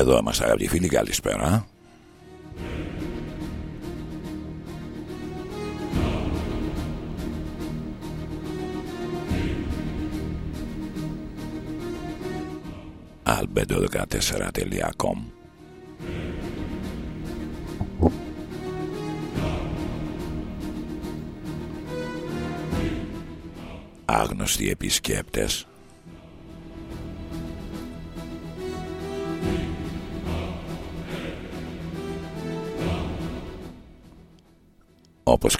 Εδώ είμαστε αγαπητοί φίλοι, καλησπέρα. albedo14.com Άγνωστοι επισκέπτες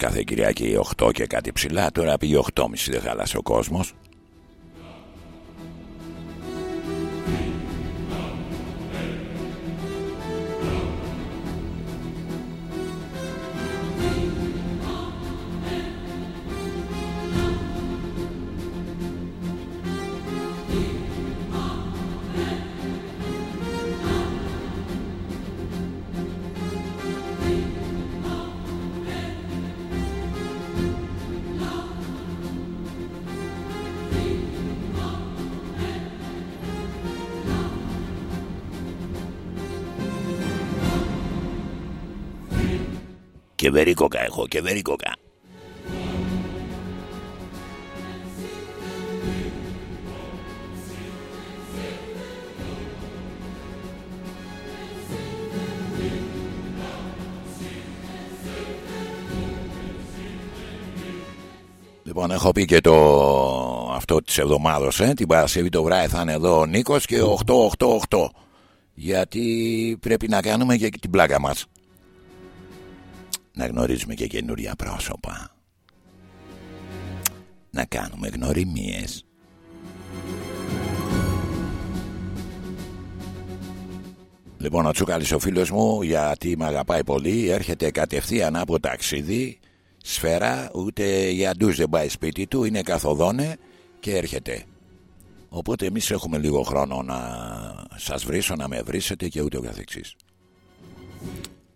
κάθε Κυριακή 8 και κάτι ψηλά. Τώρα πήγε 8.30 δεν χάλασε ο κόσμος βερίκοκα έχω και βερίκοκα. Λοιπόν, έχω πει και το αυτό της εβδομάδος, ε, την Παρασκευή το βράδυ θα είναι εδώ ο Νίκος και 8-8-8. Γιατί πρέπει να κάνουμε και την πλάκα μας να γνωρίζουμε και καινούρια πρόσωπα. Να κάνουμε γνωριμίες. Λοιπόν ο Τσούκαλης ο φίλος μου γιατί με αγαπάει πολύ έρχεται κατευθείαν από ταξίδι σφαίρα ούτε για ντους δεν πάει σπίτι του είναι καθοδόνε και έρχεται. Οπότε εμείς έχουμε λίγο χρόνο να σας βρίσω να με βρίσετε και ούτε ο καθεξής.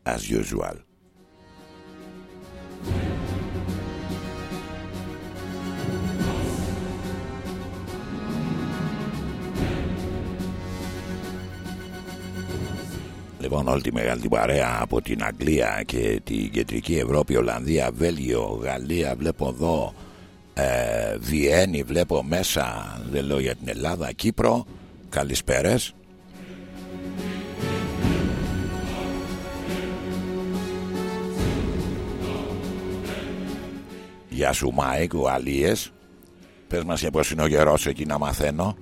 As usual Λοιπόν όλη τη μεγάλη παρέα από την Αγγλία και την Κεντρική Ευρώπη, Ολλανδία, Βέλγιο, Γαλλία βλέπω εδώ ε, Βιέννη βλέπω μέσα δεν λέω για την Ελλάδα, Κύπρο. Καλησπέρες Γεια σου Μάικ, ο Αλίες. Πες μας και πως είναι ο γερός εκεί να μαθαίνω.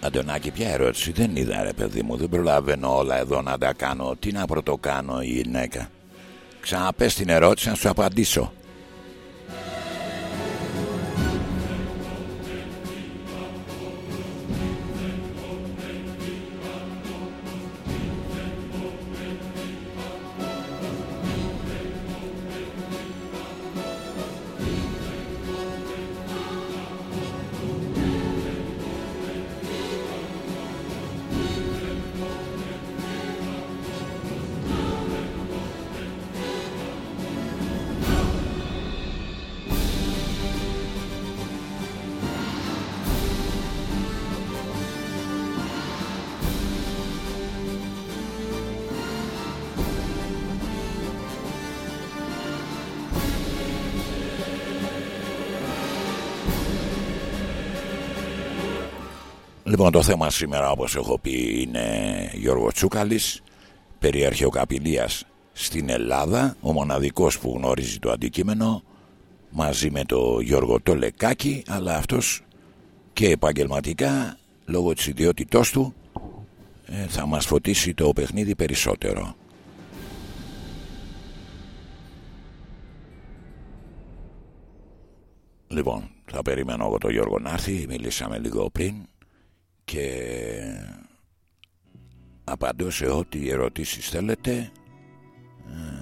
Αντωνάκη, ποια ερώτηση. Δεν είδα ρε παιδί μου Δεν προλαβαίνω όλα εδώ να τα κάνω. Τι να πρωτοκάνω η γυναίκα. Ξαναπες την ερώτηση να σου απαντήσω Λοιπόν το θέμα σήμερα όπως έχω πει είναι Γιώργος Τσούκαλης περί αρχαιοκαπηλείας στην Ελλάδα. Ο μοναδικός που γνωρίζει το αντικείμενο μαζί με το Γιώργο Τολεκάκη αλλά αυτός και επαγγελματικά λόγω της ιδιότητός του ε, θα μας φωτίσει το παιχνίδι περισσότερο. Λοιπόν θα περιμένω εγώ τον Γιώργο να έρθει. Μιλήσαμε λίγο πριν και απαντώ σε ό,τι ερωτήσεις θέλετε. Ε,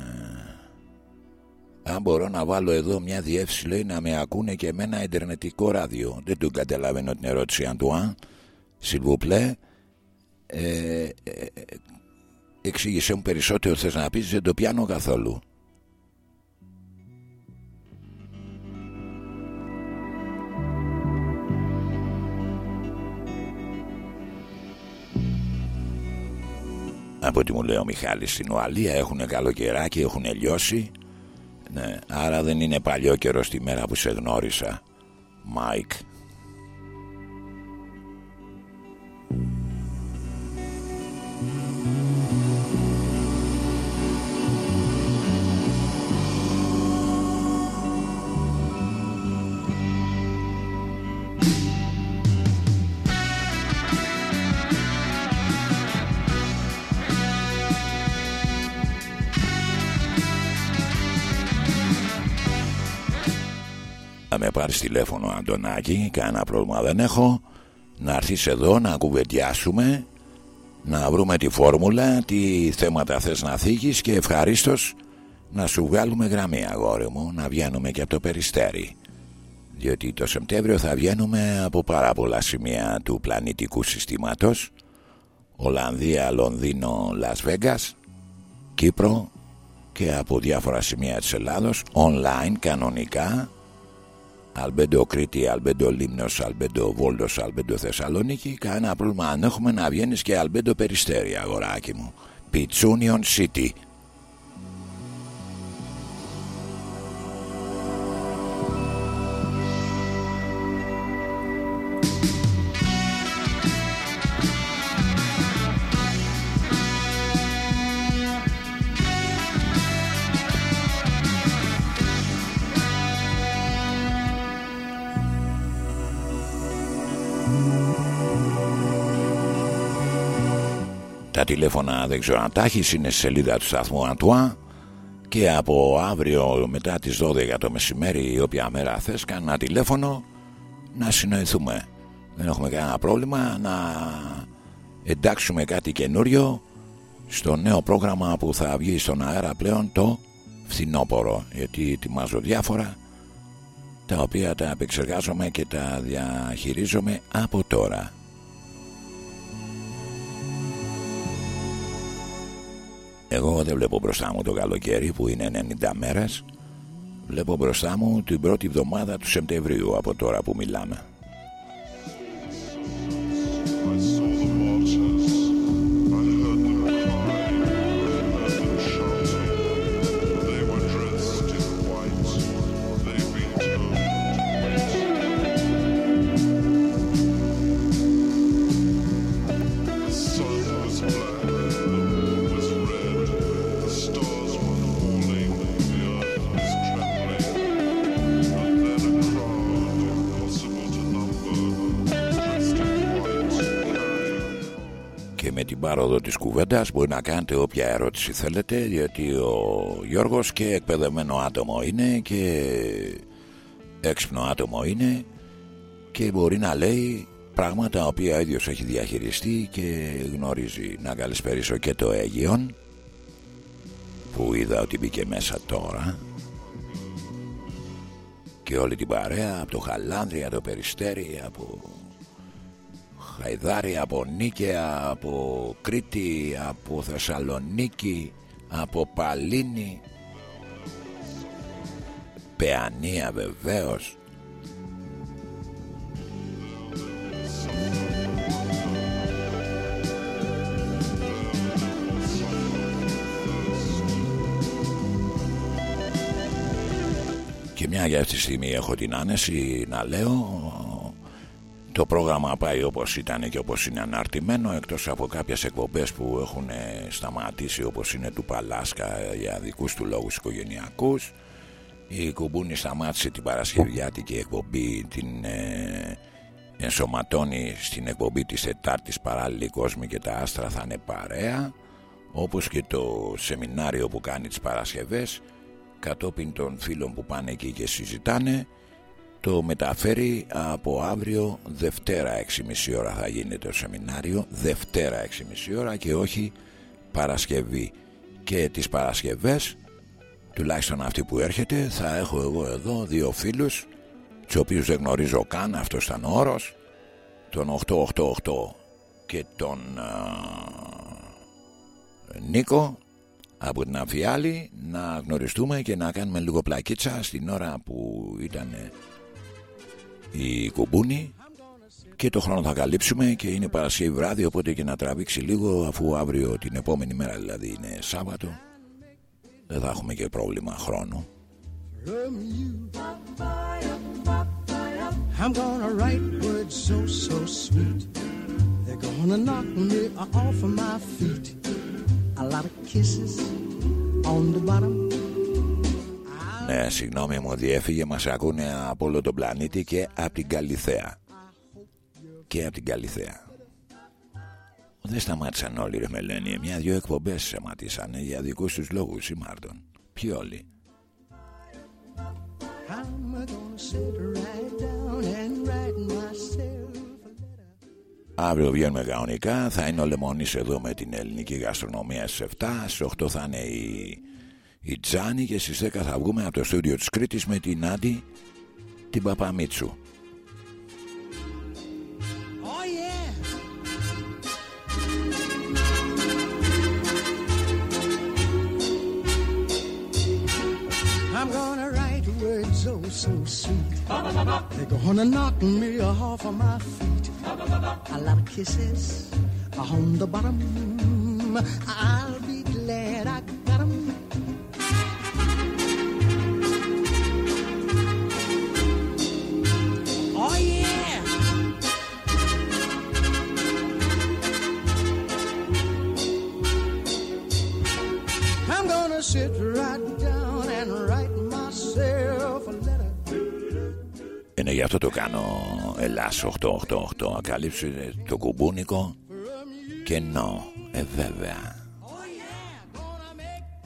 αν μπορώ να βάλω εδώ μια διεύθυνση λέει να με ακούνε και με ένα ιντερνετικό ράδιο. Δεν του καταλαβαίνω την ερώτηση Αντουάν. Σιλβουπλέ ε, ε, εξήγησέ μου περισσότερο θες να πεις. Δεν το πιάνω καθόλου από ό,τι μου λέει ο Μιχάλης. Στην Ουαλία έχουν καλοκαιράκι, έχουν λιώσει. Ναι, άρα δεν είναι παλιόκαιρο τη μέρα που σε γνώρισα Μάικ τηλέφωνο Αντωνάκη Κανένα πρόβλημα δεν έχω. Να έρθεις εδώ να κουβεντιάσουμε Να βρούμε τη φόρμουλα Τι θέματα θες να θίγεις Και ευχαρίστως να σου βγάλουμε γραμμή αγόρι μου Να βγαίνουμε και από το περιστέρι. Διότι το Σεπτέμβριο θα βγαίνουμε Από πάρα πολλά σημεία του πλανητικού συστήματος. Ολλανδία, Λονδίνο, Λας Βέγκας Κύπρο και από διάφορα σημεία της Ελλάδος online κανονικά Αλμπέντο Κρήτη, Αλμπέντο Λίμνος, Αλμπέντο Βόλτος, Αλμπέντο Θεσσαλονίκη. Κανένα πρόβλημα αν έχουμε να βγαίνεις και Αλμπέντο Περιστέρη, αγοράκι μου. Πιτσούνιον City. Τηλέφωνα δεν ξέρω αν τα έχεις, είναι στη σελίδα του σταθμού Αντουά και από αύριο μετά τις 12 το μεσημέρι ή όποια μέρα θες κάνει ένα τηλέφωνο να συνοηθούμε. Δεν έχουμε κανένα πρόβλημα να εντάξουμε κάτι καινούριο στο νέο πρόγραμμα που θα βγει στον αέρα πλέον το φθινόπωρο γιατί ετοιμάζω διάφορα τα οποία τα επεξεργάζομαι και τα διαχειρίζομαι από τώρα. Εγώ δεν βλέπω μπροστά μου το καλοκαίρι που είναι 90 μέρες. Βλέπω μπροστά μου την πρώτη εβδομάδα του Σεπτεμβρίου από τώρα που μιλάμε πάροδο της κουβέντας. Μπορεί να κάνετε όποια ερώτηση θέλετε διότι ο Γιώργος και εκπαιδευμένο άτομο είναι και έξυπνο άτομο είναι και μπορεί να λέει πράγματα τα οποία ο ίδιος έχει διαχειριστεί και γνωρίζει. Να καλησπέρισω και το Αίγιον που είδα ότι μπήκε μέσα τώρα. Και όλη την παρέα από το Χαλάνδρια, το Περιστέρι από Χαϊδάρι, από Νίκαια, από Κρήτη, από Θεσσαλονίκη, από Παλίνη, Παιανία βεβαίως. Και μια για αυτή τη στιγμή έχω την άνεση να λέω το πρόγραμμα πάει όπως ήταν και όπως είναι αναρτημένο εκτός από κάποιες εκπομπές που έχουν σταματήσει όπως είναι του Παλάσκα για δικούς του λόγους οικογενειακούς. Η Κουμπούνη σταμάτησε την Παρασκευιάτικη εκπομπή την ε, ενσωματώνει στην εκπομπή της Τετάρτης Παράλληλη Κόσμη και τα άστρα θα είναι παρέα όπως και το σεμινάριο που κάνει τις Παρασκευές κατόπιν των φίλων που πάνε εκεί και συζητάνε το μεταφέρει από αύριο Δευτέρα 6.30 ώρα θα γίνει το σεμινάριο. Δευτέρα 6.30 ώρα και όχι Παρασκευή. Και τις Παρασκευές τουλάχιστον αυτή που έρχεται θα έχω εγώ εδώ δύο φίλους τους οποίους δεν γνωρίζω καν αυτός ήταν ο όρος τον 888 και τον Νίκο από την Αφιάλη να γνωριστούμε και να κάνουμε λίγο πλακίτσα στην ώρα που ήταν η κουμπούνη και το χρόνο θα καλύψουμε και είναι Παρασκευή βράδυ οπότε και να τραβήξει λίγο αφού αύριο την επόμενη μέρα δηλαδή είναι Σάββατο δεν θα έχουμε και πρόβλημα χρόνου. I'm gonna write words so so sweet. They're gonna knock me off of my feet. A lot of kisses on the bottom ναι, συγγνώμη μου διέφυγε, μας ακούνε από όλο τον πλανήτη και από την Καλυθέα. Και από την Καλυθέα. Δεν σταμάτησαν όλοι ρε Μελένη. Μια-δυο εκπομπές σταματήσανε για δικούς τους λόγους η Μάρτον. Ποιοι όλοι. Αύριο βγαίνουμε κανονικά. Θα είναι ο Λεμονής εδώ με την ελληνική γαστρονομία στις 7 Στις 8 θα είναι η, η Τζάνη Και στις 10 θα βγούμε από το στούντιο της Κρήτης Με την Άντι Την Παπαμίτσου I'm gonna write words so, so sweet. They're gonna knock me off of my feet. A lot of kisses on the bottom. I'll sit right down and write myself a letter. Είναι γι' αυτό το κάνω. Ελλάς 888 Ακάλυψε το κουμπούνικο. Και νο Ε βέβαια.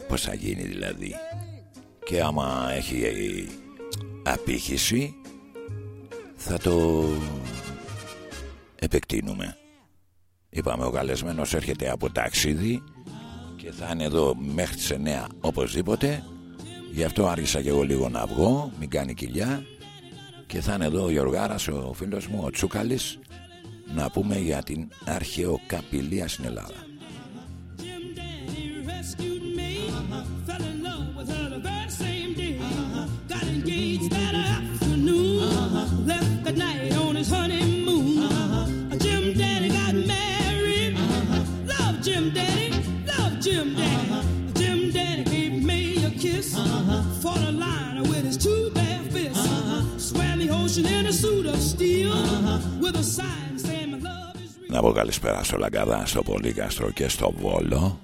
Πώς θα γίνει δηλαδή. Και άμα έχει απήχηση Θα το Επεκτείνουμε. Είπαμε ο καλεσμένος έρχεται από ταξίδι Και θα είναι εδώ μέχρι τις 9 Οπωσδήποτε. Γι' αυτό άρχισα και εγώ λίγο να βγω Μην κάνει κοιλιά. Και θα είναι εδώ ο Γιωργάρας ο φίλος μου Ο Τσούκαλης Να πούμε για την αρχαιοκαπηλεία στην Ελλάδα Να πω καλησπέρα στο Λαγκαδά, στο Πολύκαστρο και στο Βόλο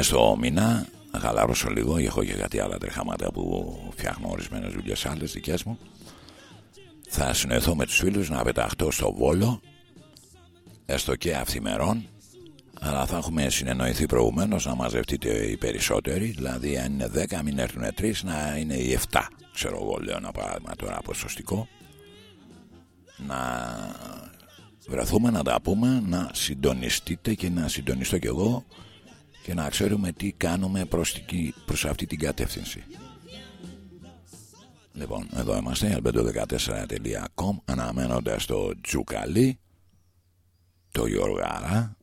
μες στο μήνα να χαλαρώσω λίγο έχω και κάτι άλλα τρεχάματα που φτιάχνω ορισμένες δουλειές άλλες δικές μου. Θα συνοηθώ με τους φίλους να πεταχτώ στο Βόλο έστω και αυθημερών αλλά θα έχουμε συνεννοηθεί προηγουμένως να μαζευτείτε οι περισσότεροι δηλαδή αν είναι 10 μην έρθουν 3 να είναι οι 7 ξέρω εγώ λέω ένα παράδειγμα τώρα ποσοστικό να βρεθούμε να τα πούμε να συντονιστείτε και να συντονιστώ κι εγώ και να ξέρουμε τι κάνουμε προς, προς αυτή την κατεύθυνση. Λοιπόν, εδώ είμαστε, albedo14.com αναμένοντας το Τζουκαλί, το Γιωργάρα,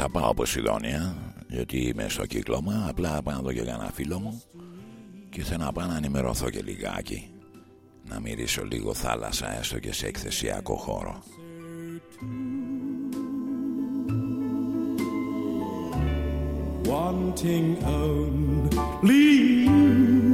θα πάω από Σιδόνια, γιατί είμαι στο κύκλωμα. Απλά πάω να δω και ένα φίλο μου και θέλω να πάω να ενημερωθώ και λιγάκι. Να μυρίσω λίγο θάλασσα, έστω και σε εκθεσιακό χώρο. Wanting only you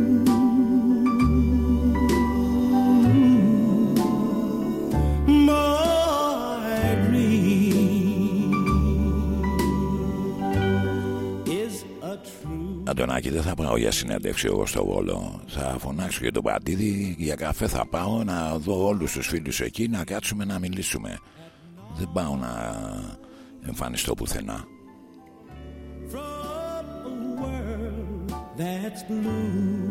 Αντωνάκη δεν θα πάω για συνέντευξη εγώ στο Βόλο. Θα φωνάξω και τον Παντίδη Για καφέ θα πάω να δω όλους τους φίλους εκεί Να κάτσουμε να μιλήσουμε. Δεν πάω να εμφανιστώ πουθενά. That's blue.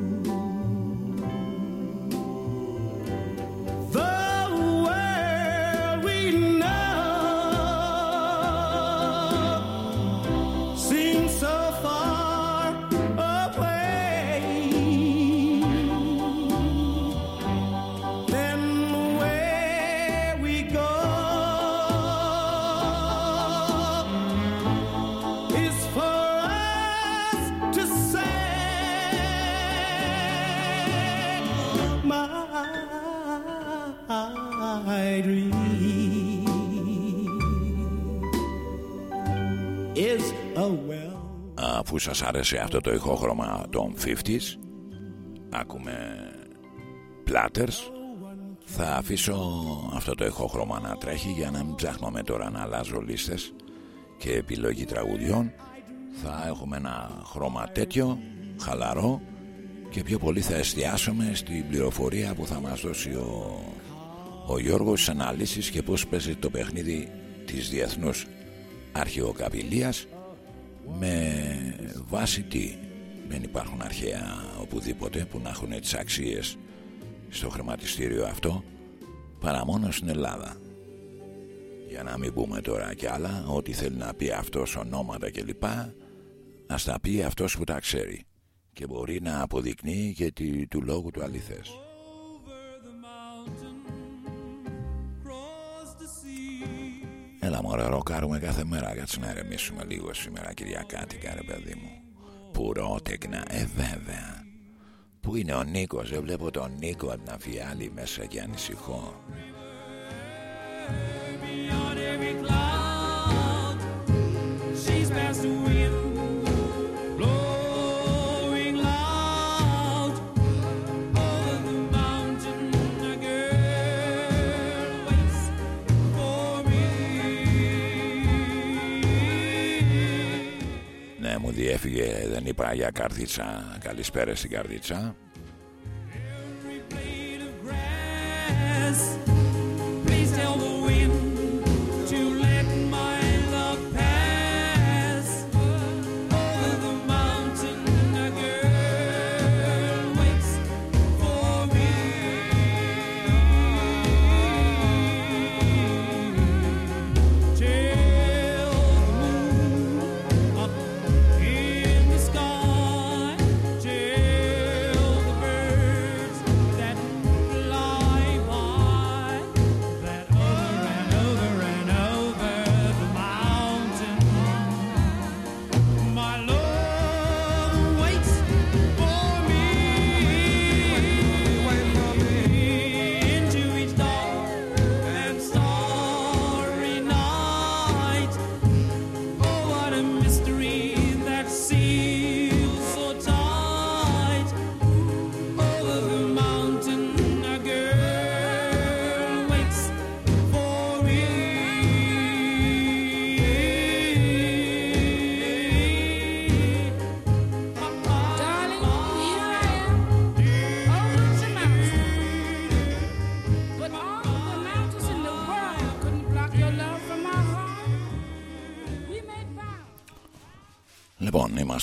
Αφού σας άρεσε αυτό το ηχόχρωμα των 50s Άκουμε Platters. Θα αφήσω αυτό το ηχόχρωμα να τρέχει Για να μην ψάχνουμε τώρα να αλλάζω λίστες Και επιλογή τραγουδιών. Θα έχουμε ένα χρώμα τέτοιο Χαλαρό Και πιο πολύ θα εστιάσουμε στην πληροφορία που θα μας δώσει ο, ο Γιώργος στις αναλύσεις Και πώς παίζει το παιχνίδι της Διεθνούς Αρχαιοκαπηλείας με βάση τι δεν υπάρχουν αρχαία οπουδήποτε που να έχουν τις αξίες στο χρηματιστήριο αυτό παρά μόνο στην Ελλάδα. Για να μην πούμε τώρα κι άλλα ό,τι θέλει να πει αυτός ονόματα κλπ ας τα πει αυτός που τα ξέρει και μπορεί να αποδεικνύει και τη, του λόγου του αληθές Έλα μωρέ ροκάρουμε κάθε μέρα. Κάτσε να ερεμήσουμε λίγο σήμερα Κυριακάτικα ρε παιδί μου. Πουρότεκνα Ε βέβαια. Πού είναι ο Νίκος Δεν βλέπω τον Νίκο να φιάλει μέσα και ανησυχώ μου διέφυγε δεν είπα για καρδίτσα. Καλησπέρα στην καρδίτσα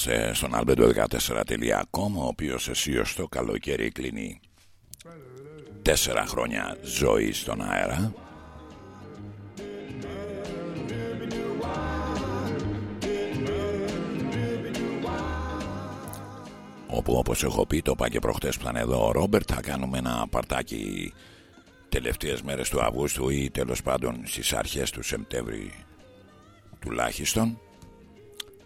Είμαστε στον albedo14.com ο οποίος εσύ το καλοκαίρι κλείνει. Τέσσερα χρόνια ζωή στον αέρα. Όπου όπως έχω πει το είπα και προχτές που ήταν εδώ ο Ρόμπερτ θα κάνουμε ένα παρτάκι τελευταίες μέρες του Αυγούστου ή τέλος πάντων στις αρχές του Σεπτέμβρη τουλάχιστον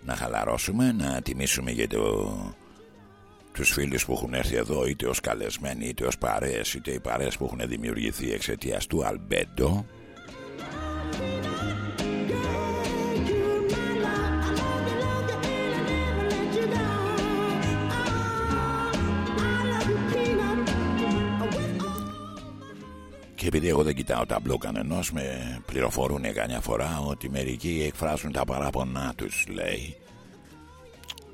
να χαλαρώσουμε, να τιμήσουμε για το... τους φίλους που έχουν έρθει εδώ είτε ως καλεσμένοι είτε ως παρέες είτε οι παρέες που έχουν δημιουργηθεί εξαιτίας του Αλμπέντο Και επειδή εγώ δεν κοιτάω τα μπλοκ κανενός, με πληροφορούν καμιά φορά ότι μερικοί εκφράζουν τα παράπονά τους, λέει.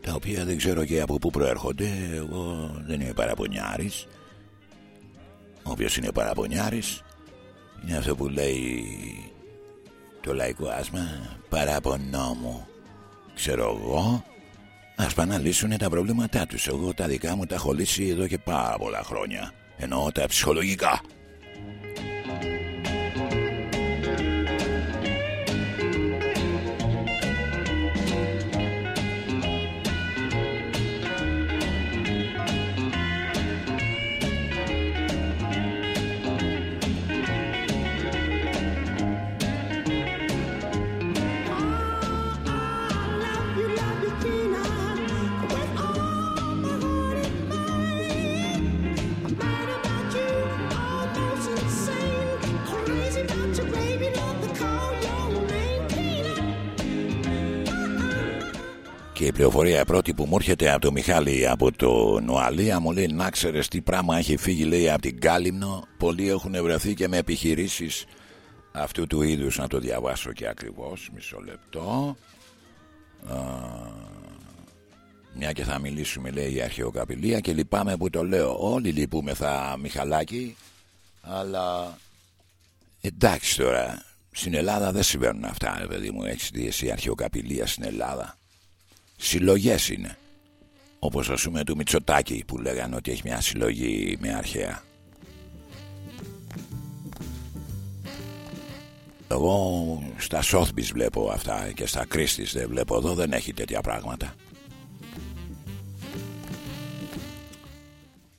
τα οποία δεν ξέρω και από πού προέρχονται. Εγώ δεν είμαι παραπονιάρης. Όποιος είναι παραπονιάρης είναι αυτό που λέει το λαϊκό άσμα παραπονό μου ξέρω εγώ ας πάνε να λύσουν τα προβλήματά τους. Εγώ τα δικά μου τα έχω λύσει εδώ και πάρα πολλά χρόνια. Εννοώ τα ψυχολογικά Και η πληροφορία πρώτη που μου έρχεται από το Μιχάλη από το Νοαλία μου λέει να ξέρεις τι πράγμα έχει φύγει λέει από την Κάλυμνο. Πολλοί έχουν βρεθεί και με επιχειρήσεις αυτού του είδους να το διαβάσω και ακριβώς. Μισό λεπτό. Α, μια και θα μιλήσουμε λέει η αρχαιοκαπηλεία και λυπάμαι που το λέω. Όλοι λυπούμε θα Μιχαλάκη. Αλλά εντάξει τώρα στην Ελλάδα δεν συμβαίνουν αυτά, ρε παιδί μου. Έχεις δει εσύ αρχαιοκαπηλεία στην Ελλάδα; Συλλογές είναι. Όπως α πούμε του Μητσοτάκη που λέγανε ότι έχει μια συλλογή με αρχαία. Εγώ στα Σόθμπις βλέπω αυτά και στα Κρίστης δεν βλέπω εδώ δεν έχει τέτοια πράγματα.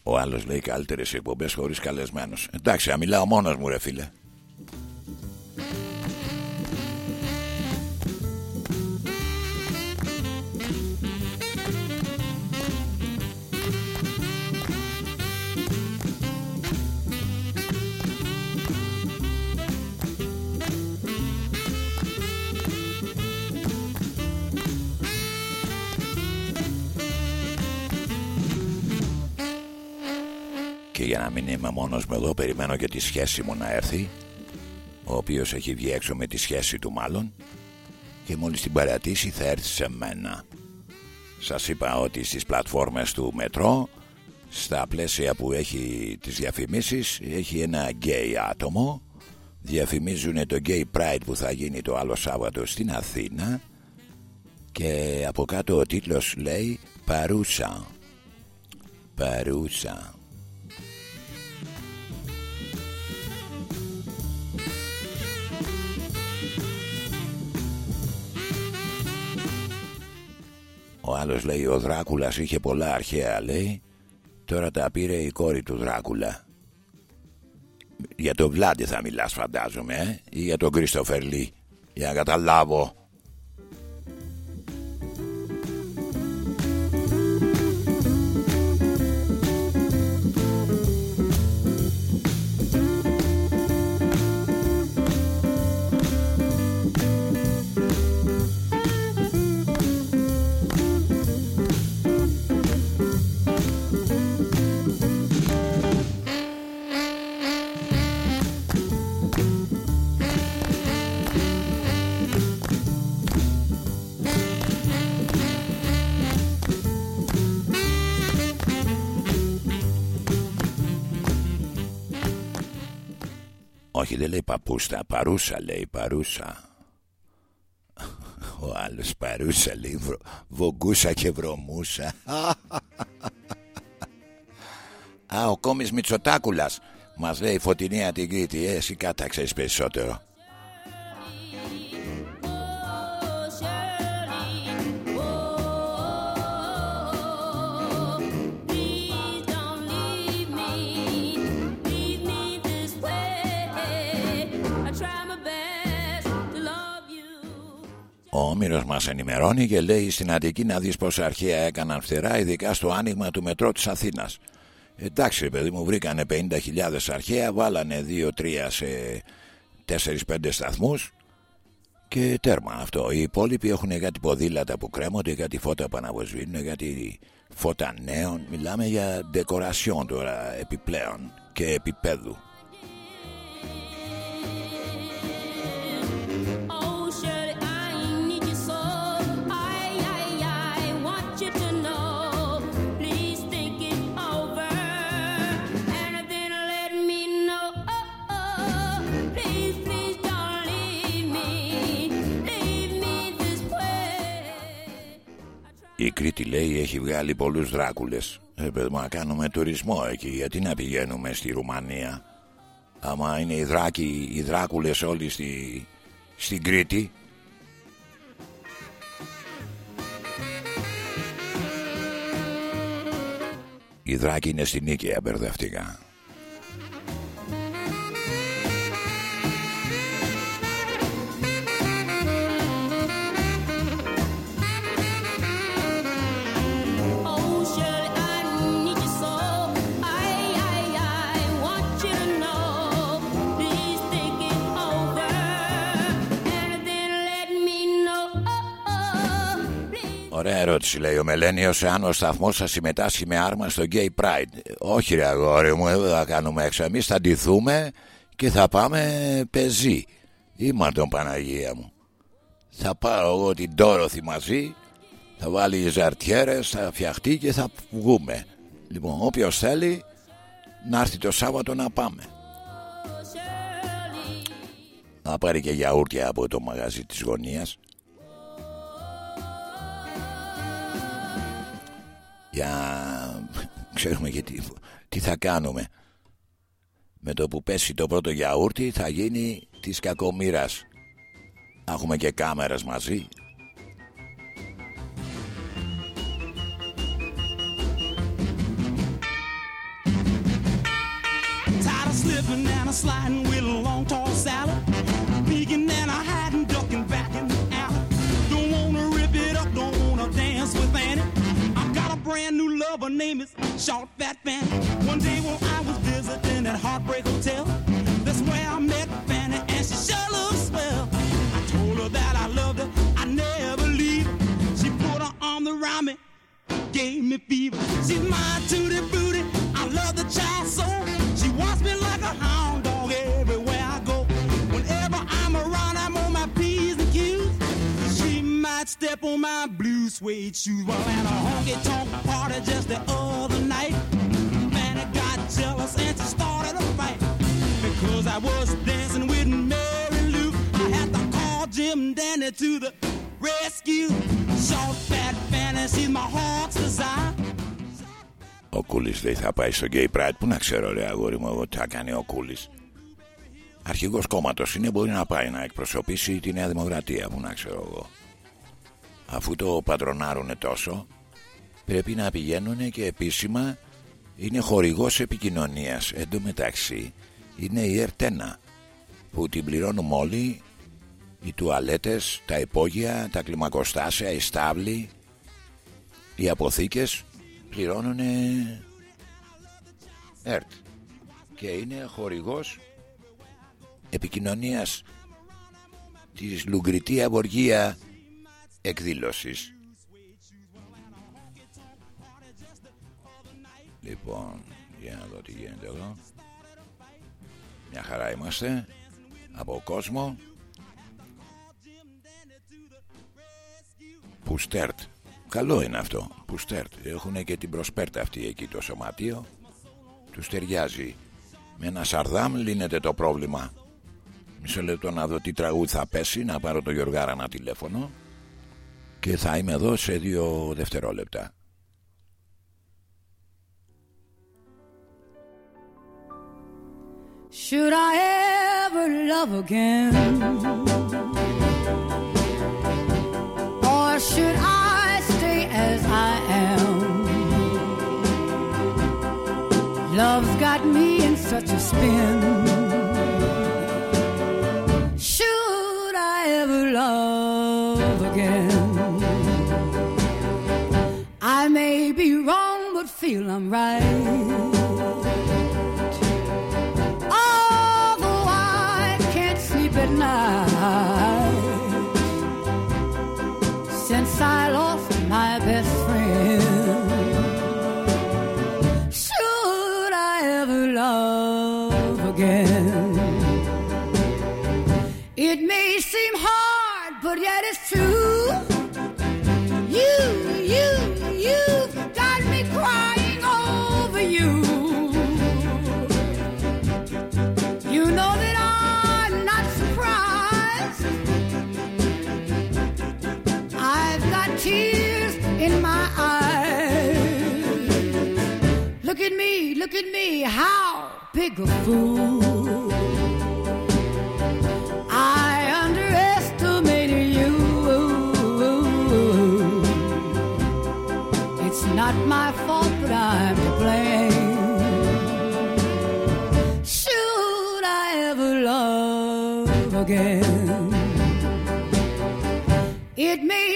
Ο άλλος λέει καλύτερες εκπομπές χωρίς καλεσμένους. Εντάξει, μιλάω μόνος μου ρε φίλε. Για να μην είμαι μόνος με εδώ περιμένω και τη σχέση μου να έρθει ο οποίος έχει βγει έξω με τη σχέση του μάλλον και μόλις την παρατήσει θα έρθει σε μένα. Σας είπα ότι στις πλατφόρμες του μετρό στα πλαίσια που έχει τις διαφημίσεις έχει ένα γκέι άτομο διαφημίζουν το Gay Pride που θα γίνει το άλλο Σάββατο στην Αθήνα και από κάτω ο τίτλος λέει Παρούσα Παρούσα Ο άλλος λέει ο Δράκουλας είχε πολλά αρχαία λέει. Τώρα τα πήρε η κόρη του Δράκουλα Για τον Βλάντι θα μιλάς φαντάζομαι ε; Ή για τον Κρίστοφερ Λί Για να καταλάβω δεν λέει παπούστα Παρούσα λέει παρούσα. Ο άλλος παρούσα λέει βρο... Βογκούσα και βρωμούσα. Α ο κόμις Μητσοτάκουλας Μας λέει φωτεινία την Κρήτη ε, Εσύ κάτα ξέρεις περισσότερο Ο Όμηρος μας ενημερώνει και λέει στην Αττική να δεις πόσα αρχαία έκαναν φτερά ειδικά στο άνοιγμα του μετρό της Αθήνας. Εντάξει παιδί μου βρήκανε 50.000 αρχαία βάλανε 2-3 σε 4-5 σταθμούς και τέρμα αυτό. Οι υπόλοιποι έχουν κάτι ποδήλατα που κρέμονται, κάτι φώτα που αναβοσβήνουν, κάτι φώτα νέων. Μιλάμε για ντεκορασιόν τώρα επιπλέον και επίπεδου. Η Κρήτη λέει έχει βγάλει πολλούς δράκουλες. Ε, παιδί, να κάνουμε τουρισμό εκεί γιατί να πηγαίνουμε στη Ρουμανία; Άμα είναι οι, δράκοι, οι δράκουλες όλοι στη, στην Κρήτη. Οι δράκοι είναι στην Νίκαια μπερδευτικά Ωραία ερώτηση λέει ο Μελένιος. Εάν ο σταθμός θα συμμετάσχει με άρμα στο Gay Pride. Όχι ρε αγόρι μου δεν θα κάνουμε έξω. Εμείς θα ντυθούμε και θα πάμε πεζί. Είμαι τον Παναγία μου. Θα πάρω εγώ την Τόροθη μαζί Θα βάλει ζαρτιέρες Θα φτιαχτεί και θα βγούμε. Λοιπόν όποιος θέλει Να έρθει το Σάββατο να πάμε. Να πάρει και γιαούρτια από το μαγαζί της γωνίας για ξέρουμε και τι, θα κάνουμε. Με το που πέσει το πρώτο γιαούρτι θα γίνει της κακομήρας έχουμε και κάμερες μαζί. Slipping and a sliding with brand new lover, name is Short Fat Fanny. One day when I was visiting at Heartbreak Hotel, that's where I met Fanny, and she sure looks swell. I told her that I loved her, I never leave. She put her arm around me, gave me fever. She's my tutti booty, I love the child so. She wants me like a hound dog She might step on my blue suede shoes while at a honky tonk party just the other night. Man, I got jealous and she started a fight because I was dancing with Mary Lou. I had to call Jim Danny to the rescue. Short fat fantasy, my heart's desire. Ο Κούλης δεν θα πάει στο Gay Pride Πού να ξέρω ρε αγόρι μου εγώ τι θα κάνει ο Κούλης Αρχηγός κόμματος είναι μπορεί να πάει να εκπροσωπήσει τη Νέα Δημοκρατία Πού να ξέρω εγώ αφού το πατρονάρουνε τόσο πρέπει να πηγαίνουν και επίσημα είναι χορηγός επικοινωνίας. Εν τω μεταξύ είναι η Ερτένα που την πληρώνουμε όλοι οι τουαλέτες, τα υπόγεια, τα κλιμακοστάσια, οι στάβλοι οι αποθήκες πληρώνουν ΕΡΤ. Και είναι χορηγός επικοινωνίας της Λουγκριτή Αβοργία εκδήλωσης Λοιπόν, για να δω τι γίνεται εδώ. Μια χαρά είμαστε. Από κόσμο. Πουστέρτ. Καλό είναι αυτό. Πουστέρτ. Έχουν και την προσπέρτα αυτή εκεί το σωματείο. Τους ταιριάζει. Με ένα σαρδάμ λύνεται το πρόβλημα. Μισό λεπτό να δω τι τραγούδι θα πέσει Να πάρω το Γιωργάρα ένα τηλέφωνο και θα είμαι εδώ σε δύο δευτερόλεπτα. Should I ever love again? Or should I stay as I am? Love's got me in such a spin. Feel I'm right. Me, how big a fool. I underestimated you. It's not my fault, but I'm to blame. Should I ever love again? It may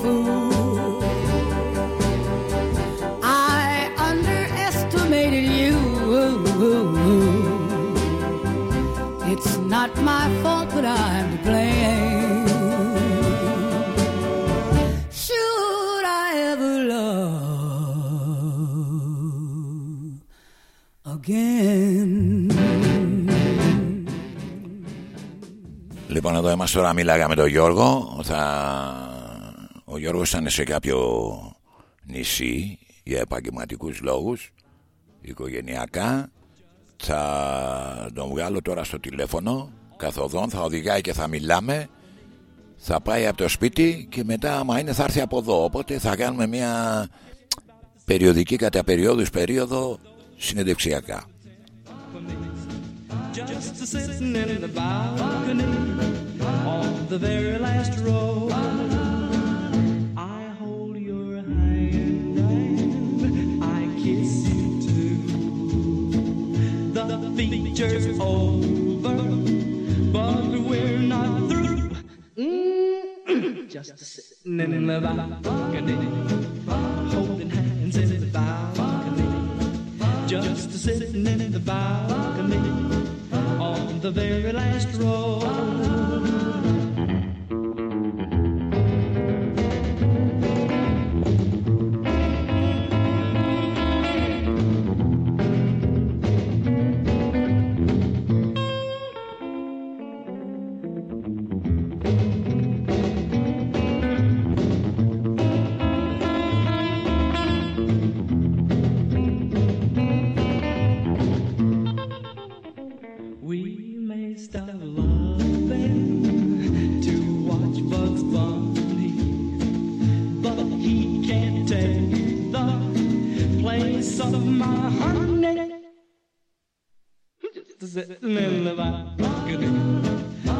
fool. I underestimated you. It's not my fault, but I'm to blame. Should I ever love again? Λοιπόν, εδώ είμαστε τώρα. Μίλαγα με τον Γιώργο. Θα... Ο Γιώργος ήταν σε κάποιο νησί για επαγγελματικούς λόγους, οικογενειακά. Θα τον βγάλω τώρα στο τηλέφωνο καθοδόν, θα οδηγάει και θα μιλάμε. Θα πάει από το σπίτι και μετά, άμα είναι, θα έρθει από εδώ. Οπότε θα κάνουμε μια περιοδική κατά περιόδους περίοδο συνεντευξιακά. Just a sitting in the balcony on the very last row. Feature's over, but we're not through. Mm, Just sitting in the balcony, holding hands in the balcony. Just sitting in the balcony on the very last row. my honey. Just sitting in the balcony,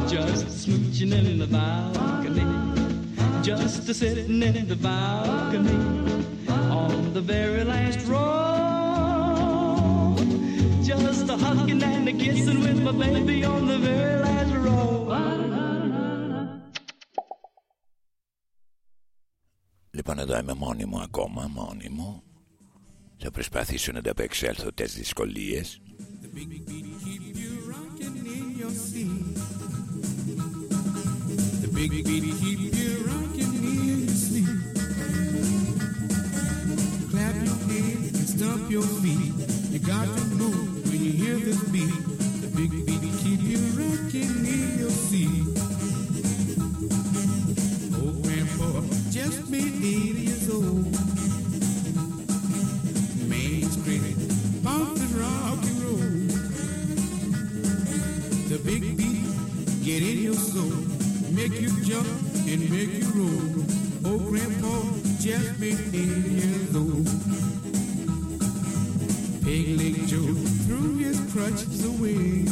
just smooching in the balcony, just sitting in the balcony on the very last row. Just a hugging and a kissing with my baby on the very last row. Λοιπόν, εδώ είμαι μόνιμο ακόμα, μόνιμο. Θα προσπαθήσω να ανταπεξέλθω τις δυσκολίες. The big beat keep you big beat get in your soul, make you jump and make you roll. Oh, Grandpa just made 80 years old. Leg Joe threw his crutches away.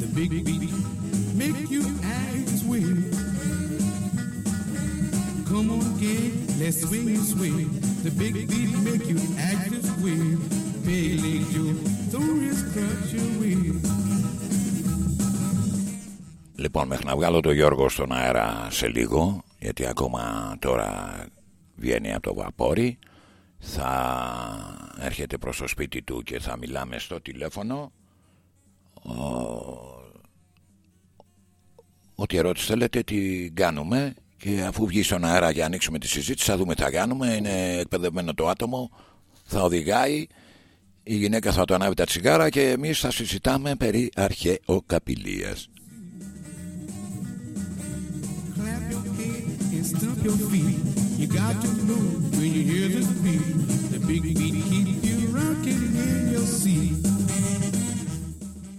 The big beat make you act way. Come on, gang, let's swing and swing. The big beat make you act this way. Pig Leg Joe threw his crutch away. Λοιπόν, μέχρι να βγάλω τον Γιώργο στον αέρα σε λίγο, γιατί ακόμα τώρα βγαίνει από το βαπόρι, θα έρχεται προς το σπίτι του και θα μιλάμε στο τηλέφωνο. Ο- Ό,τι ερώτηση θέλετε την κάνουμε και αφού βγει στον αέρα για να ανοίξουμε τη συζήτηση θα δούμε τι θα κάνουμε. Είναι εκπαιδευμένο το άτομο, θα οδηγάει η γυναίκα θα το ανάβει τα τσιγάρα και εμείς θα συζητάμε περί αρχαιοκαπηλείας. Clap your hands and stomp your feet. You got to move when you hear this beat. The big beat keep you rocking in your seat.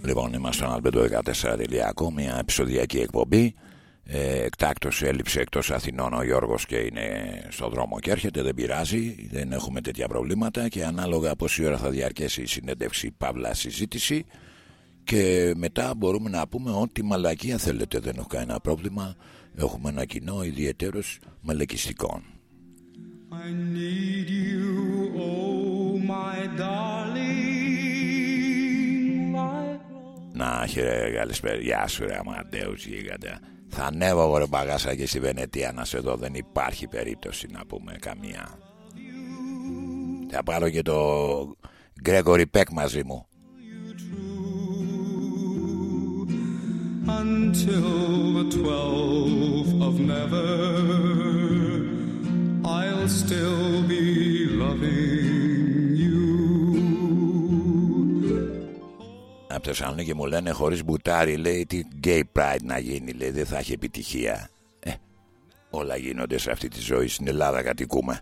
Λοιπόν, είμαστε στον Αλμπέντο14 μια επεισοδιακή εκπομπή. Ε, εκτάκτος έλειψε εκτός Αθηνών ο Γιώργος και είναι στο δρόμο και έρχεται, δεν πειράζει, δεν έχουμε τέτοια προβλήματα και ανάλογα πόση ώρα θα διαρκέσει η συνέντευξη παύλα συζήτηση και μετά μπορούμε να πούμε ό,τι μαλακία θέλετε, δεν έχω κανένα πρόβλημα. Έχουμε ένα κοινό ιδιαίτερος μαλακιστικών. I need you, oh my darling, like Να, χαίρε, καλησπέρα. Γεια σου, ρε Αμαντέους γίγαντα. Θα ανέβω εγώ, ρε μπαγάσα και στη Βενετία να σε δω. Δεν υπάρχει περίπτωση να πούμε καμία. Θα πάρω και το Γκρέγορι Πέκ μαζί μου. until the twelfth of never. I'll still be loving Από το Θεσσαλονίκη μου λένε χωρίς μπουτάρι λέει τι gay pride να γίνει λέει δεν θα έχει επιτυχία. Ε, όλα γίνονται σε αυτή τη ζωή στην Ελλάδα κατοικούμε.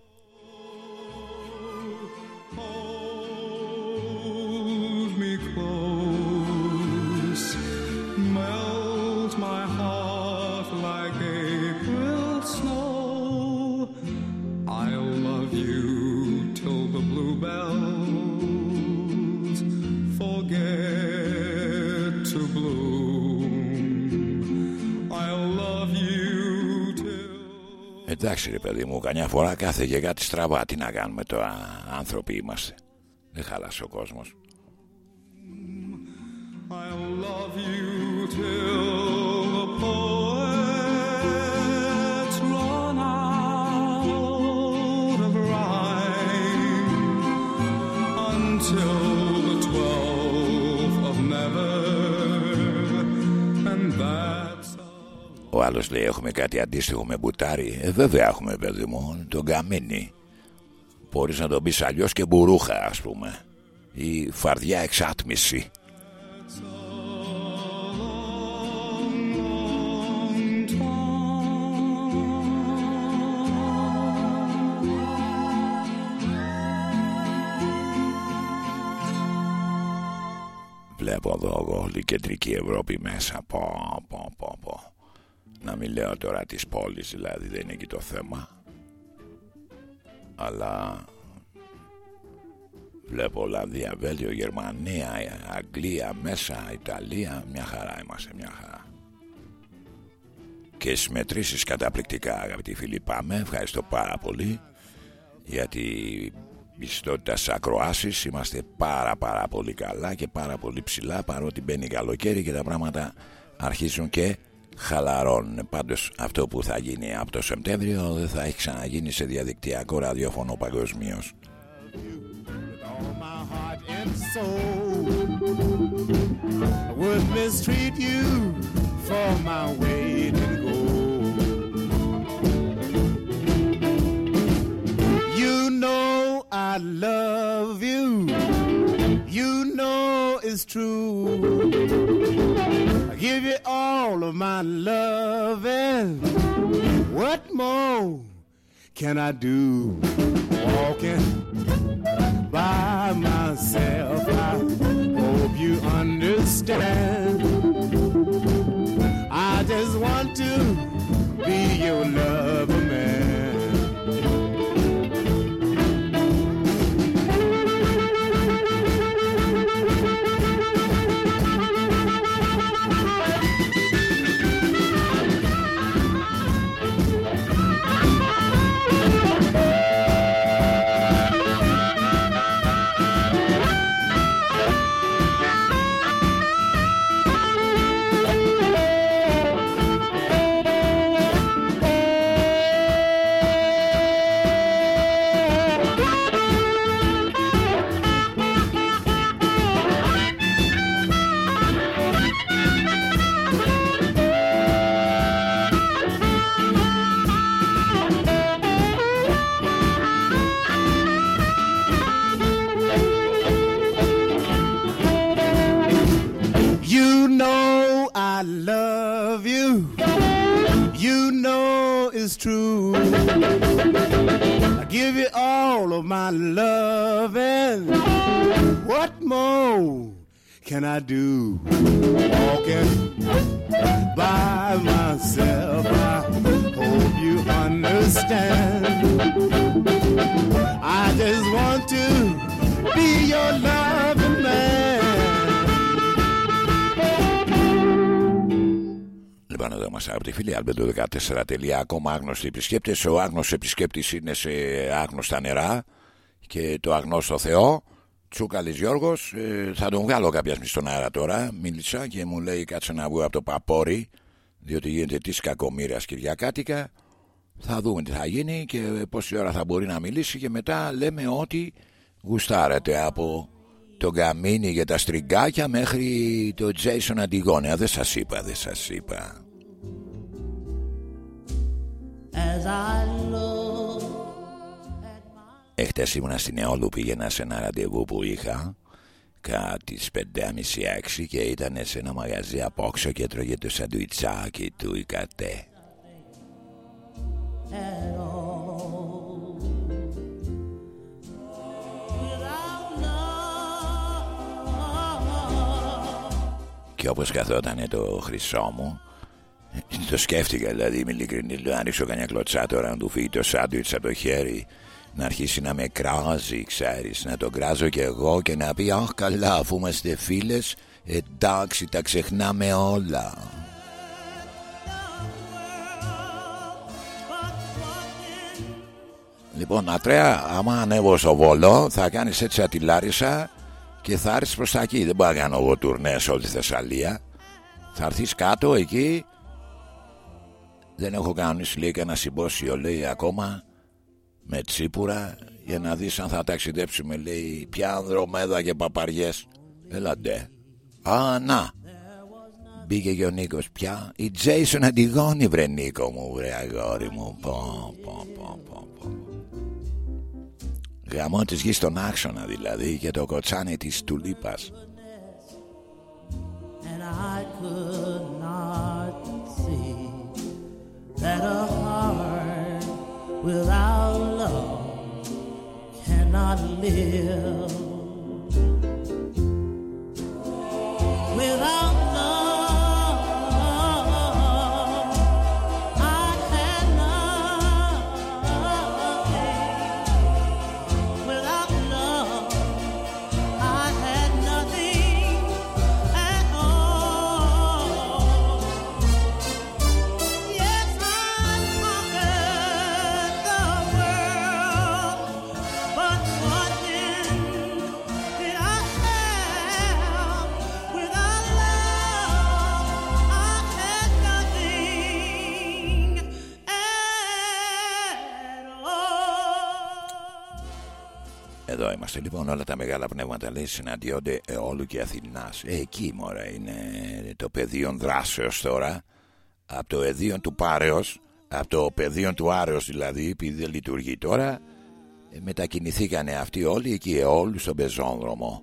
Εντάξει ρε παιδί μου, καμιά φορά κάθε και κάτι στραβά. Τι να κάνουμε τώρα, άνθρωποι είμαστε. Δεν χαλάσει ο κόσμος. I'll love you till the poets run out of rhyme, until Ο άλλος λέει έχουμε κάτι αντίστοιχο με μπουτάρι. Ε, βέβαια έχουμε παιδί μου, τον καμίνι. Μπορείς να τον πεις αλλιώς και μπουρούχα ας πούμε. Η φαρδιά εξάτμιση. Βλέπω εδώ εγώ όλη η κεντρική Ευρώπη μέσα. Πω, πω, πω, πω. Να μην λέω τώρα της πόλης δηλαδή δεν είναι εκεί το θέμα. Αλλά βλέπω Ολλανδία, Βέλγιο, Γερμανία, Αγγλία, μέσα, Ιταλία. Μια χαρά είμαστε, μια χαρά. Και στις μετρήσεις καταπληκτικά αγαπητοί φίλοι πάμε. Ευχαριστώ πάρα πολύ για την πιστότητα στις ακροάσεις. Είμαστε πάρα πάρα πολύ καλά και πάρα πολύ ψηλά παρότι μπαίνει καλοκαίρι και τα πράγματα αρχίζουν και χαλαρώνουν. Πάντως αυτό που θα γίνει από το Σεπτέμβριο δεν θα έχει ξαναγίνει σε διαδικτυακό ραδιόφωνο παγκοσμίως. with all my heart and soul. I would mistreat you for my weight in gold. You know I love you. You know it's true. Give you all of my love and what more can I do? Walking by myself. I hope you understand. I just want to be your lover true. I give you all of my love and what more can I do? Walking by myself, I hope you understand. I just want to be your loving man. Λοιπόν, εδώ είμαστε από τη φίλη Αλμπέντο 14 τελεία ακόμα άγνωστοι επισκέπτες. Ο άγνωστος επισκέπτης είναι σε άγνωστα νερά και το αγνώστο Θεό. Τσούκαλης Γιώργος ε, Θα τον βγάλω κάποια στιγμή στον αέρα τώρα Μίλησα και μου λέει κάτσε να βγω από το παπόρι Διότι γίνεται της κακομήρας Κυριακάτικα Θα δούμε τι θα γίνει και πόση ώρα θα μπορεί να μιλήσει Και μετά λέμε ότι γουστάρετε από τον Καμίνι για τα στριγκάκια Μέχρι το Τζέισον Αντιγόνια Δεν σας είπα, δεν σας είπα as I look Εχθές ήμουνα στην Εόλου πήγαινα σε ένα ραντεβού που είχα Κατά τις 5.30-6 και ήταν σε ένα μαγαζί απόξω και τρώγε το σαντουιτσάκι του η κατέ at all. Without love, Και όπως καθόταν το χρυσό μου Το σκέφτηκα δηλαδή είμαι ειλικρινής Λέω αν ρίξω κανένα κλωτσά τώρα να του φύγει το σάντουιτς από το χέρι Να αρχίσει να με κράζει ξέρεις Να τον κράζω κι εγώ και να πει Αχ καλά αφού είμαστε φίλες Εντάξει τα ξεχνάμε όλα Λοιπόν Ατρέα άμα ανέβω στο Βόλο Θα κάνεις έτσι ατιλάρισα Και θα έρθεις προς τα εκεί. Δεν μπορώ να κάνω εγώ τουρνές σε όλη τη Θεσσαλία. Θα έρθεις κάτω εκεί Δεν έχω κανονίσει λέει κανένα συμπόσιο λέει ακόμα Με τσίπουρα Για να δεις αν θα ταξιδέψουμε λέει Ποια ανδρομέδα και παπαριές. Έλα ντε. Α να. Μπήκε και ο Νίκος πια. Η Τζέισον Αντιγόνη βρε Νίκο μου βρε αγόρι μου. Πω πω πω πω πω. Γαμό της γης στον άξονα δηλαδή Και το κοτσάνι της τουλίπας. And I could not see that a heart without love cannot live. Without love, Εδώ είμαστε λοιπόν όλα τα μεγάλα πνεύματα λέει συναντιόνται όλου και Αθηνάς. Ε, Εκεί μωρέ είναι το πεδίο δράσεως τώρα. Από το εδίο του Πάρεως Από το πεδίο του Άρεως δηλαδή Επειδή δεν λειτουργεί τώρα ε, Μετακινηθήκανε αυτοί όλοι εκεί όλοι στον πεζόνδρομο.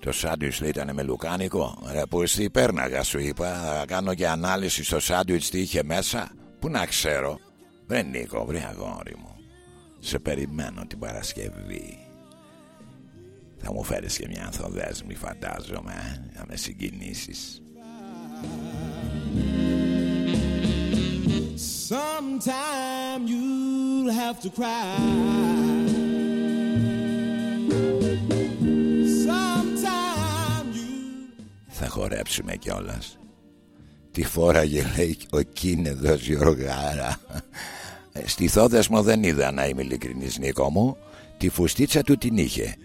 Το σάντουιτς λέει ήταν με λουκάνικο. Ρε που εσύ πέρναγα σου είπα Θα κάνω και ανάλυση στο σάντουιτς τι είχε μέσα. Πού να ξέρω. Βρε Νίκο βρε αγόρι μου. Σε περιμένω την Παρασκευή θα μου φέρεις και μια ανθοδέσμη φαντάζομαι ε, Να με συγκινήσεις. Sometime you'll have to cry. Sometime you Θα χορέψουμε κιόλας. Τι φόραγε λέει ο κίνεδος Γιωργάρα. Ε, Στη Θόδεσμο δεν είδα να είμαι ειλικρινής Νίκο μου. Τη φουστίτσα του την είχε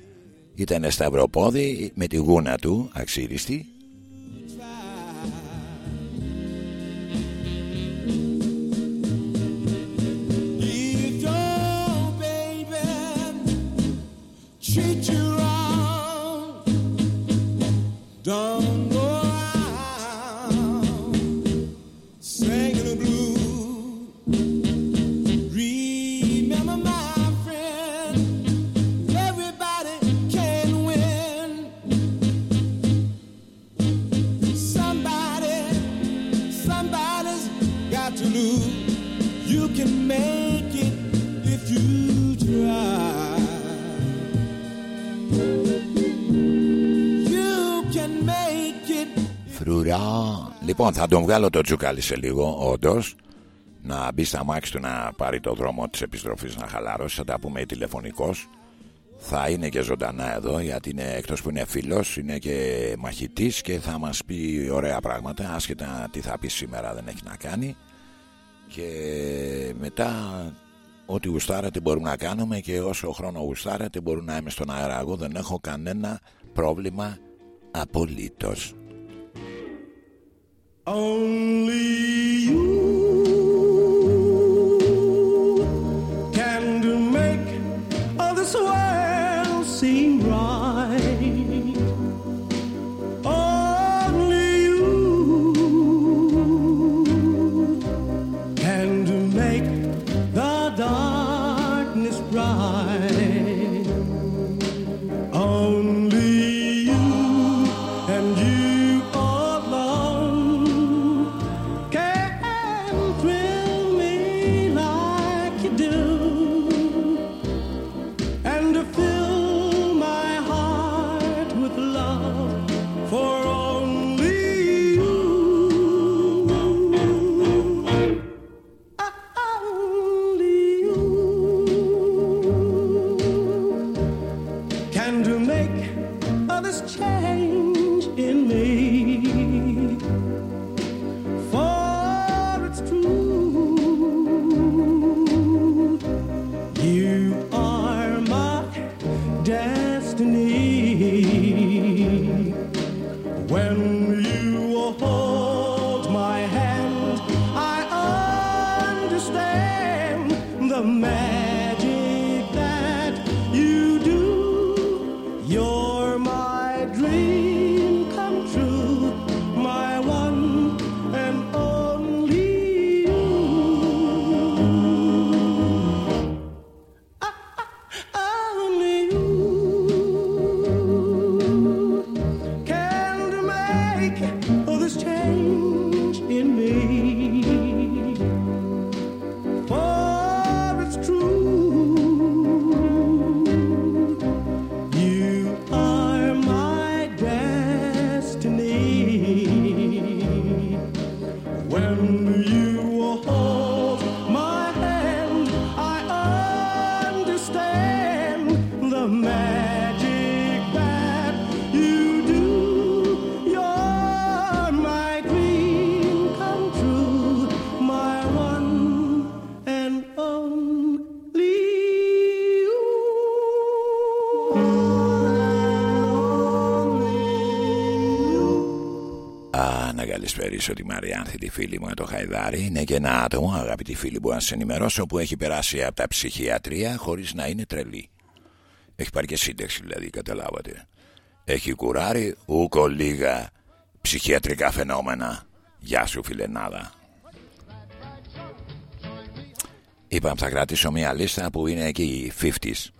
Ήτανε σταυροπόδι με τη γούνα του αξίριστη. If your baby treat you wrong, don't Φρουρά. Λοιπόν, θα τον βγάλω το τζουκάλι σε λίγο, όντως. Να μπει στα μάξι του να πάρει το δρόμο της επιστροφής να χαλαρώσει. Θα τα πούμε τηλεφωνικώς. Θα είναι και ζωντανά εδώ γιατί είναι εκτός που είναι φίλος είναι και μαχητής και θα μας πει ωραία πράγματα άσχετα τι θα πει σήμερα δεν έχει να κάνει και μετά ό,τι γουστάρετε μπορούμε να κάνουμε και όσο χρόνο γουστάρετε μπορούμε να είμαι στον αέρα εγώ δεν έχω κανένα πρόβλημα απολύτως Only το Χαϊδάρι. Είναι και ένα άτομο, αγαπητοί φίλοι, που να σας ενημερώσω, που έχει περάσει από τα ψυχιατρία χωρίς να είναι τρελή. Έχει πάρει και σύνταξη, δηλαδή, καταλάβατε. Έχει κουράρει ούκο λίγα ψυχιατρικά φαινόμενα. Γεια σου, φιλενάδα. Είπαμε θα κρατήσω μια λίστα που είναι εκεί οι 50s.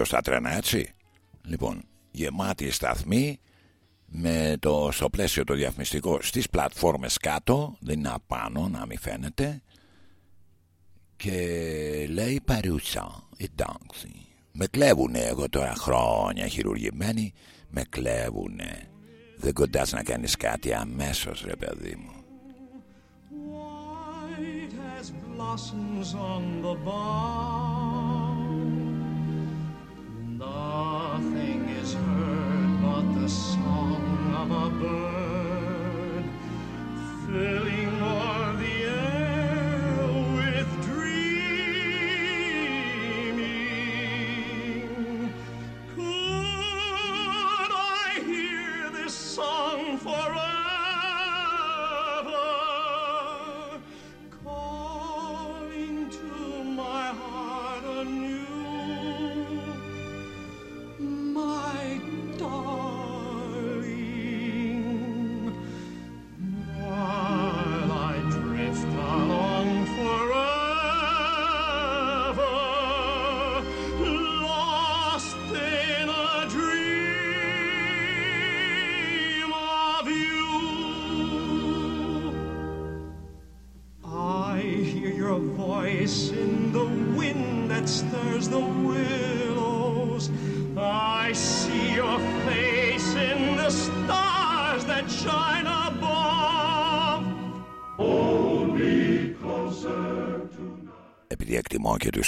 Το είδε όντως τα τρένα έτσι. Λοιπόν, γεμάτη σταθμή με το, στο πλαίσιο το διαφημιστικό στις πλατφόρμες κάτω, δεν είναι απάνω να μην φαίνεται και λέει παρούσα, εντάξει. Με κλέβουνε εγώ τώρα χρόνια χειρουργημένοι, με κλέβουνε. Δεν κοντάς να κάνεις κάτι αμέσως ρε παιδί μου. White as blossoms on the bough. Heard but the song of a bird, filling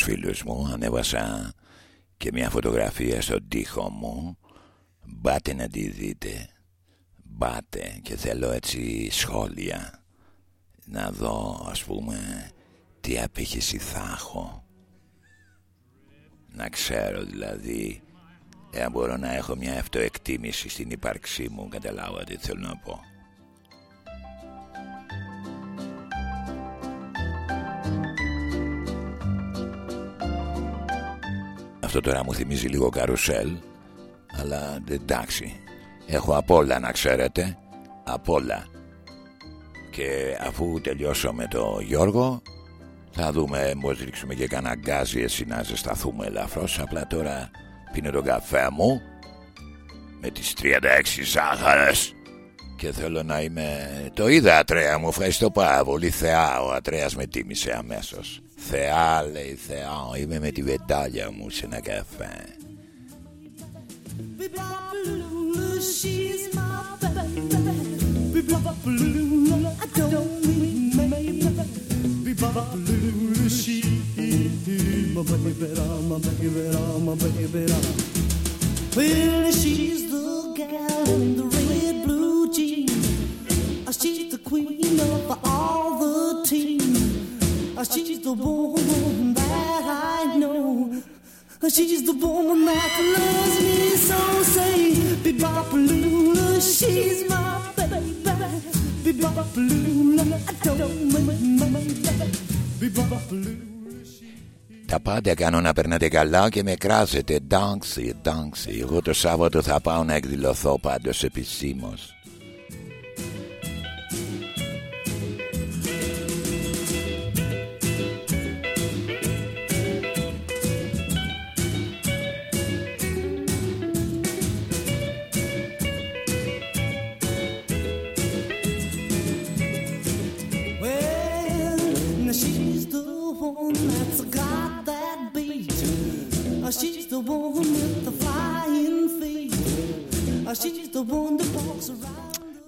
φίλους μου Ανέβασα και μια φωτογραφία στον τοίχο μου. Μπάτε να τη δείτε. Μπάτε και θέλω έτσι σχόλια. Να δω ας πούμε Τι απήχηση θα έχω. Να ξέρω δηλαδή Εάν μπορώ να έχω μια αυτοεκτίμηση στην ύπαρξή μου Καταλάβατε τι θέλω να πω Αυτό τώρα μου θυμίζει λίγο καρουσέλ Αλλά εντάξει Έχω απ' όλα να ξέρετε Απ' όλα. Και αφού τελειώσω με το Γιώργο Θα δούμε πως ρίξουμε και κανένα γκάζι Έτσι να ζεσταθούμε ελαφρώς. Απλά τώρα πίνω τον καφέ μου Με τις 36 ζάχαρες και θέλω να είμαι... Το είδα Ατρέα μου, ευχαριστώ πάρα πολύ. Θεά, ο Ατρέας με τίμησε αμέσως Θεά λέει Θεά, είμαι με τη βεντάλια μου σε ένα καφέ She's my baby. I don't need maybe. She my baby, my baby, my baby. Well, she's the gal in the red blue jeans. Uh, She's the queen of all the team. Uh, She's the woman that I know. Uh, She's the woman that loves me so. Say, Bebopalula, she's my baby. Bebopalula, I don't mind. Bebopaloo. Τα πάντα κάνω να περνάτε καλά και με κράζετε Εντάξει, εντάξει Εγώ το Σάββατο θα πάω να εκδηλωθώ πάντως επισήμως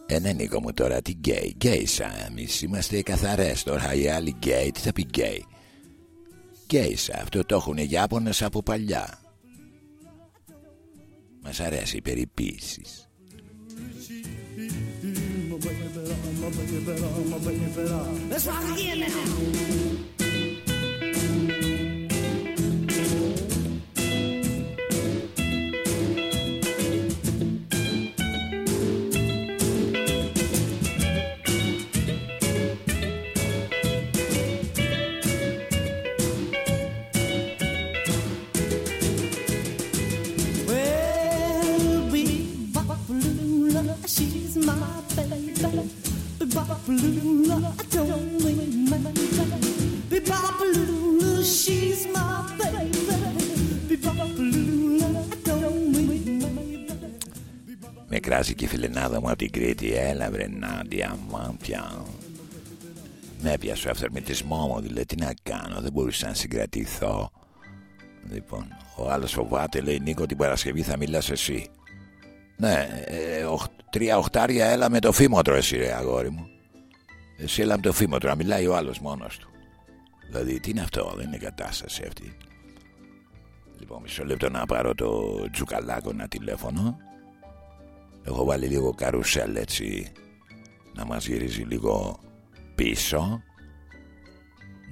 Ε, ναι, Νίκο μου τώρα, τι γκέι. Γκέισα, εμείς είμαστε καθαρές τώρα. Οι άλλοι γκέι, τι θα πει γκέι. Γκέισα, αυτό το έχουν οι Ιάπωνες από παλιά. Μας αρέσει η περιποίηση. Let's rock again now. Με κράζει και η φιλενάδα μου από την Κρήτη, έλαβε Νάντια, μάτια. Με έπιασε ο αυθορμητισμό μου, δηλαδή τι να κάνω, δεν μπορούσα να συγκρατηθώ. Λοιπόν, ο άλλος φοβάται, λέει Νίκο την Παρασκευή θα μιλάς εσύ. Ναι, ε, οχ- τρία οχτάρια έλα με το φήμοτρο εσύ ρε αγόρι μου. Εσύ έλα με το φήμοτρο, να μιλάει ο άλλος μόνος του. Δηλαδή τι είναι αυτό, δεν είναι κατάσταση αυτή. Λοιπόν, μισό λεπτό να πάρω το τζουκαλάκο ένα τηλέφωνο. Έχω βάλει λίγο καρουσέλ έτσι να μας γυρίζει λίγο πίσω.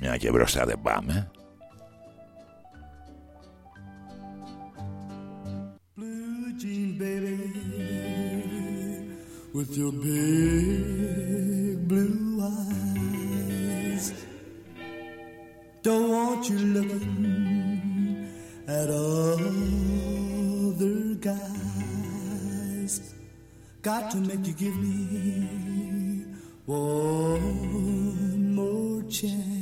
Μια και μπροστά δεν πάμε. With your big blue eyes. Don't want you looking at other guys. Got to make you give me one more chance.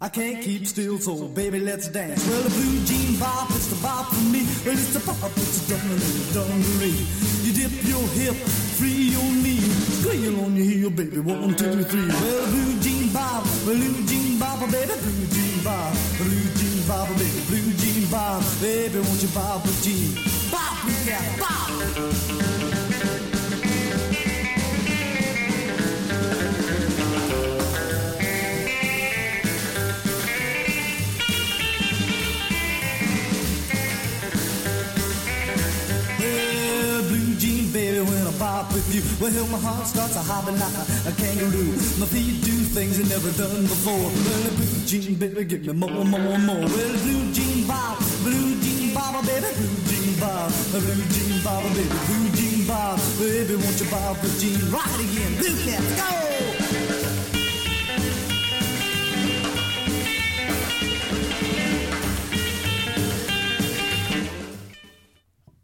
I can't keep still, so baby, let's dance. Well, the blue jean bop is the bop for me. Well, it's the bop, it's the dungaree, dungaree. You dip your hip, free your knee, squeal on your heel, baby. One, two, three. Well, blue jean bop, blue jean bop, baby, blue jean bop, blue jean bop, baby, blue jean bop, baby, won't you bop a jean? Bop, yeah, bop. Bop with you, well, my heart starts a hopping like a, a kangaroo. My feet do things they never done before. Well, blue jean baby, give me more, more, more. Well, blue jean bop, blue jean bop, oh, baby, blue jean bop, blue jean bop, oh, baby, blue jean bop, baby, won't you bop with jean? It again, blue cat, go!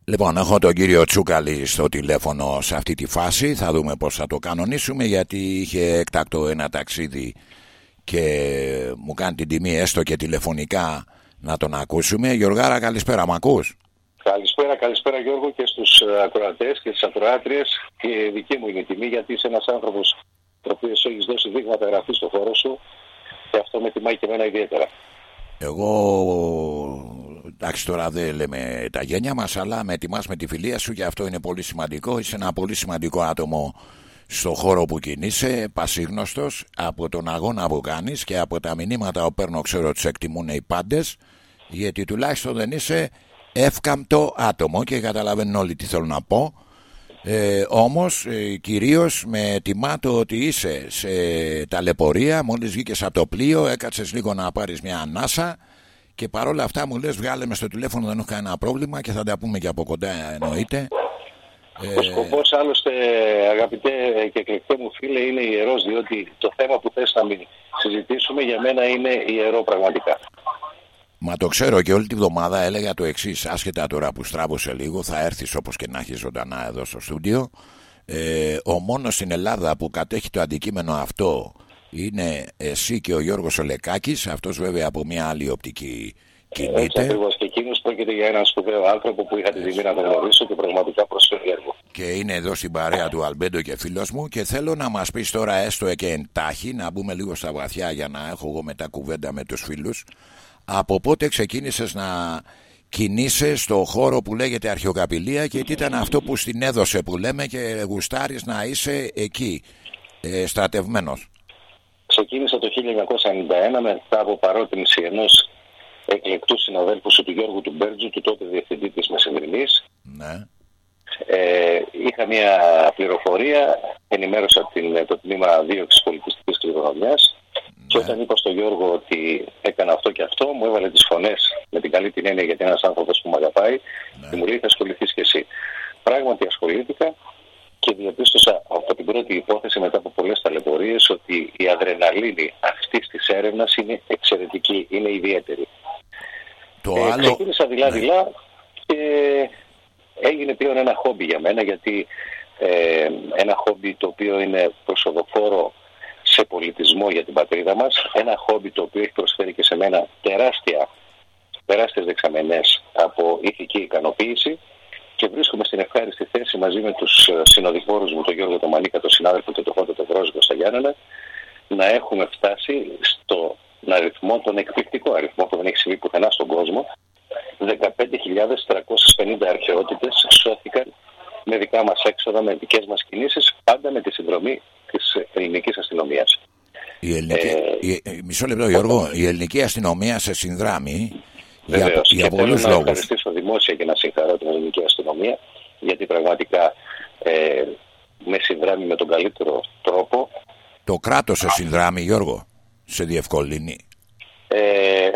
Λοιπόν, έχω τον κύριο Τσούκαλη στο τηλέφωνο σε αυτή τη φάση. Θα δούμε πώς θα το κανονίσουμε γιατί είχε έκτακτο ένα ταξίδι και μου κάνει την τιμή έστω και τηλεφωνικά να τον ακούσουμε. Γιωργάρα, καλησπέρα, μ' ακούς; Καλησπέρα, καλησπέρα Γιώργο και στους ε, ακροατές και στις ακροάτριες και δική μου είναι η τιμή γιατί είσαι ένας άνθρωπος ο οποίος έχεις δώσει δείγματα γραφής στο χώρο σου και αυτό με τιμάει και εμένα ιδιαίτερα. Εγώ, εντάξει τώρα δεν λέμε τα γένια μας, αλλά με τιμάς με τη φιλία σου και αυτό είναι πολύ σημαντικό. Είσαι ένα πολύ σημαντικό άτομο στο χώρο που κινείσαι, πασίγνωστος από τον αγώνα που κάνεις και από τα μηνύματα που παίρνω ξέρω ότι σε εκτιμούν οι πάντες, γιατί τουλάχιστον δεν είσαι εύκαμπτο άτομο και καταλαβαίνουν όλοι τι θέλω να πω. Ε, όμως ε, κυρίως με τιμά το ότι είσαι σε ταλαιπωρία μόλις βγήκες από το πλοίο έκατσες λίγο να πάρεις μια ανάσα και παρόλα αυτά μου λες βγάλε με στο τηλέφωνο δεν έχω κανένα πρόβλημα και θα τα πούμε και από κοντά εννοείται Ο σκοπός άλλωστε αγαπητέ και εκλεκτέ μου φίλε είναι ιερός διότι το θέμα που θες να μην συζητήσουμε για μένα είναι ιερό πραγματικά. Μα το ξέρω και όλη τη βδομάδα έλεγα το εξής. Άσχετα τώρα που στράβωσε λίγο, θα έρθεις όπως και να έχεις ζωντανά εδώ στο στούντιο. Ε, ο μόνος στην Ελλάδα που κατέχει το αντικείμενο αυτό είναι εσύ και ο Γιώργος Ολεκάκης αυτός βέβαια από μια άλλη οπτική Έτσι κινείται. ακριβώς. Και εκείνος πρόκειται για έναν σπουδαίο άνθρωπο που είχα τη τιμή να τον γνωρίσω και πραγματικά προσφέρει έργο. και είναι εδώ στην παρέα του Αλμπέντο και φίλος μου και θέλω να μας πεις τώρα έστω και εντάχει να μπούμε λίγο στα βαθιά για να έχω εγώ μετά κουβέντα με τους φίλους από πότε ξεκίνησες να κινείσαι στο χώρο που λέγεται αρχαιοκαπηλεία και τι ήταν αυτό που στην έδωσε που λέμε και γουστάρεις να είσαι εκεί ε, στρατευμένος Ξεκίνησα το 1991 μετά από παρότρινση ενός εκλεκτού συναδέλφου σου του Γιώργου του Μπέρτζου, του τότε διευθυντή της Μεσημβρινή. ναι. Ε, είχα μια πληροφορία, ενημέρωσα την, το τμήμα δίωξη πολιτιστικής κληρονομιάς. Και όταν είπα στον Γιώργο ότι έκανα αυτό και αυτό, μου έβαλε τις φωνές με την καλή την έννοια γιατί είναι ένας άνθρωπος που με αγαπάει και μου λέει θα ασχοληθείς κι εσύ. Πράγματι ασχολήθηκα και διαπίστωσα από την πρώτη υπόθεση μετά από πολλές ταλαιπωρίες ότι η αδρεναλίνη αυτής της έρευνας είναι εξαιρετική, είναι ιδιαίτερη. το Ε, άλλο Ξεκίνησα δειλά-δειλά και έγινε πλέον ένα χόμπι για μένα γιατί ε, ένα χόμπι το οποίο είναι προσοδοφόρο σε πολιτισμό για την πατρίδα μας, ένα χόμπι το οποίο έχει προσφέρει και σε μένα τεράστια, τεράστιες δεξαμενές από ηθική ικανοποίηση και βρίσκομαι στην ευχάριστη θέση μαζί με τους ε, συνοδοιπόρους μου, τον Γιώργο τον Μανίκα, τον συνάδελφο και τον Φώτο τον Βρόζικο στα Γιάννενα, να έχουμε φτάσει στον αριθμό, τον εκπληκτικό αριθμό που δεν έχει συμβεί πουθενά στον κόσμο. 15.350 αρχαιότητες σώθηκαν με δικά μας έξοδα, με δικές μας κινήσεις, πάντα με τη συνδρομή της ελληνικής αστυνομίας. Η ελληνική, Ε, η- ε, μισό λεπτό Γιώργο, η ελληνική αστυνομία σε συνδράμει για, Βεβαίως. για και θέλω πολλούς να λόγους. ευχαριστήσω δημόσια και να συγχαρώ την ελληνική αστυνομία γιατί πραγματικά ε, με συνδράμει με τον καλύτερο τρόπο. Το κράτος σε συνδράμει Γιώργο, σε διευκολύνει. Ε,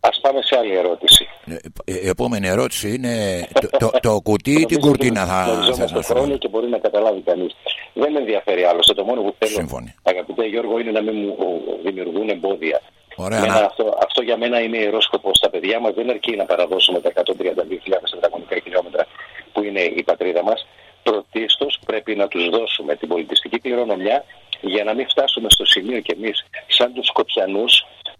ας πάμε σε άλλη ερώτηση. Ε, Η επόμενη ερώτηση είναι το, το, το κουτί ή την κουρτίνα θα θες Γνωριζόμαστε να σου χρόνια πω. και μπορεί να καταλάβει κανείς. Δεν με ενδιαφέρει άλλωστε. Το μόνο που θέλω, Σύμφωνοι. αγαπητέ Γιώργο, είναι να μην μου δημιουργούν εμπόδια. Ωραία, Μένα να- αυτό, αυτό για μένα είναι ιερό σκοπό. Στα παιδιά μας δεν αρκεί να παραδώσουμε τα 132.000 τετραγωνικά χιλιόμετρα που είναι η πατρίδα μας. Πρωτίστως πρέπει να τους δώσουμε την πολιτιστική κληρονομιά για να μην φτάσουμε στο σημείο κι εμείς, σαν τους Σκοπιανού,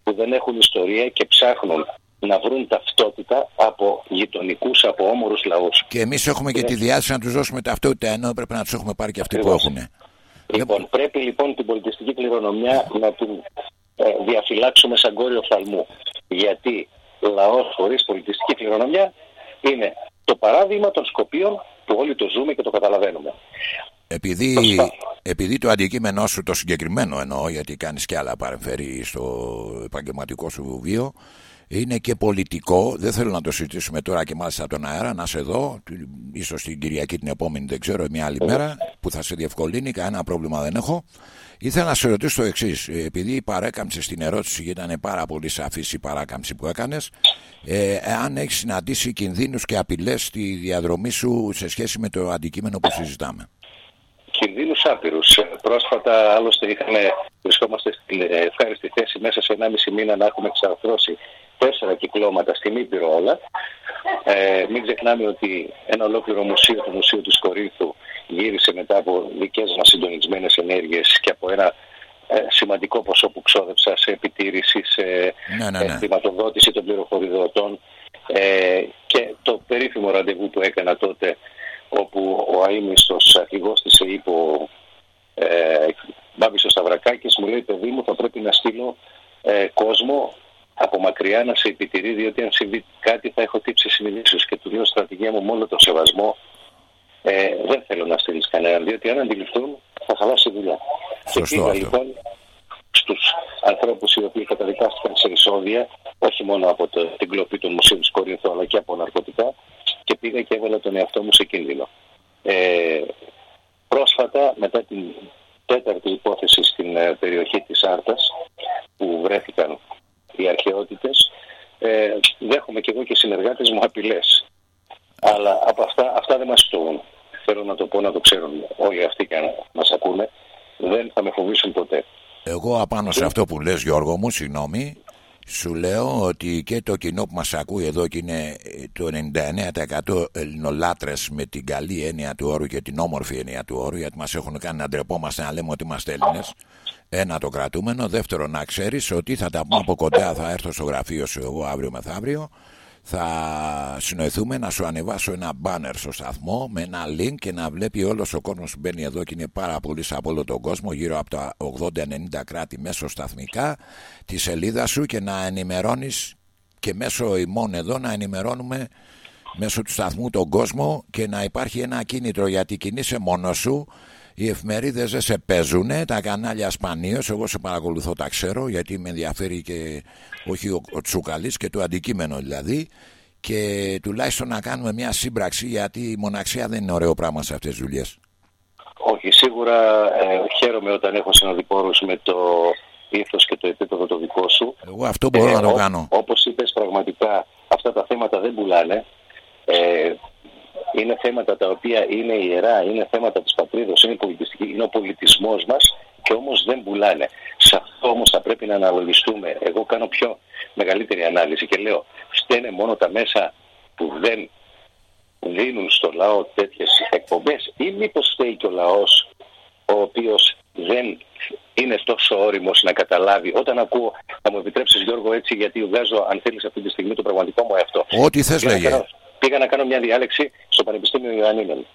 που δεν έχουν ιστορία και ψάχνουν να βρουν ταυτότητα από γειτονικούς, από όμορους λαούς. Και εμείς έχουμε και τη διάθεση να τους δώσουμε ταυτότητα ενώ πρέπει να τους έχουμε πάρει και αυτοί που Ακριβώς. έχουν. Λοιπόν, πρέπει λοιπόν την πολιτιστική κληρονομιά να την ε, διαφυλάξουμε σαν κόριο οφθαλμού. Γιατί λαός χωρίς πολιτιστική κληρονομιά είναι το παράδειγμα των Σκοπίων που όλοι το ζούμε και το καταλαβαίνουμε. Επειδή, Σωστά. επειδή το αντικείμενό σου το συγκεκριμένο εννοώ γιατί κάνεις και άλλα παρεμφέρει στο επαγγελματικό σου βίο είναι και πολιτικό, δεν θέλω να το συζητήσουμε τώρα και μάλιστα τον αέρα, να σε δω, ίσως την Κυριακή την επόμενη δεν ξέρω, μια άλλη μέρα που θα σε διευκολύνει, κανένα πρόβλημα δεν έχω. Ήθελα να σε ρωτήσω το εξής. Επειδή παρέκαμψε στην ερώτηση και ήταν πάρα πολύ σαφής η παράκαμψη που έκανες, ε, αν έχεις συναντήσει κινδύνους και απειλές στη διαδρομή σου σε σχέση με το αντικείμενο που συζητάμε. Κινδύνους άπειρους. Πρόσφατα, άλλωστε, είχαμε, βρισκόμαστε στην ε, ευχάριστη θέση μέσα σε 1,5 μήνα να έχουμε εξαρθρώσει τέσσερα κυκλώματα στην Ήπειρο όλα. Ε, μην ξεχνάμε ότι ένα ολόκληρο μουσείο, το Μουσείο της Κορίνθου, γύρισε μετά από δικές μας συντονισμένες ενέργειες και από ένα ε, σημαντικό ποσό που ξόδεψα σε επιτήρησης, σε Ναι, ναι, ε, ναι. χρηματοδότηση των πληροφοριδοτών ε, και το περίφημο ραντεβού που έκανα τότε όπου ο αείμνηστος αρχηγός της ΕΕΠ, ο ε, Μπάμπης ο Σταυρακάκης, μου λέει παιδί μου θα πρέπει να στείλω ε, κόσμο από μακριά να σε επιτηρεί διότι αν συμβεί κάτι θα έχω τύψει συνειδήσεως και του λέω στρατηγία μου με όλο το σεβασμό ε, δεν θέλω να στείλεις κανέναν διότι αν αντιληφθούν θα χαλάσει η δουλειά. Σωστό και πήγα αυτό. λοιπόν στους ανθρώπους οι οποίοι καταδικάστηκαν σε εισόδια όχι μόνο από το, την κλοπή των μουσείων της Κορίνθου αλλά και από ναρκωτικά και πήγα και έβαλα τον εαυτό μου σε κίνδυνο. Ε, πρόσφατα μετά την τέταρτη υπόθεση στην ε, περιοχή της Άρτας που βρέθηκαν οι αρχαιότητες ε, δέχομαι και εγώ και οι συνεργάτες μου απειλές. Αλλά από αυτά, αυτά δεν μας φτωούν. Θέλω να το πω να το ξέρουν όλοι αυτοί και να μας ακούνε. Δεν θα με φοβήσουν ποτέ. Εγώ απάνω σε αυτό που λες Γιώργο μου, συγγνώμη, σου λέω ότι και το κοινό που μας ακούει εδώ και είναι ε, το 99% ελληνολάτρες με την καλή έννοια του όρου και την όμορφη έννοια του όρου γιατί μας έχουν κάνει να ντρεπόμαστε να λέμε ότι είμαστε Έλληνες ένα το κρατούμενο, δεύτερο να ξέρεις ότι θα τα πούμε από κοντά θα έρθω στο γραφείο σου εγώ αύριο μεθαύριο θα συνοηθούμε να σου ανεβάσω ένα μπάνερ στο σταθμό με ένα link και να βλέπει όλος ο κόσμος που μπαίνει εδώ και είναι πάρα πολύ από όλο τον κόσμο γύρω από τα 80-90 κράτη μέσω σταθμικά τη σελίδα σου και να ενημερώνεις και μέσω ημών εδώ να ενημερώνουμε μέσω του σταθμού τον κόσμο και να υπάρχει ένα κίνητρο γιατί κινείσαι μόνος σου οι εφημερίδες δεν σε παίζουν, τα κανάλια σπανίως, εγώ σε παρακολουθώ τα ξέρω γιατί με ενδιαφέρει και όχι ο, ο Τσούκαλης και το αντικείμενο δηλαδή και τουλάχιστον να κάνουμε μια σύμπραξη γιατί η μοναξία δεν είναι ωραίο πράγμα σε αυτές τις δουλειές. Όχι, σίγουρα ε, χαίρομαι όταν έχω συνοδοιπόρους με το ήθος και το επίπεδο το δικό σου. Εγώ αυτό μπορώ να το ο- κάνω. Όπως είπες πραγματικά αυτά τα θέματα δεν πουλάνε. Ε, είναι θέματα τα οποία είναι ιερά, είναι θέματα της πατρίδος, είναι, πολιτιστική, είναι ο πολιτισμός μας και όμως δεν πουλάνε. Σε αυτό όμως θα πρέπει να αναλογιστούμε. Εγώ κάνω πιο μεγαλύτερη ανάλυση και λέω φταίνε μόνο τα μέσα που δεν δίνουν στο λαό τέτοιες εκπομπές ή μήπως φταίει και ο λαός ο οποίος δεν είναι τόσο όριμος να καταλάβει. Όταν ακούω, θα μου επιτρέψεις Γιώργο έτσι γιατί βγάζω αν θέλεις αυτή τη στιγμή το πραγματικό μου εαυτό. Ό,τι θες Πήρα λέγε. κανένα- Πήγα να κάνω μια διάλεξη στο Πανεπιστήμιο Ιωαννίνων.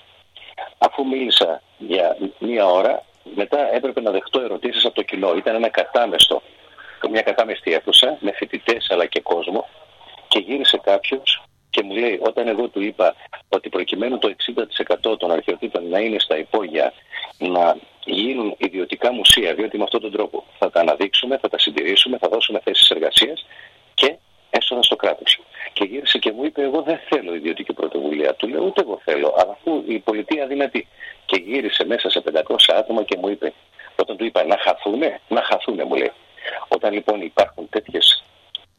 Αφού μίλησα για μία ώρα, μετά έπρεπε να δεχτώ ερωτήσεις από το κοινό. Ήταν ένα κατάμεστο, μια κατάμεστη αίθουσα με φοιτητές αλλά και κόσμο και γύρισε κάποιος και μου λέει, όταν εγώ του είπα ότι προκειμένου το 60% των αρχαιοτήτων να είναι στα υπόγεια να γίνουν ιδιωτικά μουσεία, διότι με αυτόν τον τρόπο θα τα αναδείξουμε, θα τα συντηρήσουμε, θα δώσουμε θέσεις εργασίας και έσοδα στο κράτο. Και γύρισε και μου είπε: Εγώ δεν θέλω ιδιωτική πρωτοβουλία. Του λέω: Ούτε εγώ θέλω. Αλλά αφού η πολιτεία δυνατή. Και γύρισε μέσα σε 500 άτομα και μου είπε: Όταν του είπα να χαθούνε, να χαθούνε, μου λέει. Όταν λοιπόν υπάρχουν τέτοιες.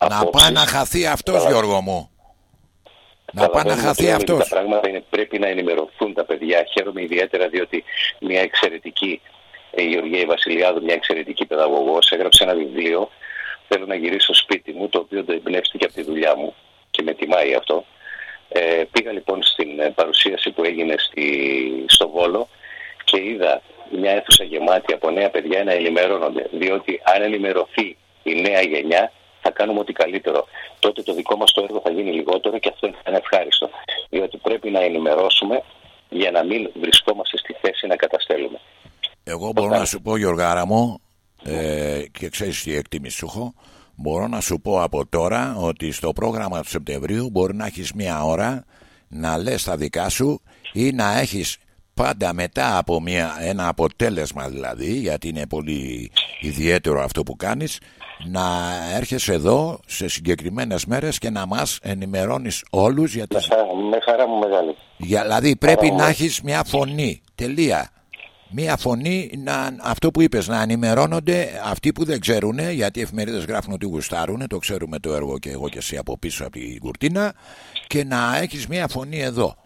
Να πάει να χαθεί αυτός Γιώργο μου. Να πάει να χαθεί Τα αυτός. πράγματα είναι, πρέπει να ενημερωθούν τα παιδιά. Χαίρομαι ιδιαίτερα διότι μια εξαιρετική, ε, η Γεωργία Βασιλιάδου, μια εξαιρετική παιδαγωγός, έγραψε ένα βιβλίο. Θέλω να γυρίσω σπίτι μου, το οποίο το εμπνεύστηκε από τη δουλειά μου και με τιμάει αυτό. Ε, πήγα λοιπόν στην ε, παρουσίαση που έγινε στη, στο Βόλο και είδα μια αίθουσα γεμάτη από νέα παιδιά να ενημερώνονται. Διότι αν ενημερωθεί η νέα γενιά, θα κάνουμε ό,τι καλύτερο. Τότε το δικό μας το έργο θα γίνει λιγότερο και αυτό είναι ευχάριστο. Διότι πρέπει να ενημερώσουμε για να μην βρισκόμαστε στη θέση να καταστέλουμε. Εγώ μπορώ να σου πω Γιωργάρα μου ε, και ξέρεις τι εκτίμηση σου έχω; Μπορώ να σου πω από τώρα ότι στο πρόγραμμα του Σεπτεμβρίου μπορεί να έχεις μία ώρα να λες τα δικά σου ή να έχεις πάντα μετά από μια, ένα αποτέλεσμα δηλαδή γιατί είναι πολύ ιδιαίτερο αυτό που κάνεις να έρχεσαι εδώ σε συγκεκριμένες μέρες και να μας ενημερώνεις όλους για Με, τις χα- με χαρά μου μεγάλη. για, δηλαδή πρέπει Άρα, να ναι. έχεις μια φωνή. Τελεία. Μια φωνή, να, αυτό που είπες, να ενημερώνονται αυτοί που δεν ξέρουν, γιατί οι εφημερίδες γράφουν ότι γουστάρουν, το ξέρουμε το έργο και εγώ και εσύ από πίσω από την κουρτίνα, και να έχεις μια φωνή εδώ,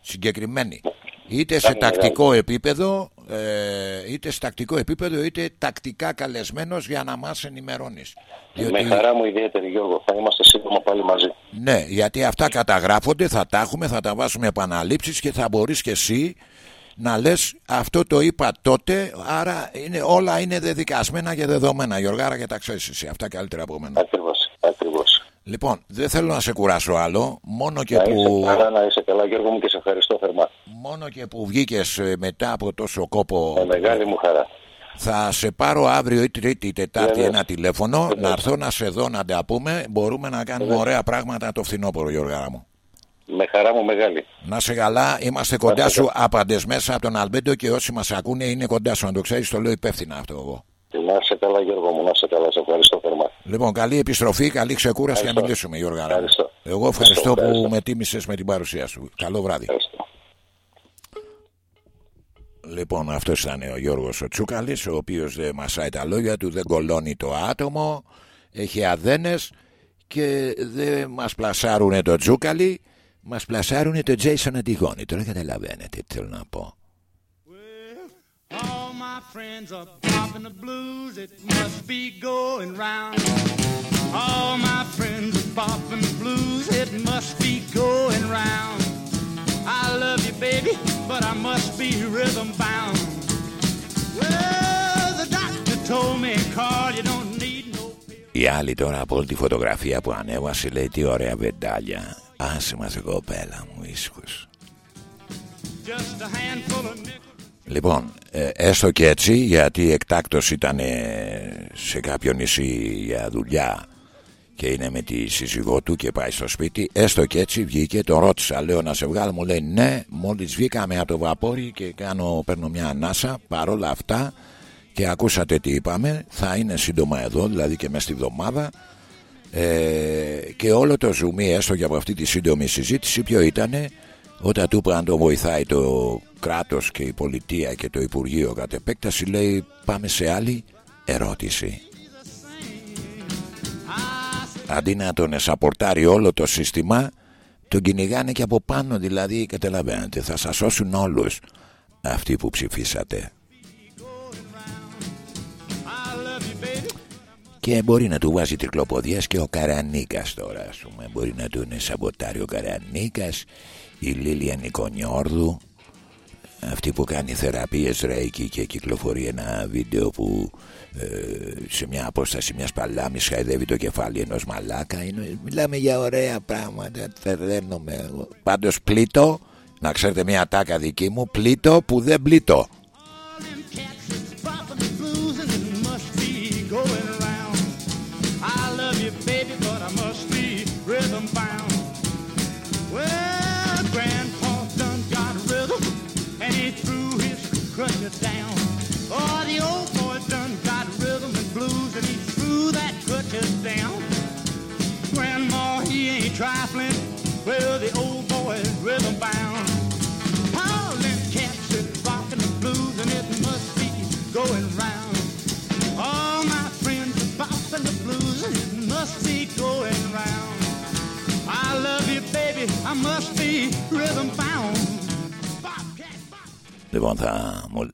συγκεκριμένη. Είτε σε Κάνει τακτικό επίπεδο, ε, είτε σε τακτικό επίπεδο, είτε τακτικά καλεσμένος για να μας ενημερώνεις. Με χαρά μου ιδιαίτερη Γιώργο. Θα είμαστε σύντομα πάλι μαζί. Ναι, γιατί αυτά καταγράφονται, θα τα έχουμε, θα τα βάζουμε επαναλήψεις και θα μπορείς και εσύ να λες αυτό το είπα τότε, άρα είναι, όλα είναι δεδικασμένα και δεδομένα. Γιωργάρα και τα ξέρεις εσύ, αυτά καλύτερα από μένα. Ακριβώς, ακριβώς. Λοιπόν, δεν θέλω να σε κουράσω άλλο, μόνο και Να που, είσαι καλά, να είσαι καλά Γιώργο μου και σε ευχαριστώ θερμά. μόνο και που βγήκες ε, μετά από τόσο κόπο Με μεγάλη μου χαρά. θα σε πάρω αύριο ή Τρίτη ή Τετάρτη Βεβαίως. ένα τηλέφωνο, να Βεβαίως. έρθω να σε δω να τα πούμε, μπορούμε να κάνουμε Βεβαίως. ωραία πράγματα το φθινόπωρο Γιωργάρα μου. Με χαρά μου μεγάλη. Να σε καλά, είμαστε κοντά είστε σου άπαντες μέσα από τον Αλμπέντο και όσοι μας ακούνε είναι κοντά σου. Να το ξέρεις, το λέω υπεύθυνα αυτό εγώ. Να είσαι καλά Γιώργο μου, να είσαι καλά. Σε ευχαριστώ θερμά. Λοιπόν, καλή επιστροφή, καλή ξεκούραση για να Ευχαριστώ. μιλήσουμε, Γιώργα. Ευχαριστώ. Εγώ ευχαριστώ που Ευχαριστώ. με τίμησες με την παρουσία σου. Καλό βράδυ. Ευχαριστώ. Λοιπόν, αυτός ήταν ο Γιώργος ο Τσούκαλης, ο οποίος δεν μασάει τα λόγια του, δεν κολώνει το άτομο, έχει αδένες και δεν μας πλασάρουνε το Τσούκαλι, μα πλασάρουνε το Jason Αντιγόνη. Τώρα καταλαβαίνετε τι θέλω να πω. All my friends are popping the blues, it must be going round. All my friends are popping the blues, it must be going round. I love you, baby, but I must be rhythm bound. Well, the doctor told me, Carl, you don't need no pill. Η άλλη τώρα από όλη τη φωτογραφία που ανέβασε λέει τι ωραία βεντάλια. Άσε μας κοπέλα μου ήσυχος. Just a handful of nickels. Λοιπόν, ε, έστω και έτσι γιατί εκτάκτος ήταν ε, σε κάποιο νησί για δουλειά και είναι με τη σύζυγό του και πάει στο σπίτι έστω και έτσι βγήκε, το ρώτησα λέω να σε βγάλω μου λέει ναι μόλις βγήκαμε από το βαπόρι και κάνω, παίρνω μια ανάσα παρόλα αυτά και ακούσατε τι είπαμε θα είναι σύντομα εδώ δηλαδή και μέσα στη βδομάδα ε, και όλο το ζουμί έστω και από αυτή τη σύντομη συζήτηση ποιο ήτανε όταν του είπαν το βοηθάει το κράτος και η πολιτεία και το Υπουργείο κατ' επέκταση λέει πάμε σε άλλη ερώτηση αντί να τον εσαπορτάρει όλο το σύστημα τον κυνηγάνε και από πάνω δηλαδή καταλαβαίνετε θα σας σώσουν όλους αυτοί που ψηφίσατε και μπορεί να του βάζει τρικλοποδιές και ο Καρανίκας τώρα ας πούμε. Μπορεί να τον σαμποτάρει ο Καρανίκας η Λίλια Νικονιόρδου αυτή που κάνει θεραπείες ρέικι και κυκλοφορεί ένα βίντεο που ε, σε μια απόσταση μιας παλάμης χαϊδεύει το κεφάλι ενός μαλάκα. Είναι, μιλάμε για ωραία πράγματα τρελαίνομαι πάντως πλήττω να ξέρετε μια τάκα δική μου πλήττω που δεν πλήττω trifling. Well, the old boy is rhythm bound. All them cats is rocking the blues and it must be going round. All my friends are bopping the blues and it must be going round. I love you, baby. I must be rhythm bound. Bop, cat, bop. Λοιπόν θα μου...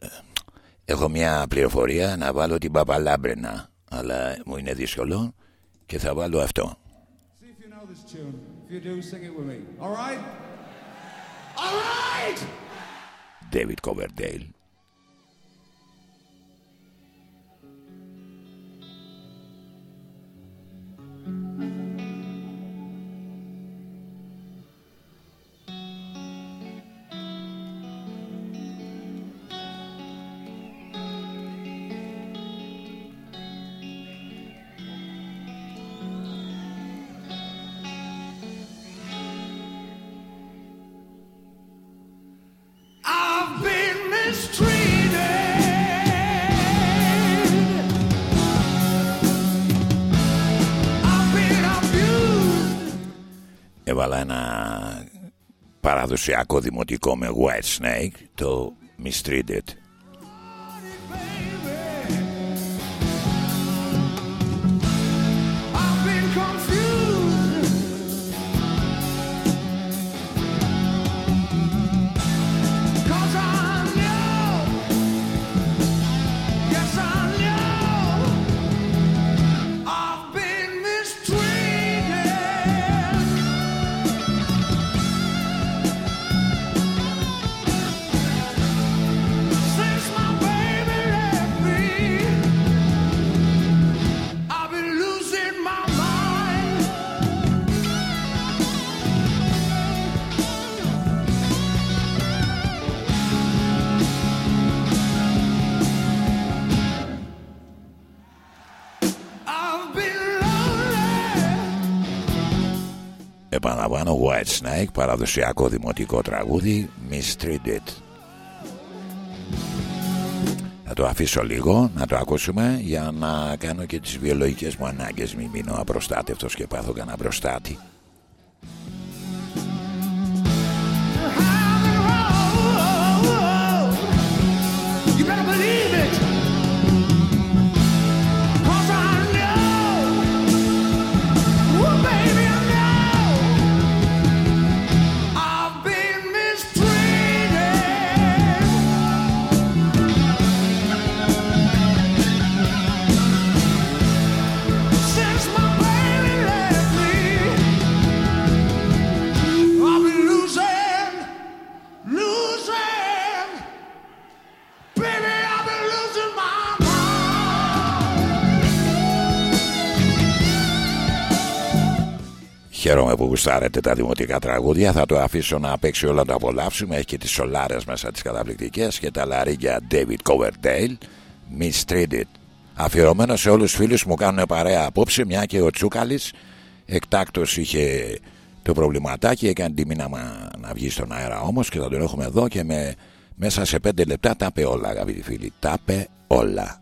Έχω μια πληροφορία να βάλω την Παπαλάμπρενα Αλλά μου είναι δύσκολο Και θα βάλω αυτό If you do, sing it with me. All right? All right! David Coverdale παραδοσιακό δημοτικό με White Snake Το Mistreated Επαναλαμβάνω White Snake Παραδοσιακό δημοτικό τραγούδι Mistreated Θα το αφήσω λίγο να το ακούσουμε Για να κάνω και τις βιολογικές μου ανάγκες. Μην μείνω απροστάτευτος και πάθω κανένα μπροστάτη γουστάρετε τα δημοτικά τραγούδια. Θα το αφήσω να παίξει όλα το απολαύσουμε. Έχει και τις σολάρες μέσα τις καταπληκτικές Και τα λαρίκια David Coverdale Mistreated Αφιερωμένο σε όλους τους φίλους που μου κάνουν παρέα απόψε Μια και ο Τσούκαλης Εκτάκτος είχε το προβληματάκι Έκανε τιμή να, μα- να βγει στον αέρα όμως Και θα τον έχουμε εδώ και με, μέσα σε πέντε λεπτά. Τα είπε όλα αγαπητοί φίλοι Τα είπε όλα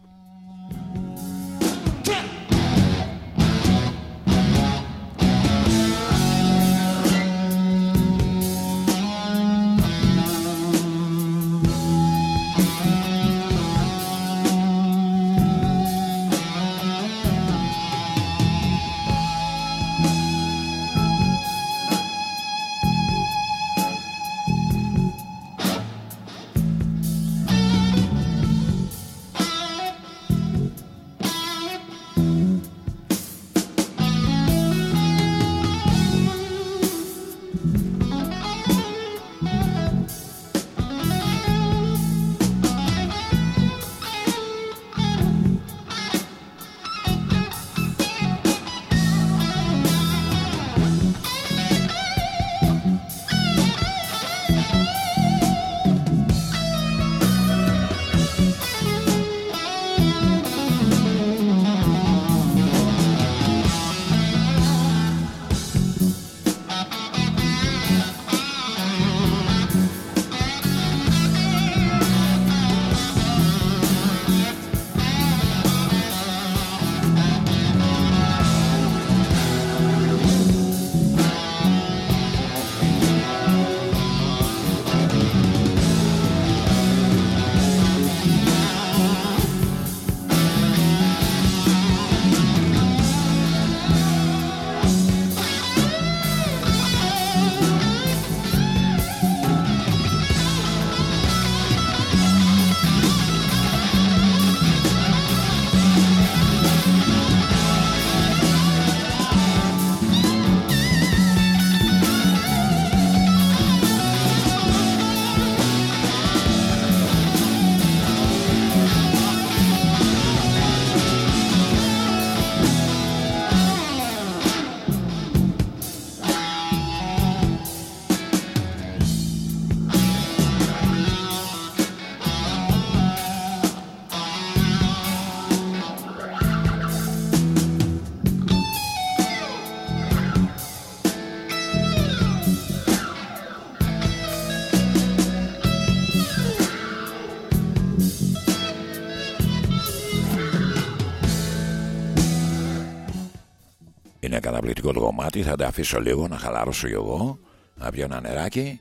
Είναι καταπληκτικό το κομμάτι. Θα τα αφήσω λίγο να χαλαρώσω κι εγώ. Να πιω ένα νεράκι.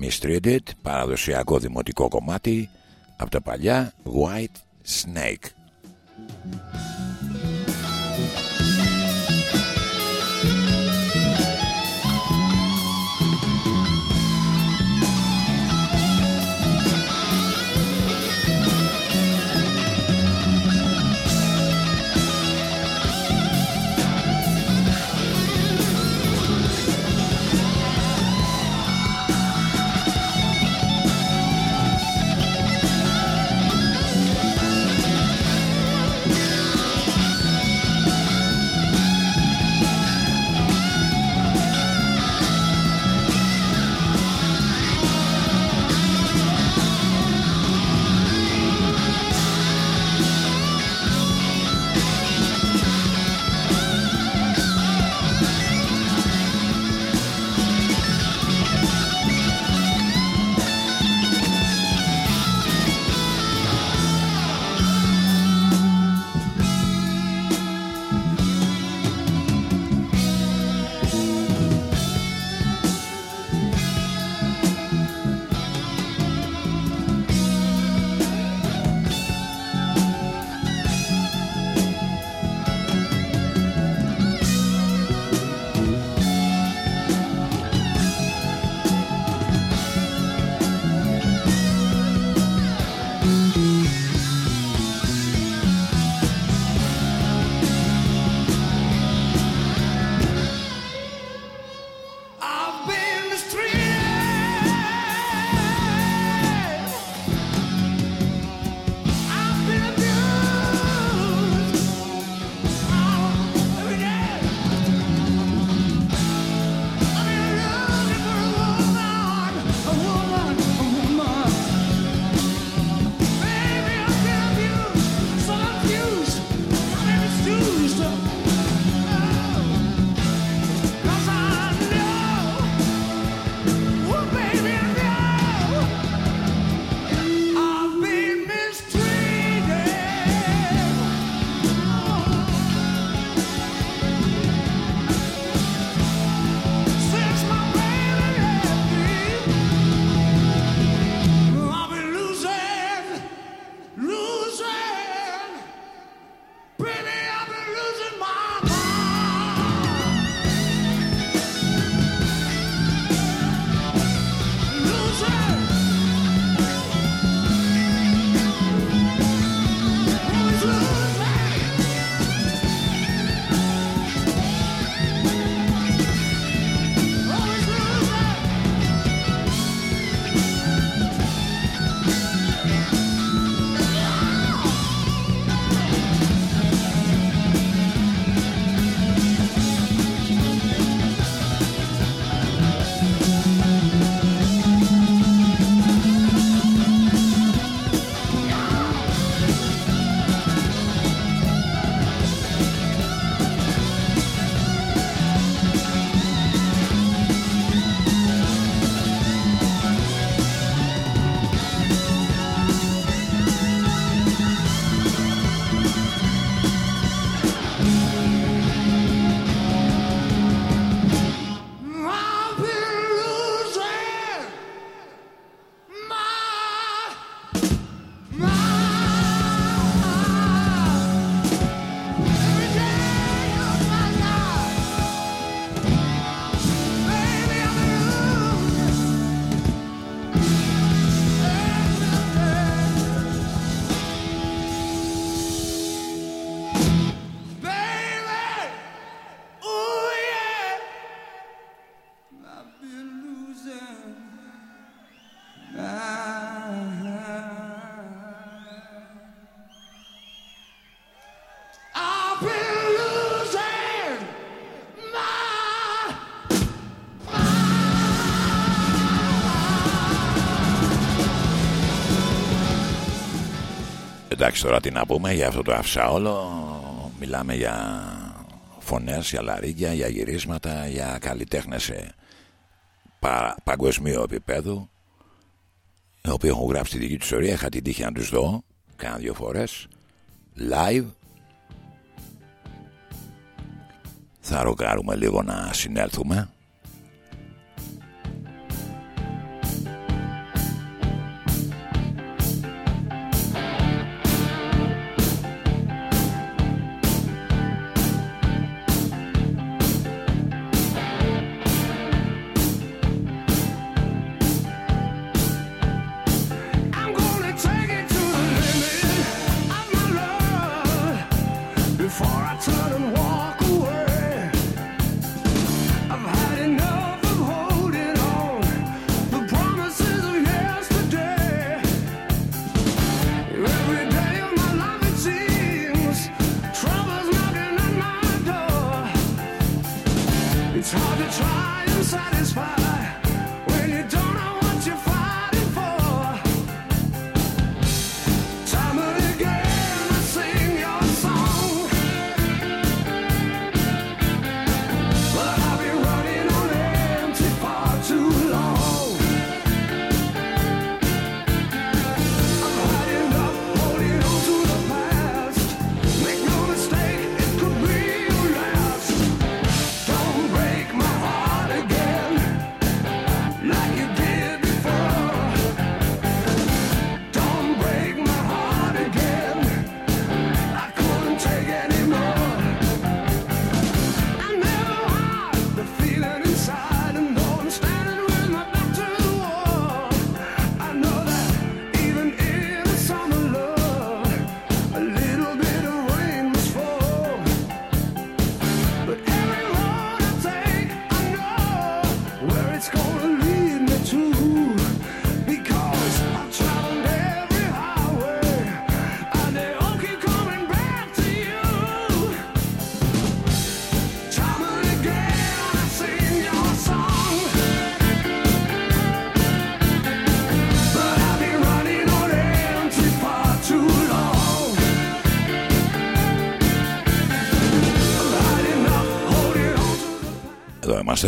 Mistreated, παραδοσιακό δημοτικό κομμάτι από τα παλιά White Snake. Εντάξει τώρα τι να πούμε για αυτό το αυσάολο. Μιλάμε για φωνές, για λαρίκια, για γυρίσματα Για καλλιτέχνες σε πα, παγκοσμίου επίπεδου Οι οποίοι έχουν γράψει τη δική τους ιστορία. Είχα την τύχη να τους δω Κάνα δύο φορές. Live. Θα ροκάρουμε λίγο να συνέλθουμε.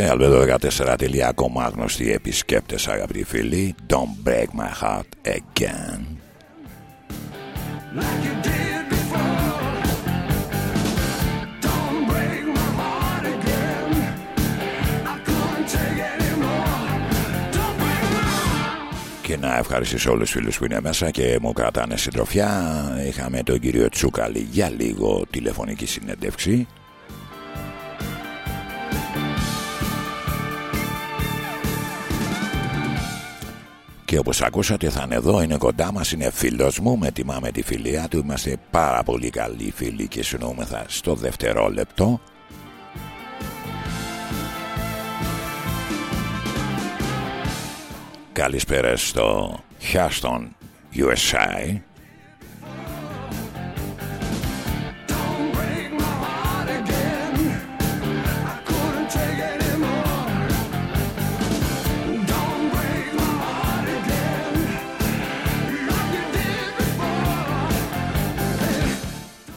Είμαστε, albedo14.com άγνωστοι επισκέπτες αγαπητοί φίλοι Don't break my heart again like you did before. Don't break my heart again. I couldn't take anymore. Don't break my heart. Και να ευχαριστήσω όλους τους φίλους που είναι μέσα και μου κρατάνε συντροφιά Είχαμε τον κύριο Τσούκαλη για λίγο τηλεφωνική συνέντευξη Και όπως ακούσατε θα είναι εδώ, είναι κοντά μας, είναι φίλος μου, με τιμά τη φιλία του. Είμαστε πάρα πολύ καλοί φίλοι και συνοούμεθα στο δευτερόλεπτο. Καλησπέρα στο Houston, USA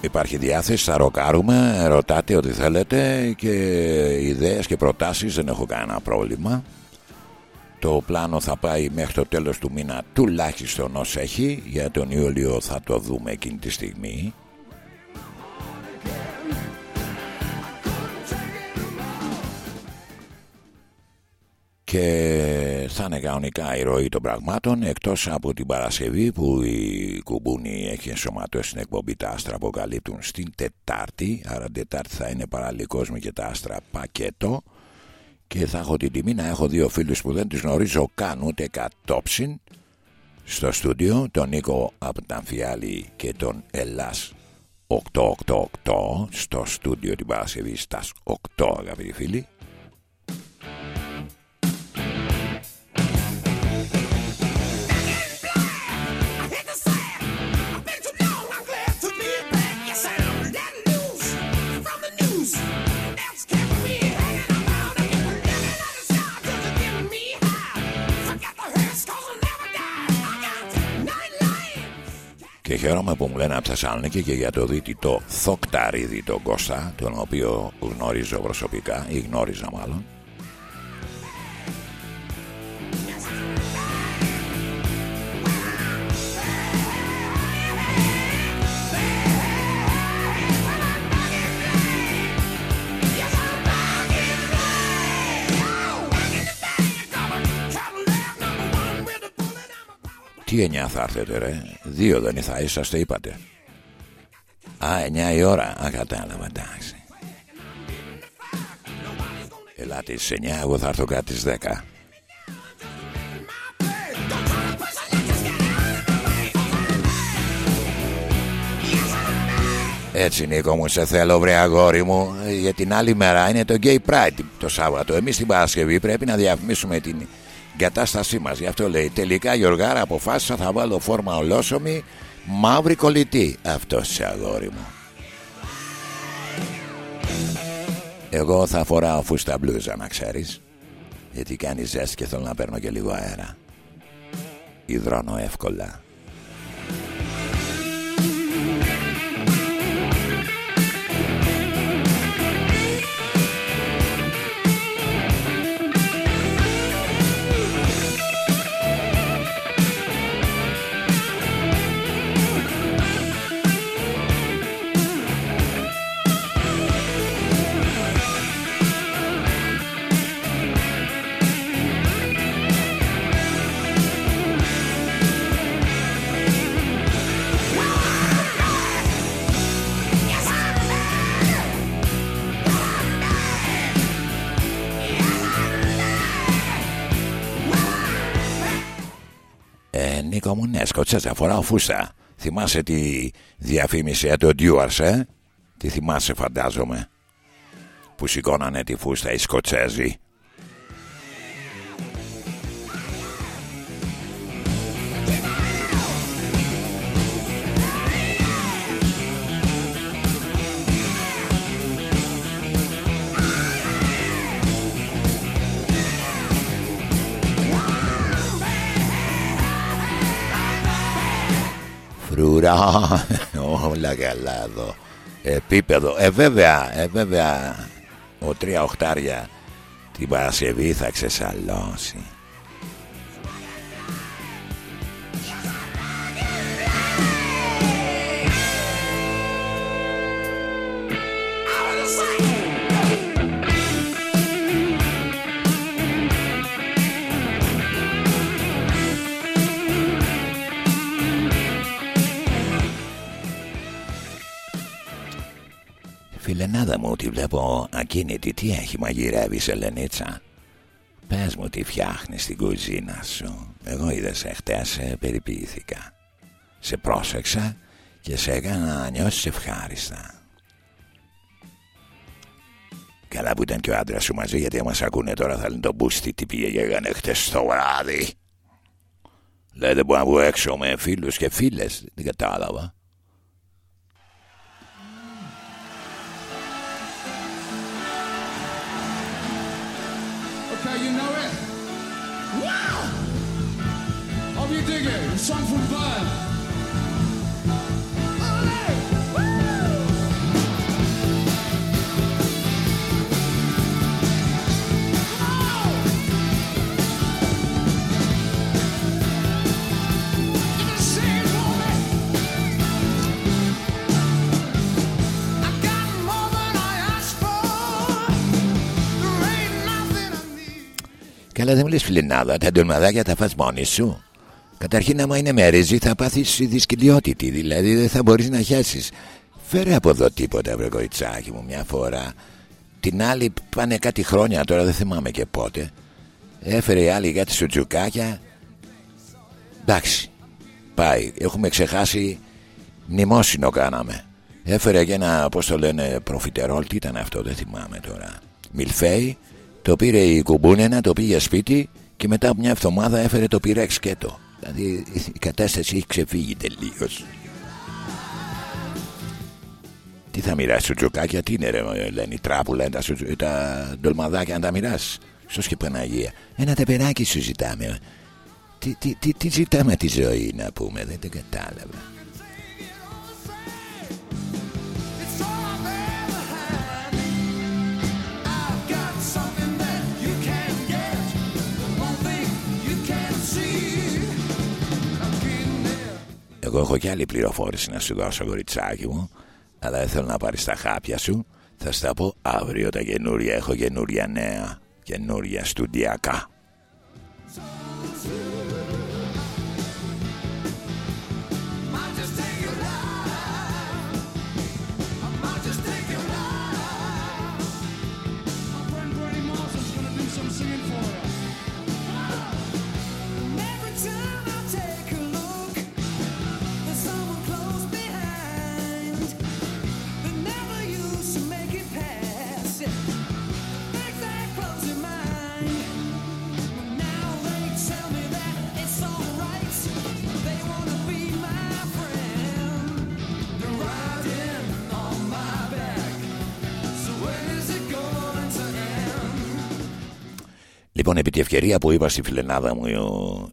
Υπάρχει διάθεση, θα ροκάρουμε, ρωτάτε ό,τι θέλετε και ιδέες και προτάσεις, δεν έχω κανένα πρόβλημα. Το πλάνο θα πάει μέχρι το τέλος του μήνα τουλάχιστον ως έχει, για τον Ιούλιο θα το δούμε εκείνη τη στιγμή. Και θα είναι κανονικά η ροή των πραγμάτων εκτός από την Παρασκευή που η Κουμπούνη έχει ενσωματώσει στην εκπομπή τα άστρα που καλύπτουν στην Τετάρτη. Άρα Τετάρτη θα είναι παραλληλικός με και τα άστρα πακέτο. Και θα έχω την τιμή να έχω δύο φίλους που δεν τους γνωρίζω καν ούτε κατόψιν. Στο στούντιο τον Νίκο από τα Αμφιάλη και τον Ελλάς 888 στο στούντιο την Παρασκευή στα 8 αγαπητοί φίλοι Και χαίρομαι που μου λένε από Θεσσαλονίκη και για το δίτητο Θοκταρίδη τον Κώστα, τον οποίο γνωρίζω προσωπικά ή γνώριζα μάλλον. Τι 9 θα έρθετε ρε; Δύο δεν θα είσαστε είπατε. Α 9 η ώρα. Α κατάλαβα εντάξει. Ελάτε στις 9 εγώ θα έρθω κάτι στις 10 Έτσι Νίκο μου σε θέλω βρε αγόρι μου. Για την άλλη μέρα είναι το Gay Pride το Σάββατο. Εμείς την Παρασκευή πρέπει να διαφημίσουμε την κατάστασή μας. Γι' αυτό λέει τελικά Γιωργάρα αποφάσισα θα βάλω φόρμα ολόσωμη Μαύρη κολλητή. Αυτός σε αγόρι μου. Εγώ θα φοράω φούστα μπλούζα να ξέρεις. Γιατί κάνει ζέστη και θέλω να παίρνω και λίγο αέρα. Υδρώνω εύκολα Ε, Νίκο μου, ναι, σκοτσέζα, φοράω φούστα. Θυμάσαι τη διαφήμιση για το Duars, ε; Τι θυμάσαι, φαντάζομαι. Που σηκώνανε τη φούστα οι Σκοτσέζοι. Φρουρά, όλα καλά εδώ. Επίπεδο. Ε, βέβαια, ε, βέβαια, ο τρία οχτάρια την Παρασκευή θα ξεσαλώσει. Φιλενάδα μου τη βλέπω ακίνητη. Τι έχει μαγειρεύεις Ελενίτσα; Πες μου τι φτιάχνεις στην κουζίνα σου. Εγώ είδες εχθές σε περιποιήθηκα. Σε πρόσεξα και σε έκανα να νιώσεις ευχάριστα. Καλά που ήταν και ο άντρας σου μαζί γιατί μας ακούνε τώρα θα λένε το μπούστι τι πήγε και έκανε χτες το βράδυ. Λέτε που να βγω έξω με φίλους και φίλες Δεν κατάλαβα song from Bud. Καλά δεν μου λες φιλενάδα Τα ντολμαδάκια τα φας μόνη σου Καταρχήν άμα είναι με ρύζι θα πάθεις δυσκολιότητη Δηλαδή δεν θα μπορείς να χέσεις Φέρε από εδώ τίποτα βρε κοριτσάκι μου μια φορά. Την άλλη πάνε κάτι χρόνια τώρα δεν θυμάμαι και πότε. Έφερε η άλλη κάτι σουτζουκάκια Εντάξει Πάει. Έχουμε ξεχάσει Μνημόσυνο κάναμε. Έφερε και ένα πώς το λένε προφιτερόλ Τι ήταν αυτό δεν θυμάμαι τώρα. Μιλφέι το πήρε η κουμπούνενα, το πήγε σπίτι και μετά από μια εβδομάδα έφερε το πυρέξ σκέτο. Δηλαδή η κατάσταση έχει ξεφύγει τελείως. Τι θα μοιράσει σου τζοκάκια, τι είναι ρε, λένε οι τράπουλα, τα, σουτζου- τα ντολμαδάκια να τα μοιράσει. Σω και Παναγία. Ένα ταπεράκι σου ζητάμε. Τι, τι, τι, τι ζητάμε τη ζωή να πούμε, δεν το κατάλαβα. Εγώ έχω και άλλη πληροφόρηση να σου δώσω, κοριτσάκι μου. Αλλά δεν θέλω να πάρεις τα χάπια σου. Θα στα πω αύριο τα καινούρια. Έχω καινούρια νέα. Καινούρια στουντιακά. Λοιπόν, επί τη ευκαιρία που είπα στη φιλενάδα μου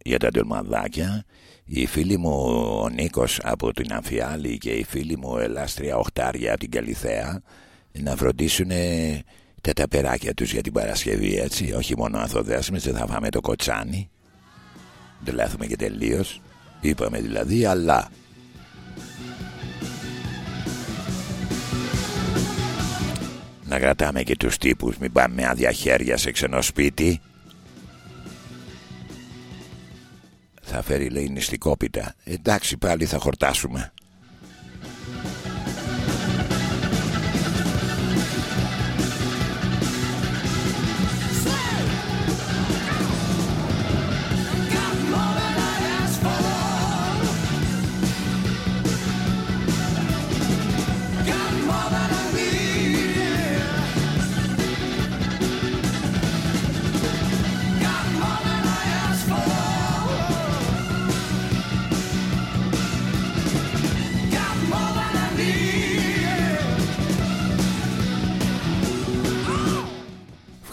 για τα ντολμαδάκια, η φίλη μου ο Νίκος από την Αμφιάλη και η φίλη μου Ελάστρια Οχτάρια από την Καλιθέα να φροντίσουν τα ταπεράκια τους για την Παρασκευή, έτσι. Όχι μόνο ανθοδέσμες, δεν θα φάμε το κοτσάνι. Δεν λάθουμε και τελείως. Είπαμε δηλαδή, αλλά να κρατάμε και τους τύπους μην πάμε με άδεια χέρια σε ξενό σπίτι θα φέρει λέει νηστικόπιτα. Εντάξει πάλι θα χορτάσουμε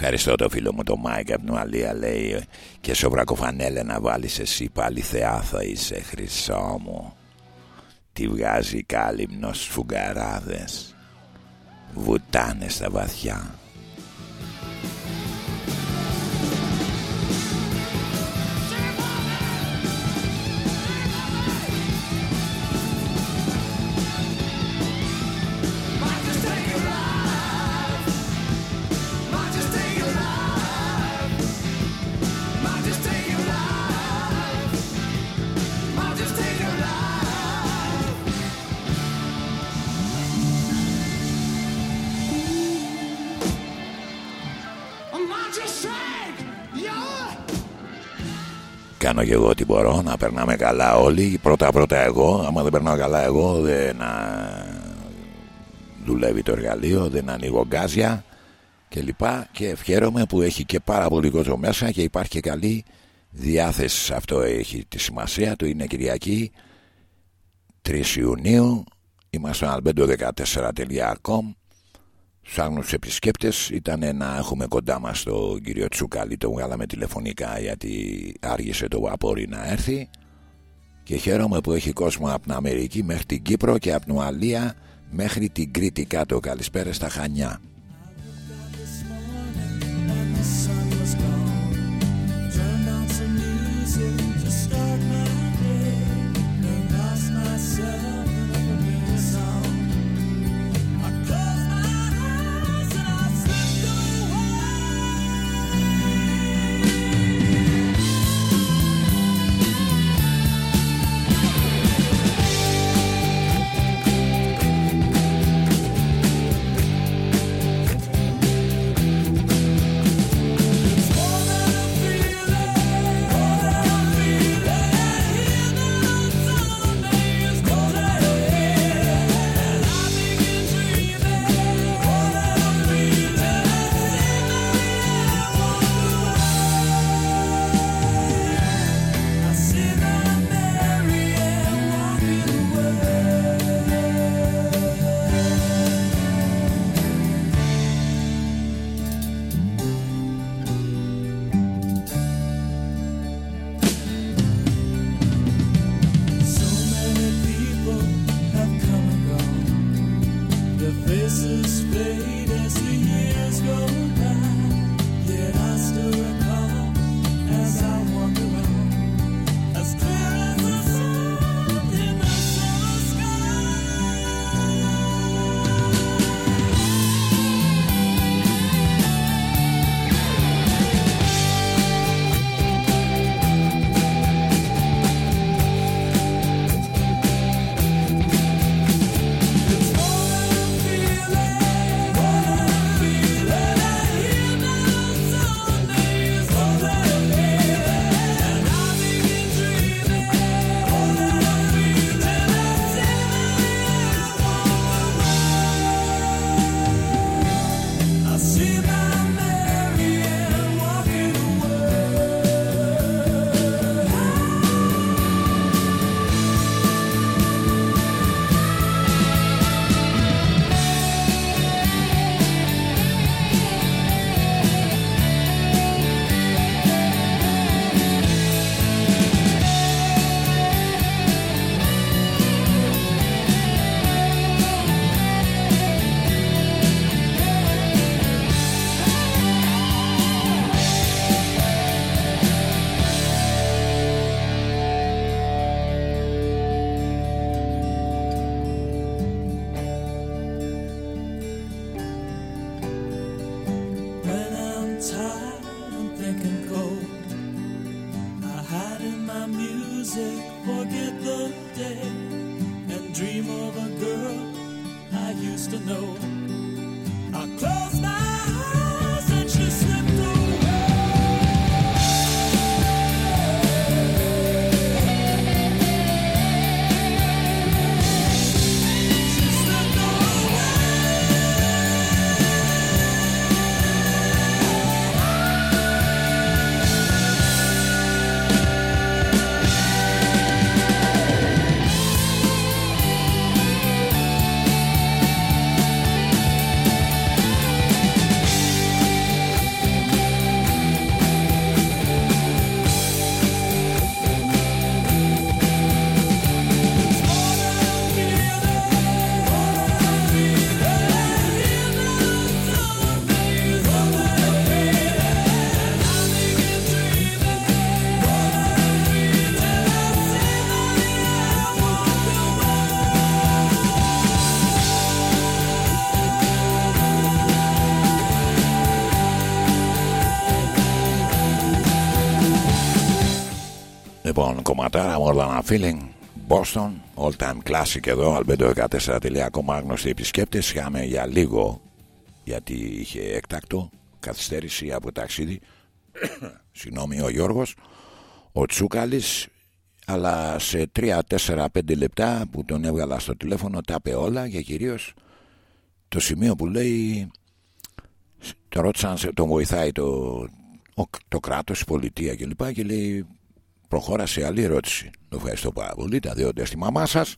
Ευχαριστώ το φίλο μου το Μάικ από την Ουαλία λέει και σοβρακοφανέλα να βάλεις εσύ πάλι θεά θα είσαι χρυσό μου. Τι βγάζει Κάλυμνος σφουγγαράδες βουτάνε στα βαθιά κάνω και εγώ ό,τι μπορώ να περνάμε καλά όλοι. Πρώτα πρώτα εγώ. Άμα δεν περνάω καλά εγώ δεν δουλεύει το εργαλείο, δεν ανοίγω γκάζια και λοιπά. Και ευχαίρομαι που έχει και πάρα πολύ κόσμο μέσα και υπάρχει και καλή διάθεση. Αυτό έχει τη σημασία του. Είναι Κυριακή 3 Ιουνίου. Είμαστε στο albedo14.com Στου άγνωστους επισκέπτες ήταν να έχουμε κοντά μας τον κύριο Τσούκαλη. Το βγάλαμε τηλεφωνικά γιατί άργησε το βαπόρι να έρθει. Και χαίρομαι που έχει κόσμο από την Αμερική μέχρι την Κύπρο και από την Ουαλία μέχρι την Κρήτη κάτω. Καλησπέρα στα Χανιά. Κομματάρα More Than a Feeling, Boston, All Time Classic εδώ, albedo14.com, άγνωστοι επισκέπτες. Είχαμε για λίγο, γιατί είχε έκτακτο, καθυστέρηση από ταξίδι. Συγγνώμη, ο Γιώργος, ο Τσούκαλης, αλλά σε 3, 4, 5 λεπτά που τον έβγαλα στο τηλέφωνο τα είπε όλα και κυρίως το σημείο που λέει το ρώτησαν αν σε- τον βοηθάει το, ο, το κράτος, η πολιτεία κλπ. Και λέει προχώρα σε άλλη ερώτηση. Το ευχαριστώ πάρα πολύ. Τα δίνονται στη μαμά σας.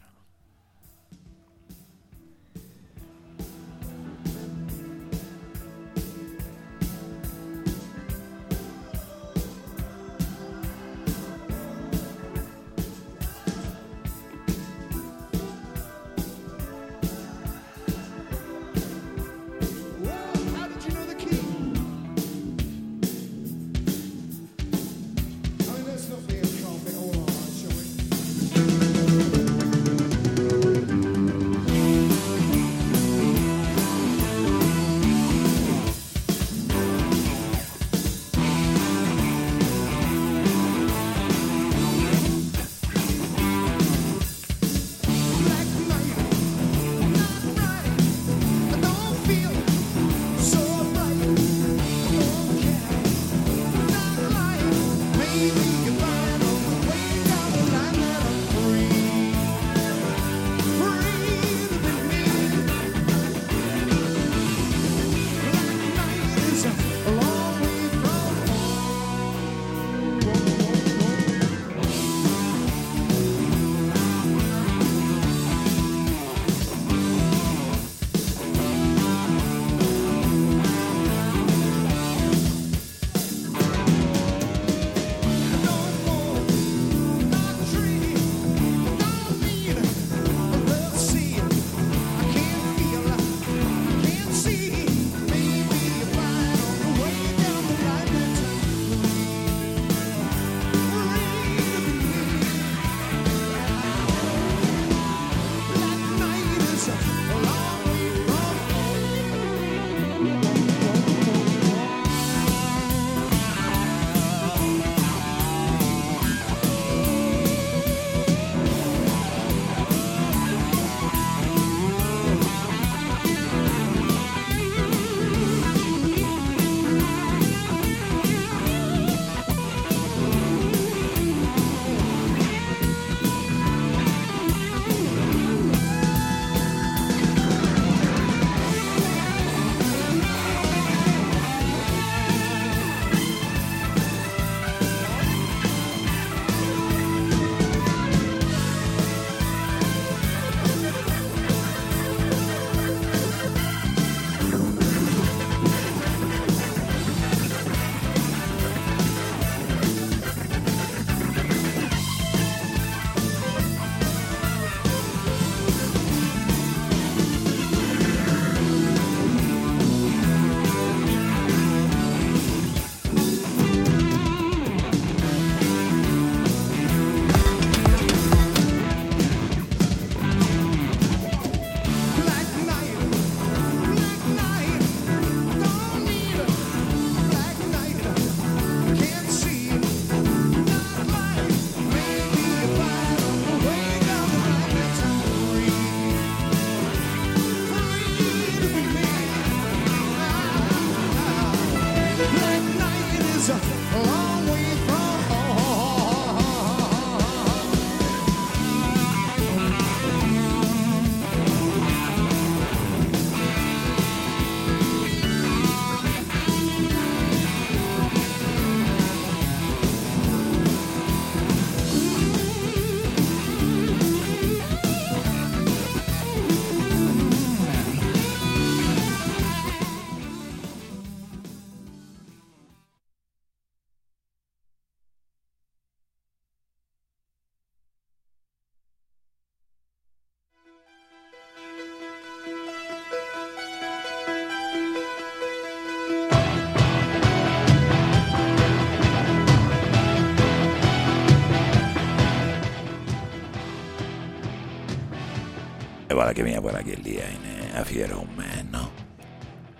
παρά και μια παραγγελία είναι αφιερωμένο.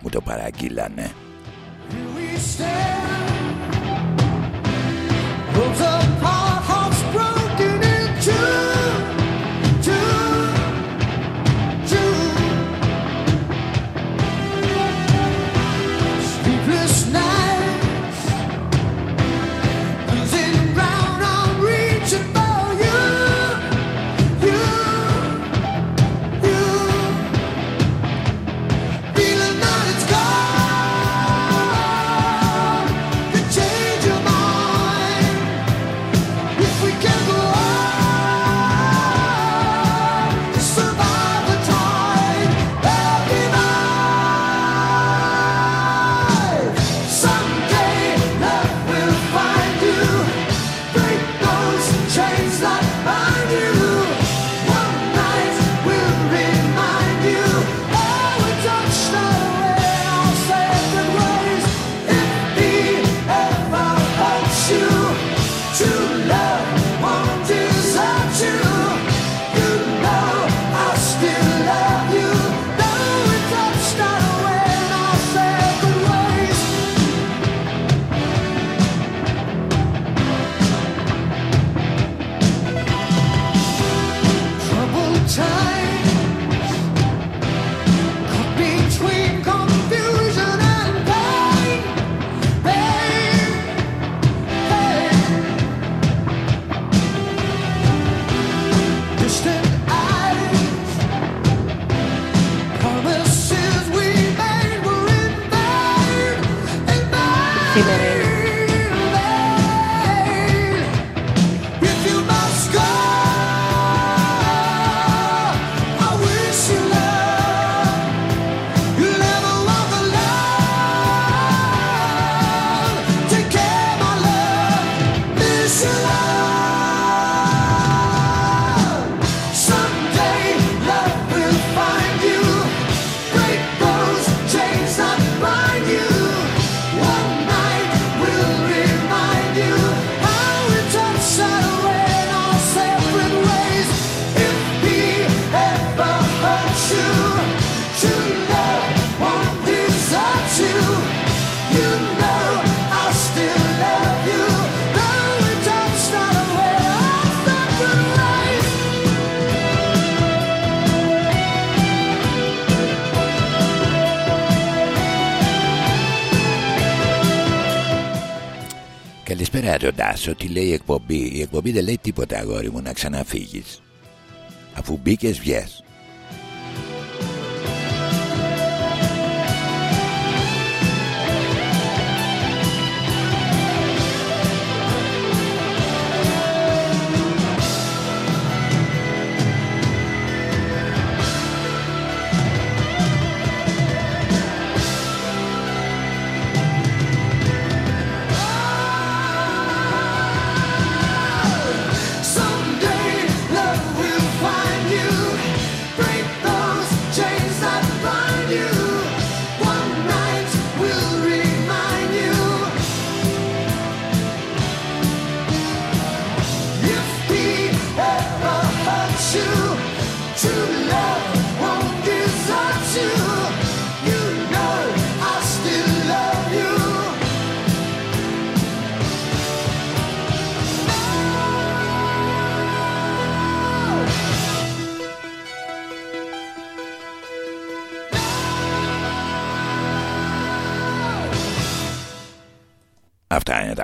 Μου το παραγγείλανε περάζοντα ότι λέει η εκπομπή, η εκπομπή δεν λέει τίποτα, αγόρι μου, να ξαναφύγεις. Αφού μπήκες, βγες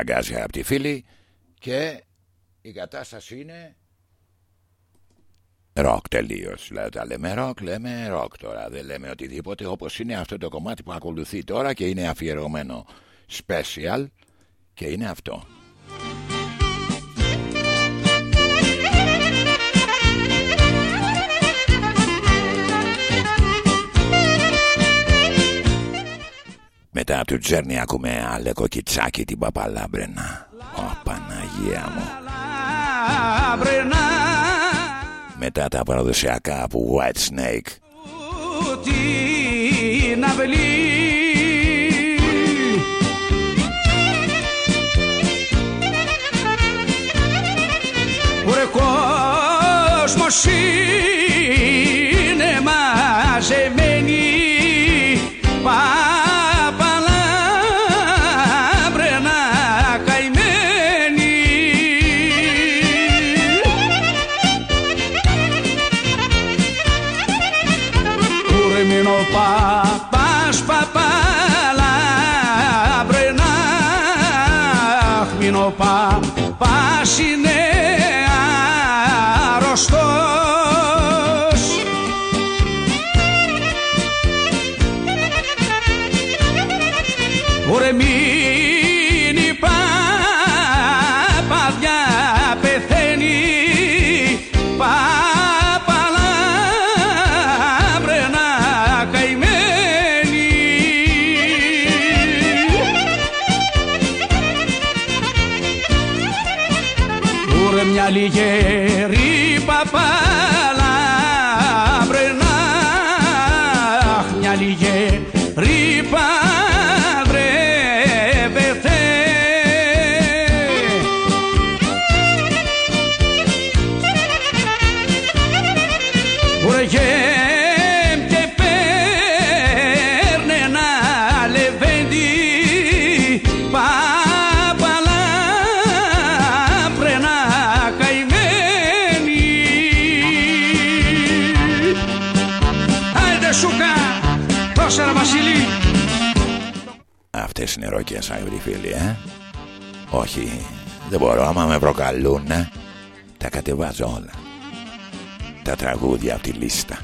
αγκάζει από τη φίλη και η κατάσταση είναι ροκ τελείως. Δηλαδή τα λέμε ροκ, λέμε ροκ τώρα. Δεν λέμε οτιδήποτε όπως είναι αυτό το κομμάτι που ακολουθεί τώρα και είναι αφιερωμένο special και είναι αυτό. Μετά από την Τζέρνη ακούμε Αλέκο Κιτσάκη την Παπαλάμπρενα. Ω Παναγία μου. Μετά τα παραδοσιακά από White Snake. Την αυλή Ρε κόσμος είναι μαζεμένοι Yeah. Αυτές είναι ροκές αγροί φίλοι ε; Όχι δεν μπορώ άμα με προκαλούν Τα κατεβάζω όλα. Τα τραγούδια από τη λίστα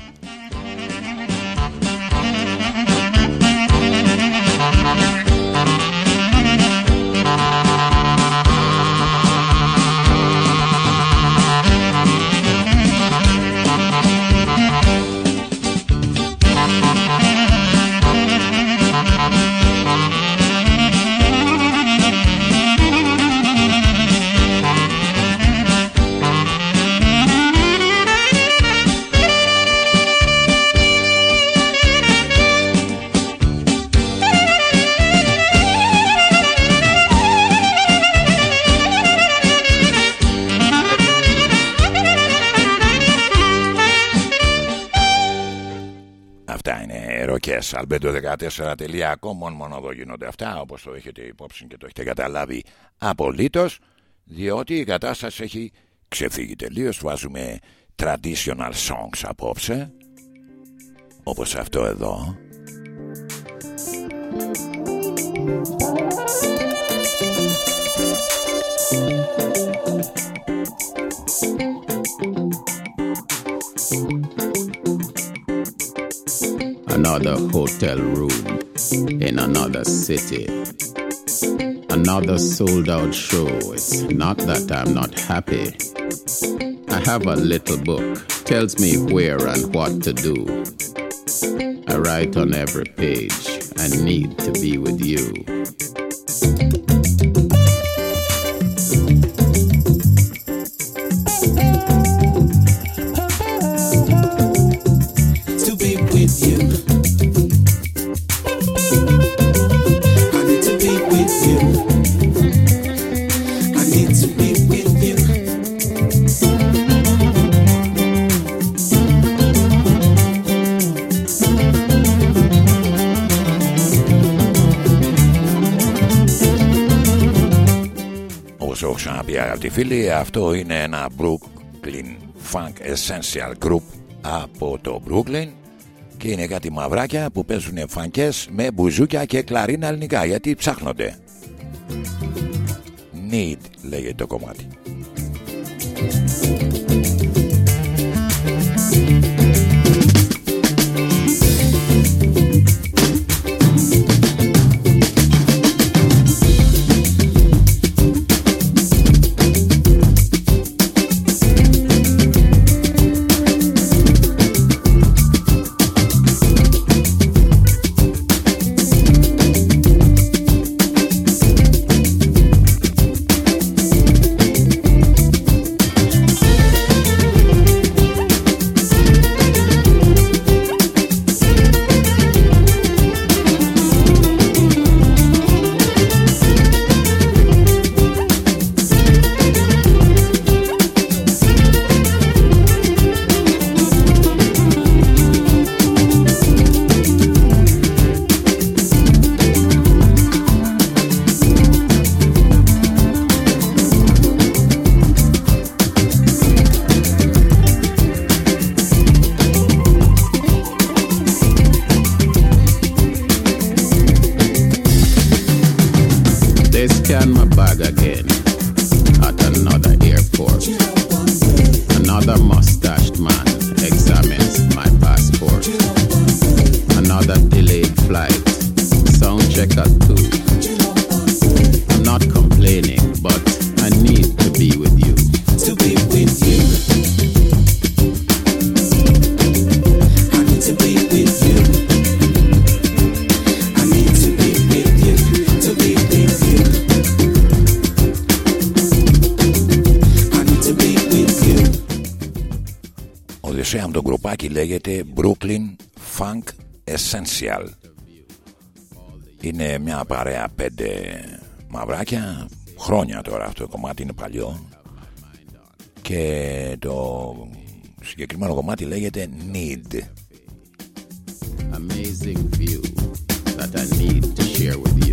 είναι ροκές albedo14.com μόνο εδώ γίνονται αυτά όπως το έχετε υπόψη και το έχετε καταλάβει απολύτως διότι η κατάσταση έχει ξεφύγει τελείως. Βάζουμε traditional songs απόψε όπως αυτό εδώ Another hotel room in another city. Another sold out show. It's not that I'm not happy. I have a little book, tells me where and what to do. I write on every page, I need to be with you. Όπως έχω ξαναπεί αγαπητοί φίλοι Αυτό είναι ένα Brooklyn Funk Essential Group Από το Brooklyn Και είναι κάτι μαυράκια που παίζουν φανκές Με μπουζούκια και κλαρίνα ελληνικά Γιατί ψάχνονται. Need λέγεται το κομμάτι μαυράκια. Χρόνια τώρα αυτό το κομμάτι είναι παλιό. Και το συγκεκριμένο κομμάτι λέγεται Need. Amazing view that I need to share with you.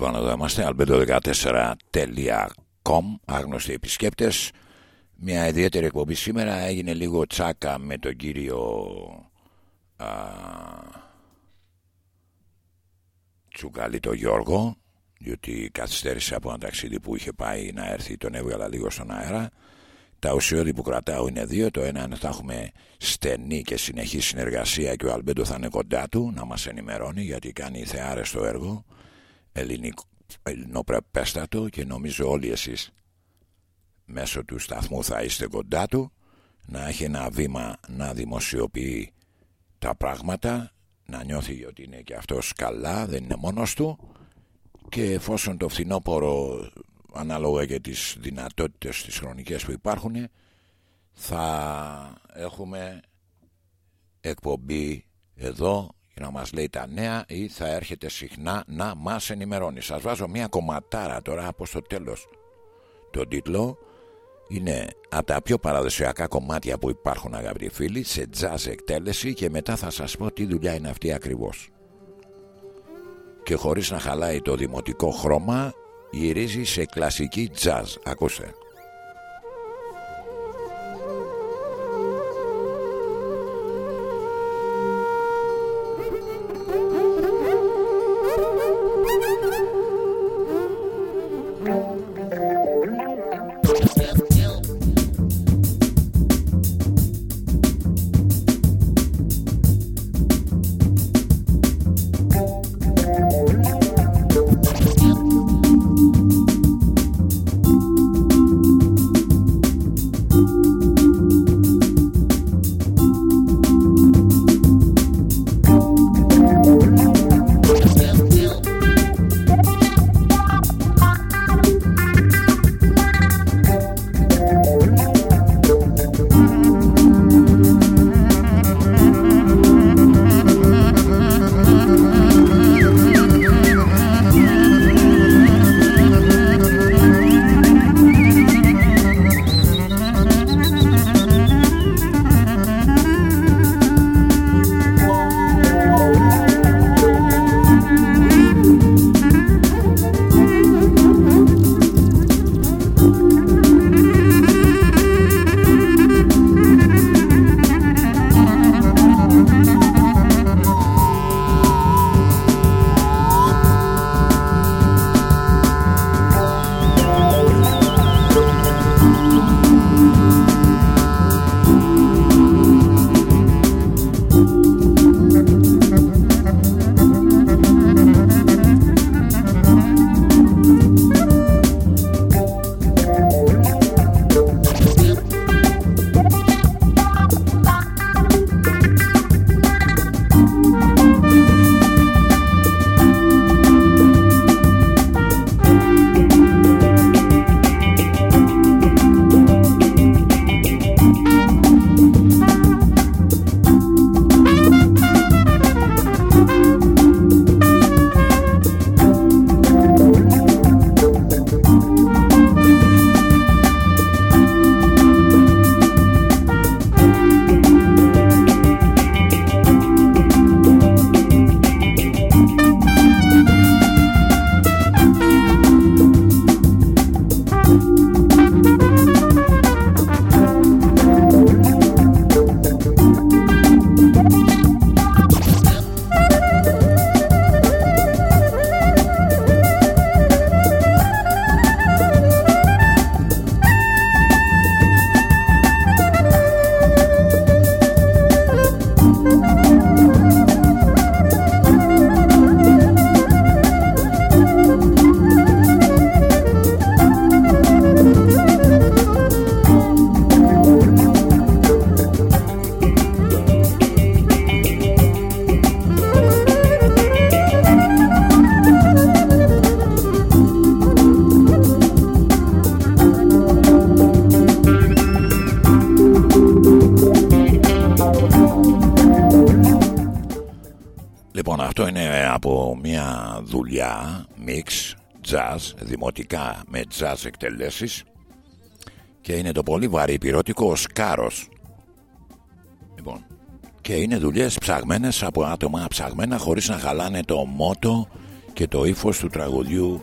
Λοιπόν, εδώ είμαστε, albedo14.com, άγνωστοι επισκέπτες. Μια ιδιαίτερη εκπομπή σήμερα έγινε λίγο τσάκα με τον κύριο α, Τσουκαλή το Γιώργο, διότι καθυστέρησε από ένα ταξίδι που είχε πάει να έρθει, τον έβγαλα λίγο στον αέρα. Τα ουσιώδη που κρατάω είναι δύο. Το ένα είναι θα έχουμε στενή και συνεχή συνεργασία και ο Αλμπέντο θα είναι κοντά του να μας ενημερώνει γιατί κάνει θεάρεστο έργο ελληνικό, ελληνοπρεπέστατο και νομίζω όλοι εσείς μέσω του σταθμού θα είστε κοντά του να έχει ένα βήμα να δημοσιοποιεί τα πράγματα να νιώθει ότι είναι και αυτός καλά δεν είναι μόνος του και εφόσον το φθινόπωρο ανάλογα και τις δυνατότητες τις χρονικές που υπάρχουν θα έχουμε εκπομπή εδώ για να μας λέει τα νέα ή θα έρχεται συχνά να μας ενημερώνει. Σας βάζω μια κομματάρα τώρα από στο τέλος. Το τίτλο είναι από τα πιο παραδοσιακά κομμάτια που υπάρχουν αγαπητοί φίλοι σε jazz εκτέλεση και μετά θα σας πω τι δουλειά είναι αυτή ακριβώς. Και χωρίς να χαλάει το δημοτικό χρώμα γυρίζει σε κλασική jazz. Ακούστε. Δημοτικά με jazz εκτελέσεις και είναι το πολύ βαρύ πυρότικο ο Σκάρος λοιπόν και είναι δουλειές ψαγμένες από άτομα ψαγμένα χωρίς να χαλάνε το μότο και το ύφος του τραγουδιού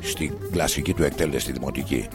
στην κλασική του εκτέλεση δημοτική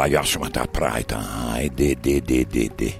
alla jag som att prata. de, de, de. det.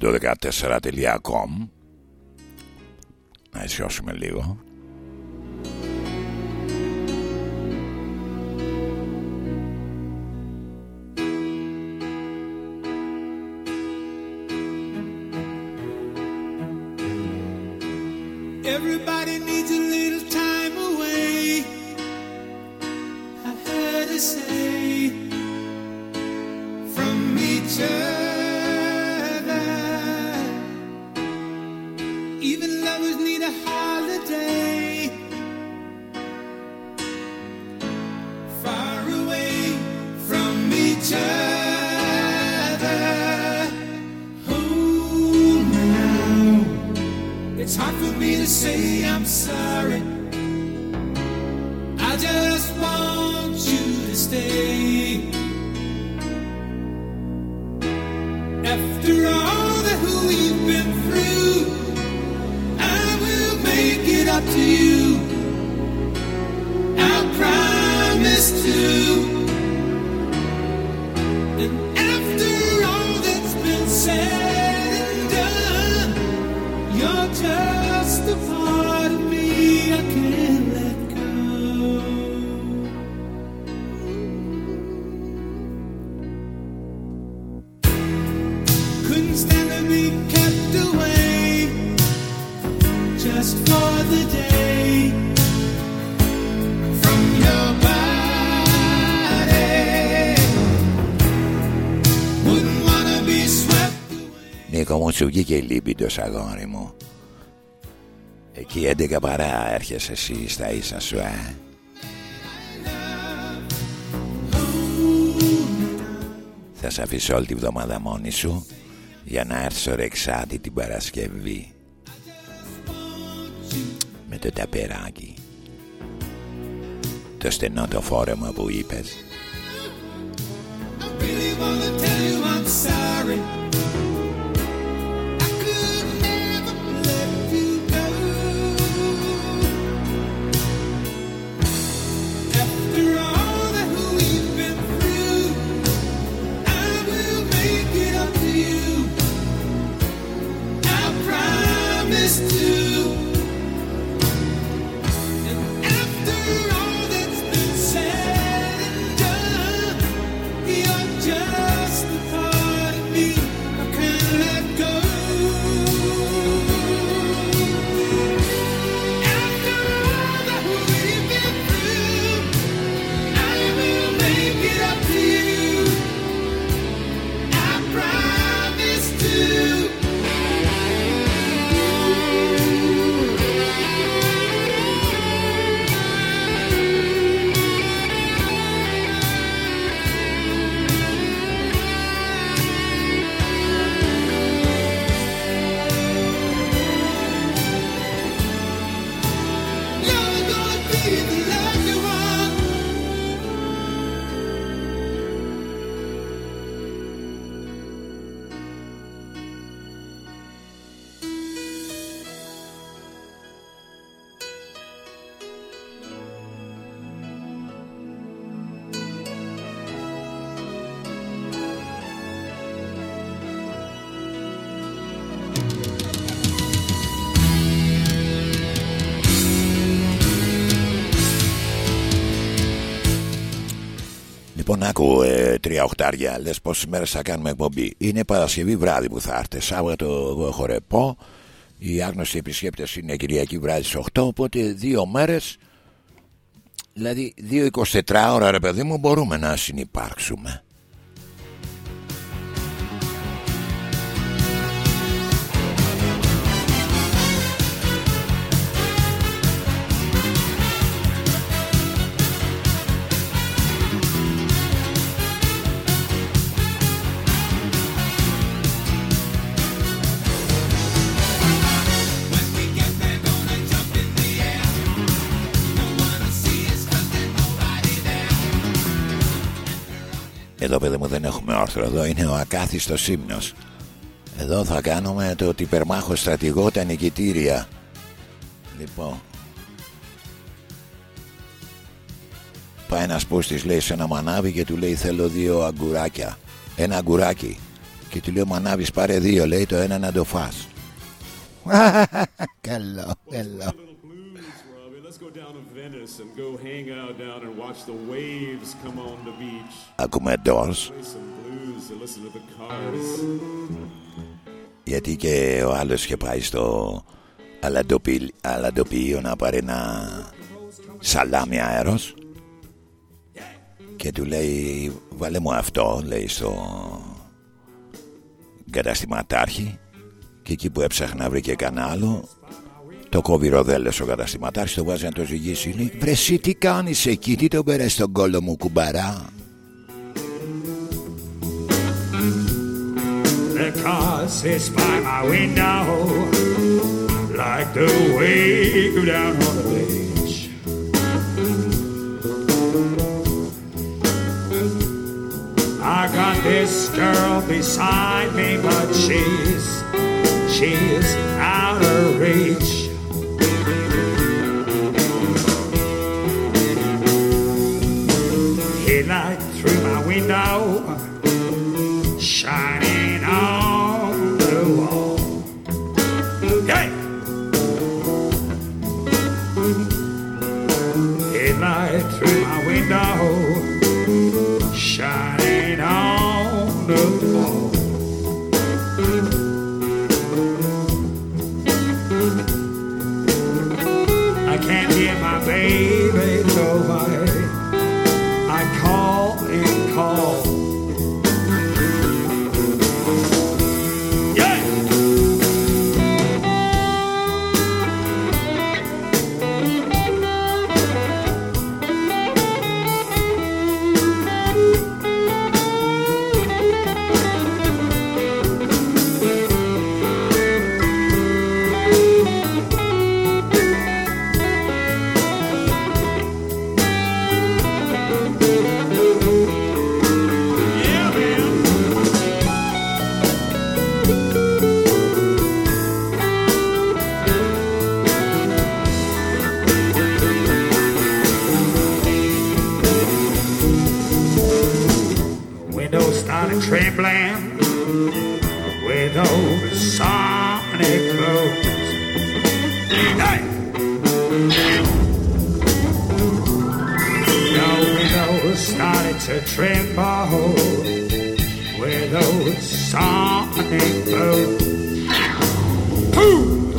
radio514.com Να αισιώσουμε λίγο. ήλιος μου; Εκεί 11 παρά έρχεσαι εσύ στα ίσα σου ε; Θα σε αφήσω όλη τη βδομάδα μόνη σου Για να έρθω στο Ρεξάτη την Παρασκευή. Με το ταπεράκι. Το στενό το φόρεμα που είπες. Λοιπόν, άκου ε, τρία οχτάρια. Λες πόσες μέρες θα κάνουμε εκπομπή. Είναι Παρασκευή βράδυ που θα έρθει. Σάββατο εγώ έχω ρεπό. Οι άγνωστοι επισκέπτες είναι Κυριακή βράδυ στις 8. Οπότε δύο μέρες, δηλαδή δύο 24 ώρα ρε παιδί μου, μπορούμε να συνεπάρξουμε. Εδώ παιδί μου δεν έχουμε όρθρο Εδώ είναι ο ακάθιστος ύμνος. Εδώ θα κάνουμε το τυπερμάχο στρατηγό τα νικητήρια. Λοιπόν. Πάει ένας πούστης λέει σε ένα μανάβι και του λέει θέλω δύο αγκουράκια Ένα αγκουράκι. Και του λέει ο μανάβης πάρε δύο λέει το ένα να το φας. Καλό, καλό the cars. Γιατί και ο άλλος είχε πάει στο αλαντοπι- αλαντοποιείο να πάρει ένα σαλάμι αέρος και του λέει βάλε μου αυτό λέει στο καταστηματάρχη και εκεί που έψαχνα βρήκε κανένα άλλο το κόβει ροδέλες ο καταστηματάρχης το βάζει να το ζυγίσει λέει βρε εσύ τι κάνεις εκεί τι τον πέρες στον κόλλο μου κουμπαρά; The cars hiss by my window like the wave go down on the beach. I got this girl beside me, but she's she's out of reach. Through my window. Shining tremble with those sonic blows. Pooh!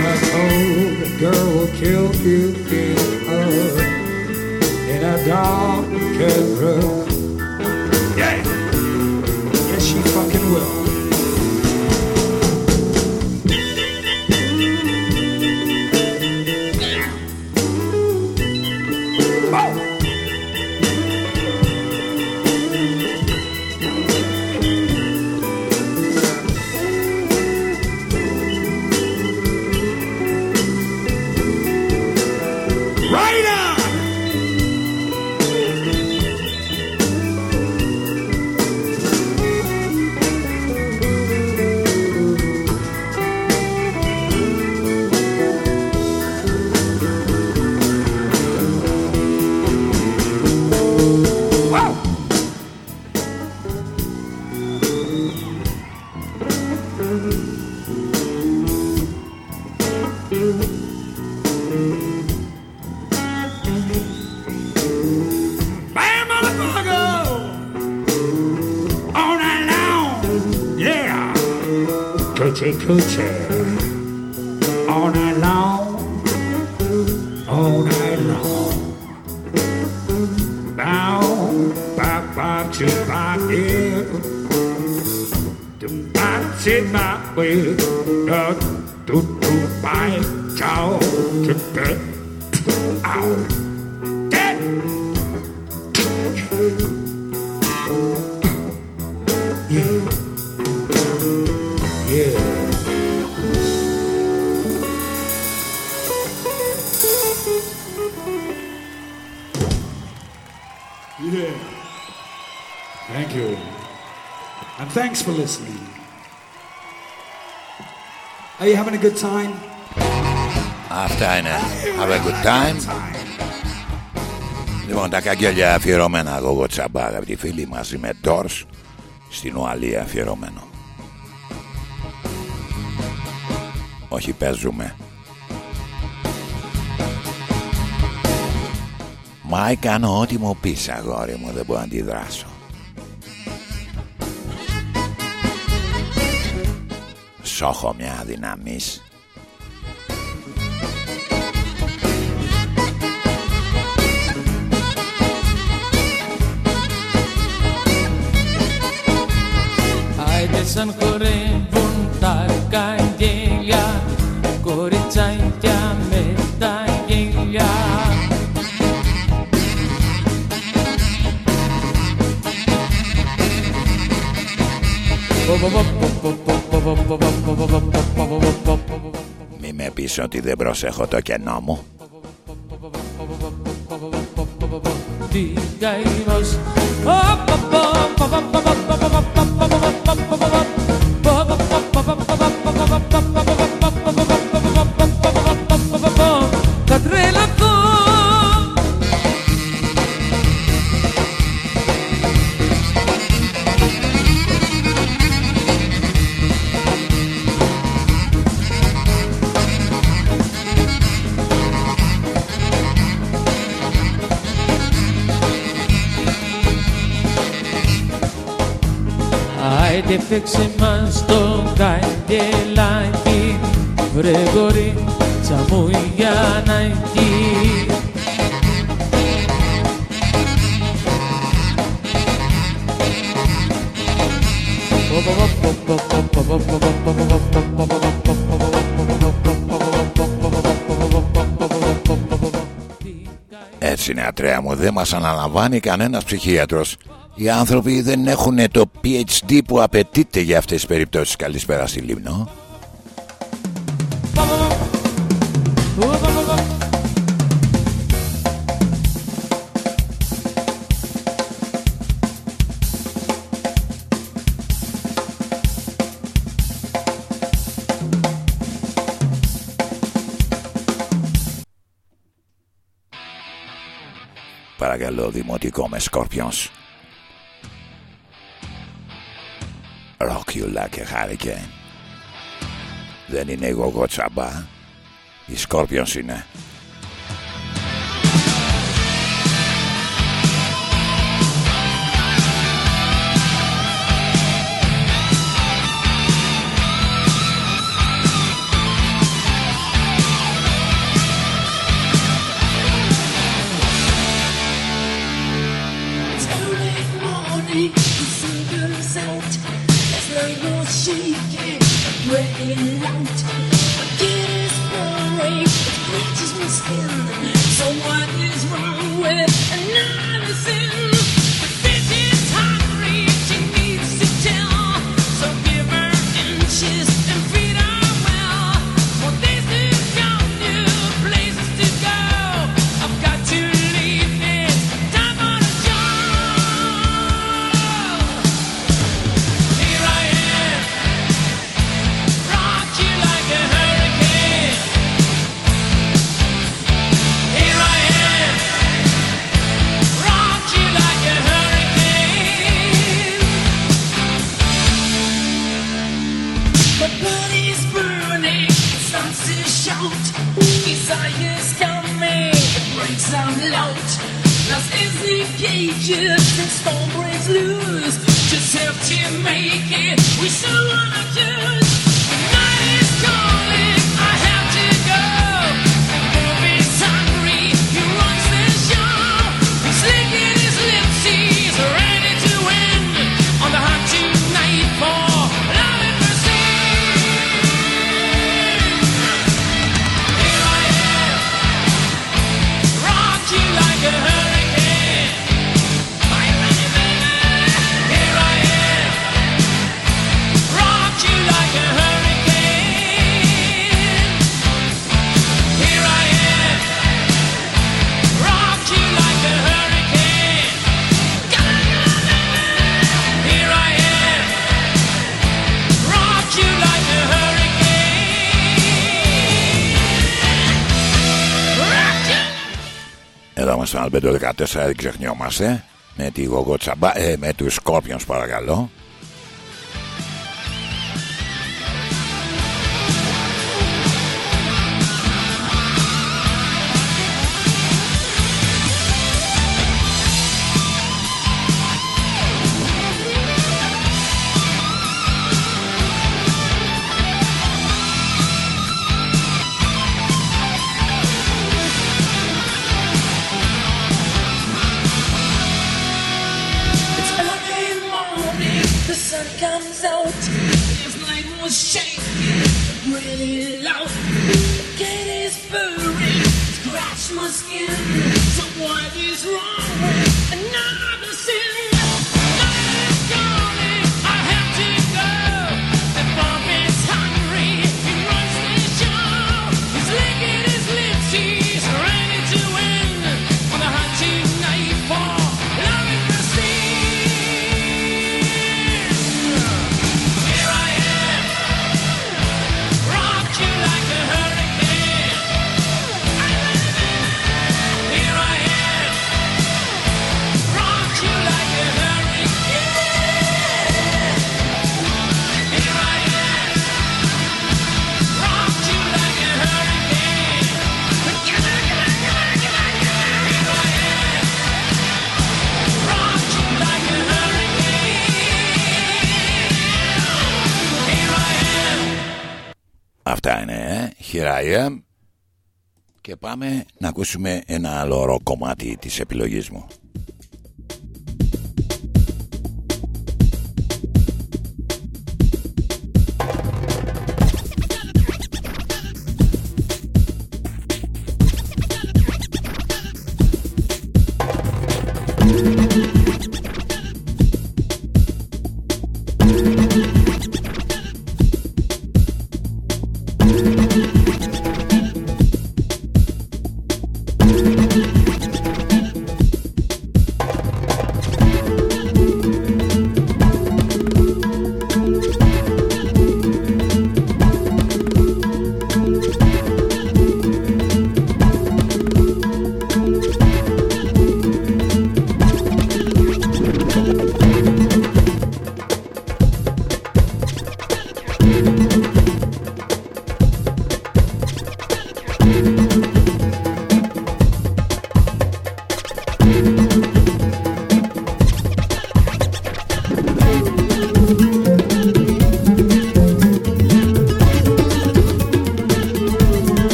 I told girl will kill you in a in a dark room. to my ear. To my my way, not to do my child to get out. Get out. Thanks for listening. Are you having a good time? Αυτά είναι. Have a good time. Λοιπόν, τα καγγέλια αφιερωμένα εγώ τσαμπά, αγαπητοί φίλοι, μαζί με Doors στην Ουαλία αφιερωμένο. Όχι παίζουμε. Μα κάνω ό,τι μου πεις αγόρι μου, δεν μπορώ να αντιδράσω. Σ' μια αδυναμής. Άιντε σαν χορεύουν τα καγγέλια Κοριτσάκια με τα γέλια Μη με πεις ότι δεν προσέχω το κενό μου. Τι καημός Άιντε φέξε μας το καγγελάκι Βρε γορίτσα μου για να εκεί Έτσι είναι ατρέα μου, δεν μας αναλαμβάνει κανένας ψυχίατρος. Οι άνθρωποι δεν έχουν το PhD που απαιτείται για αυτές τις περιπτώσεις. Καλησπέρα στη Λίμνο. Παρακαλώ δημοτικό με Scorpions. Τι ολά και χάρη. Δεν είναι η γογό τσαμπά, η σκόρπιο είναι. το 14 δεν ξεχνιόμαστε. Με τη Γογό Τσαμπά, ε, με τους Σκόρπιονς παρακαλώ. scratch my skin. So what is wrong I και πάμε να ακούσουμε ένα άλλο κομμάτι της επιλογής μου.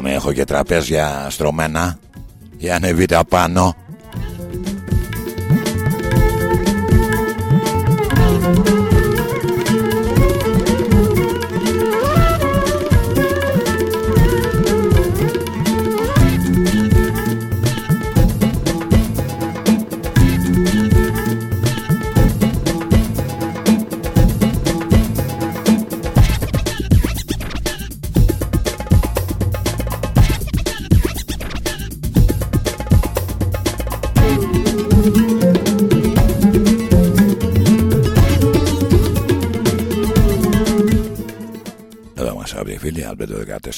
Μιλάμε έχω και τραπέζια στρωμένα. Για ανεβείτε απάνω.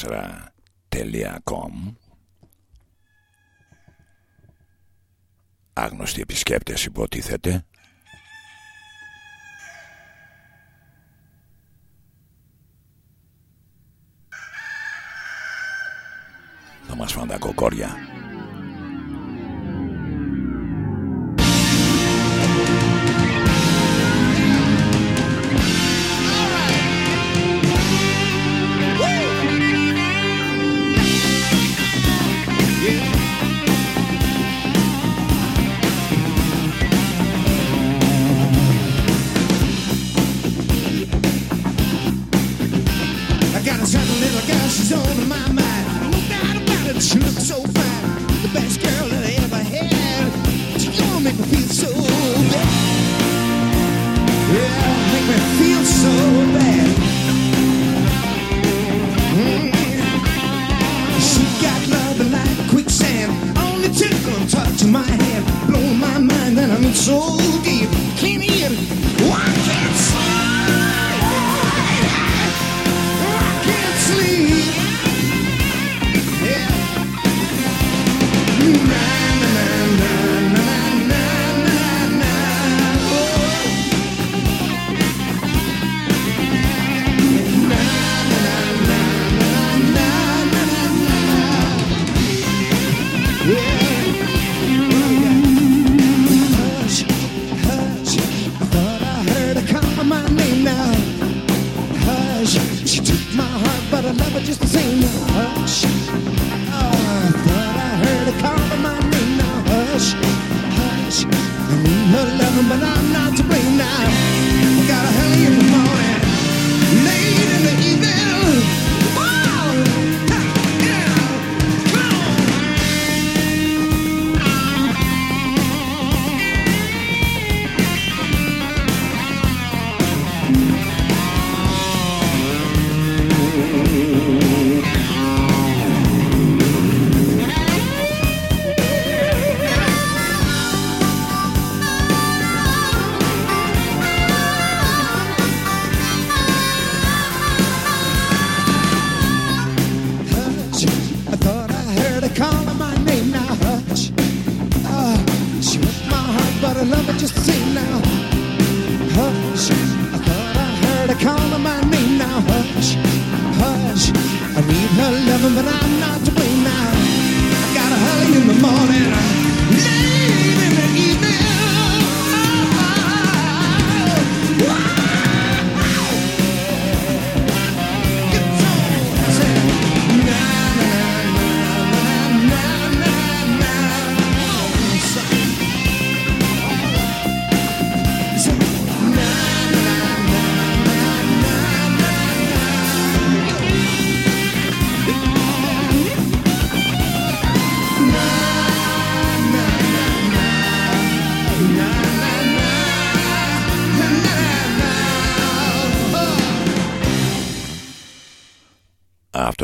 Extra.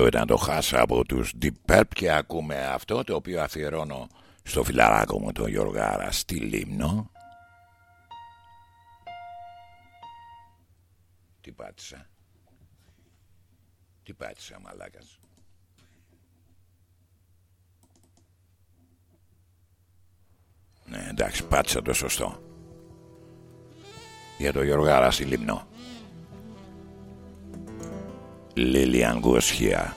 αυτό το χάσα από τους Deep και ακούμε αυτό το οποίο αφιερώνω στο φιλαράκο μου τον Γιωργάρα στη Λίμνο. Τι πάτησα; Τι πάτησα μαλάκας; Ναι εντάξει πάτησα το σωστό. Για τον Γιωργάρα στη Λίμνο. Λίλια Αγκώσχια.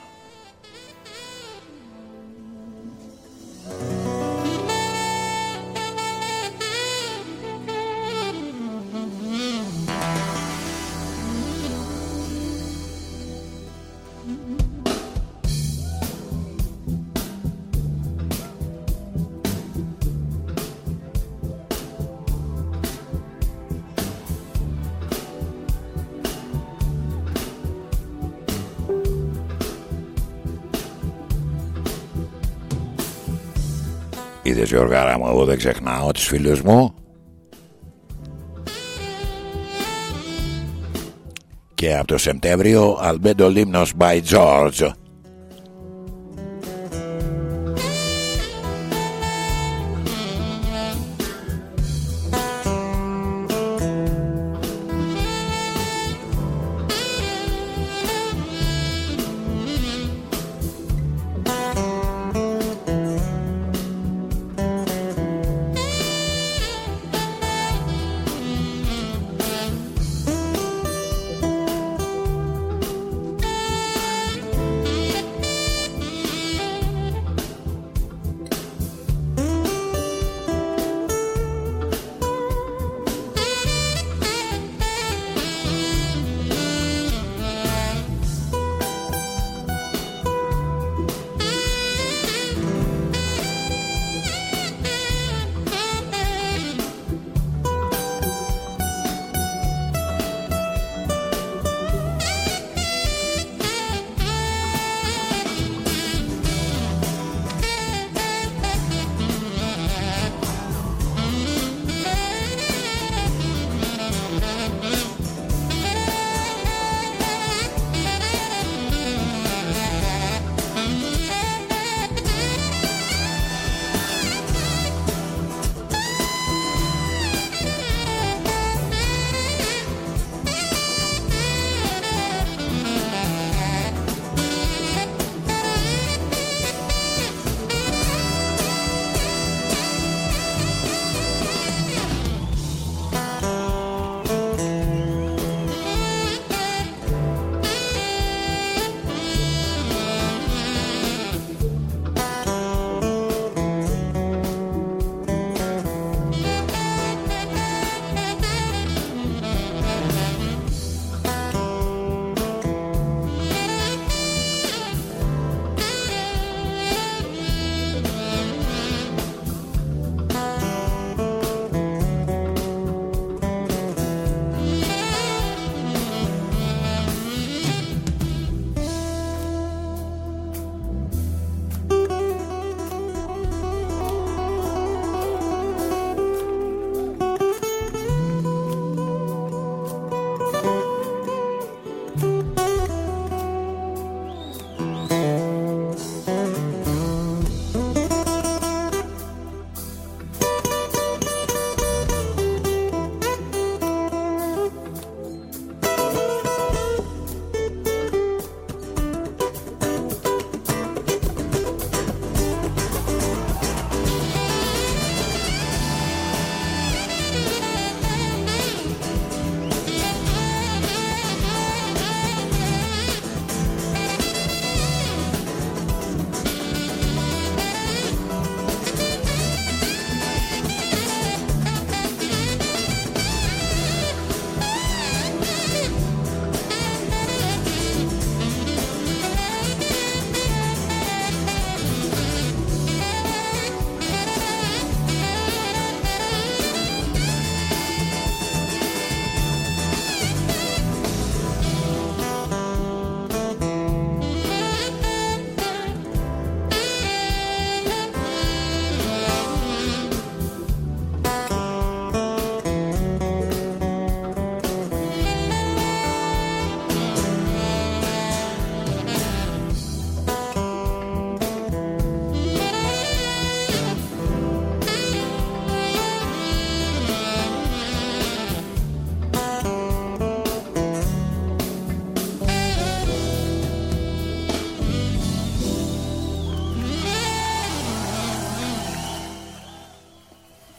Γιώργαρες, Γιώργαρα μου, εγώ δεν ξεχνάω τις φίλους μου. Και από το Σεπτέμβριο, Αλμπέντο Λίμνος by George.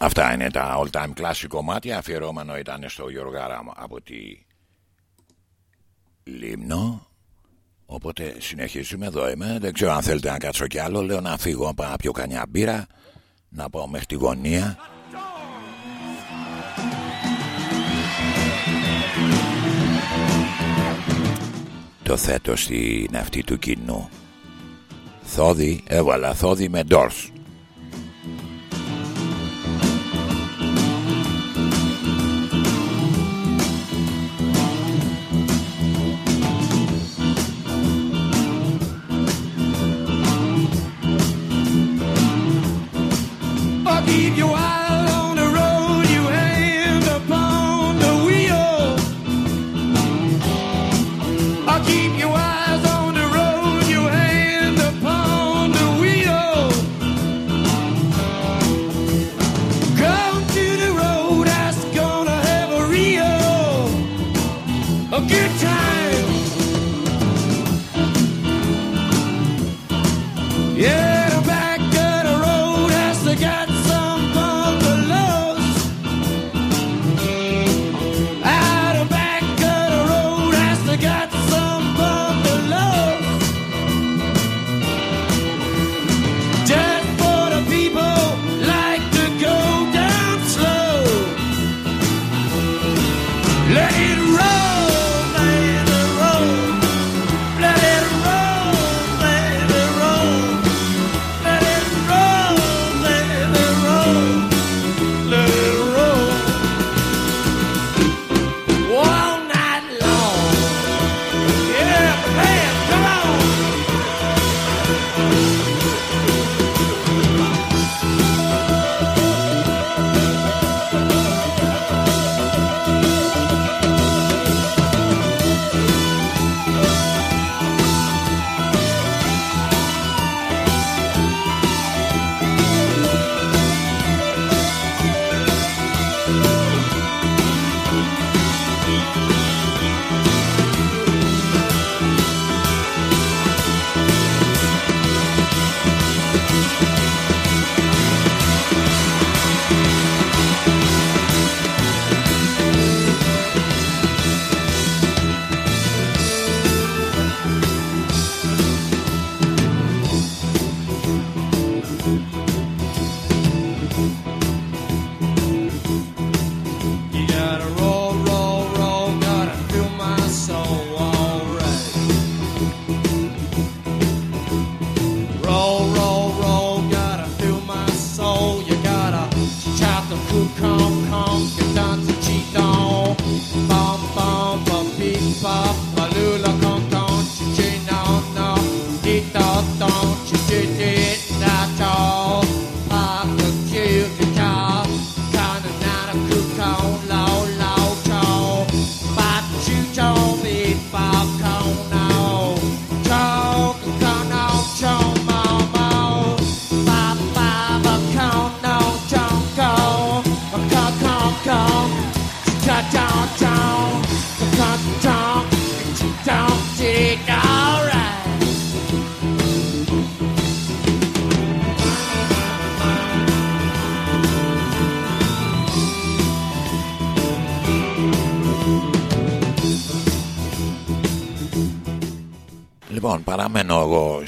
Αυτά είναι τα all time classic κομμάτια. αφιερωμένο ήταν στο Γιωργάρα από τη Λίμνο. Οπότε συνεχίζουμε εδώ είμαι. Δεν ξέρω αν θέλετε να κάτσω κι άλλο. Λέω να φύγω να πάω να κανιά μπύρα. Να πάω μέχρι τη γωνία. Το θέτω στην αυτή του κοινού. Θόδη, έβαλα θόδη με ντόρς.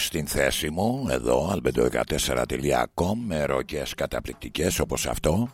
στην θέση μου εδώ αλμπεντο14.com με ροκέ καταπληκτικές όπως αυτό.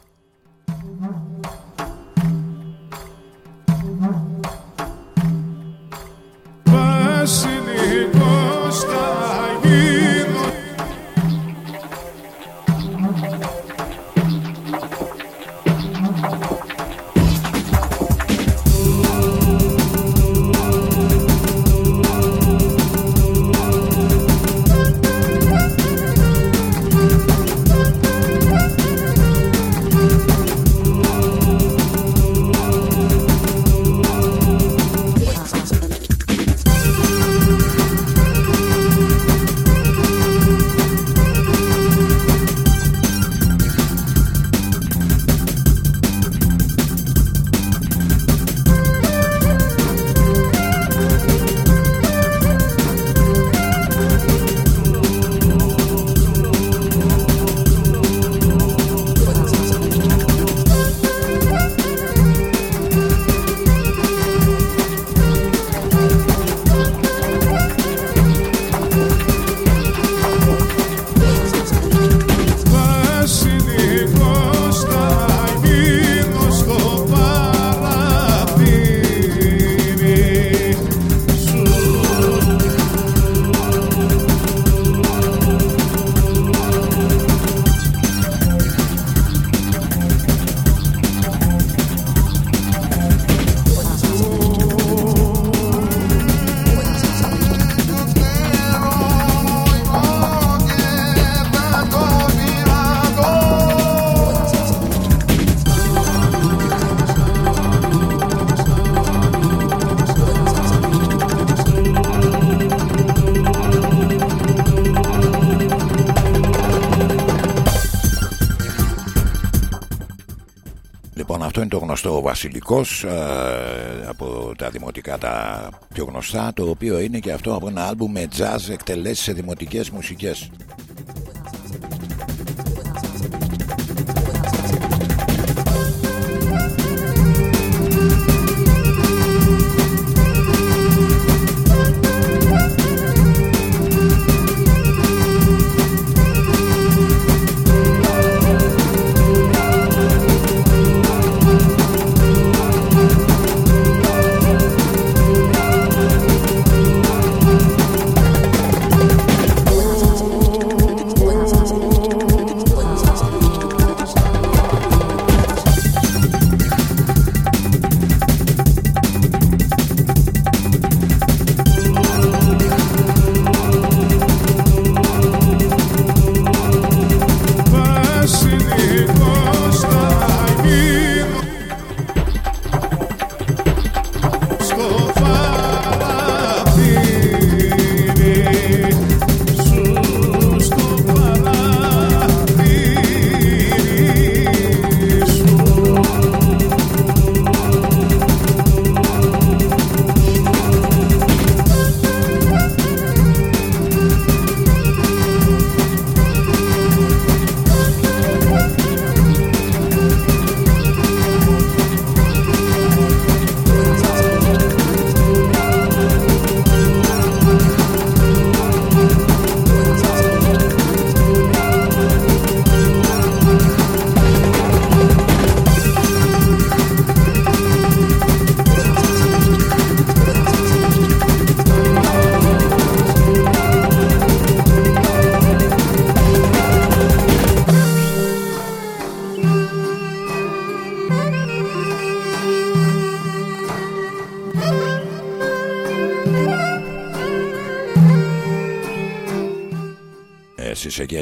Βασιλικός ε, από τα δημοτικά τα πιο γνωστά το οποίο είναι και αυτό από ένα άλμπουμ με jazz εκτελέσεις σε δημοτικές μουσικές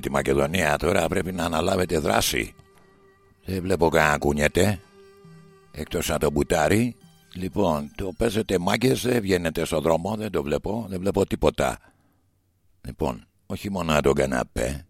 τη Μακεδονία τώρα πρέπει να αναλάβετε δράση. Δεν βλέπω κανένα κουνιέται Εκτός από το μπουτάρι Λοιπόν το παίζετε μάγκες δεν βγαίνετε στο δρόμο Δεν το βλέπω δεν βλέπω τίποτα. Λοιπόν όχι μόνο τον καναπέ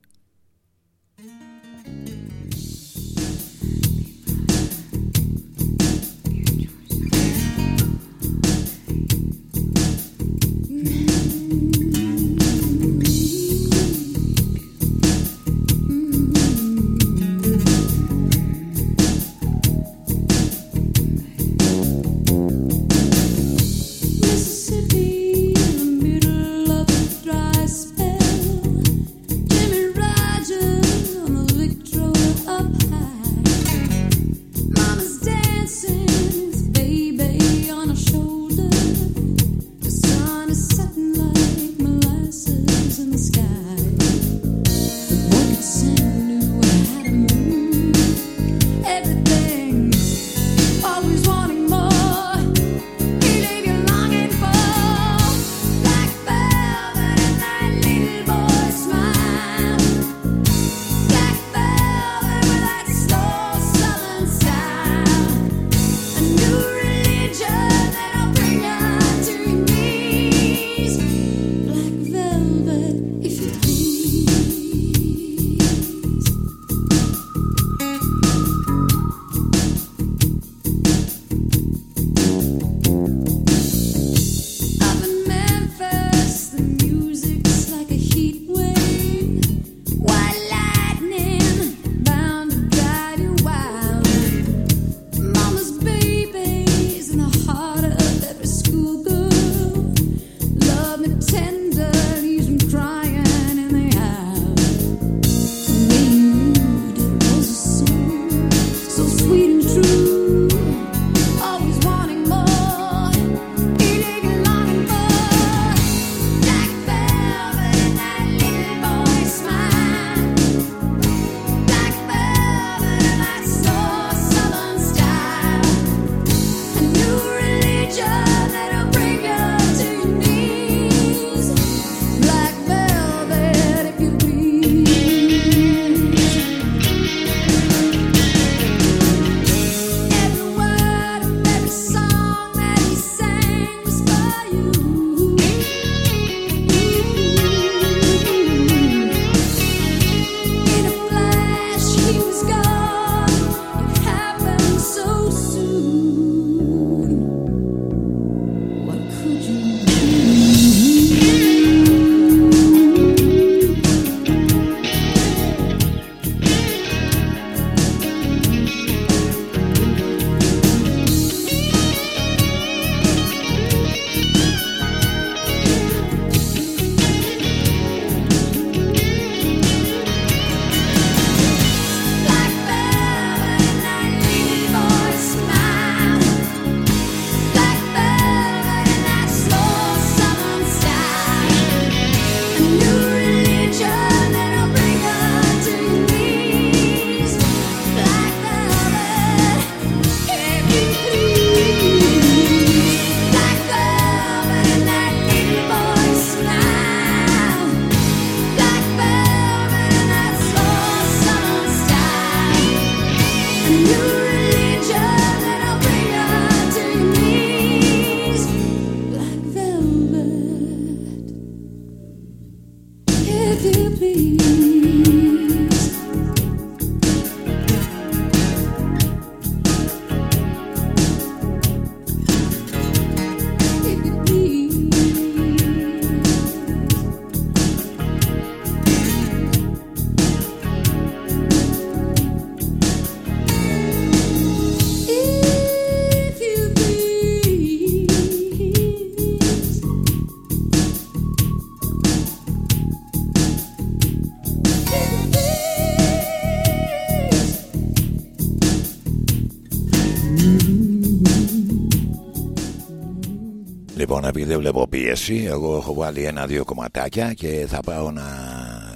δεν βλέπω πίεση. Εγώ έχω βάλει ένα-δύο κομματάκια και θα πάω να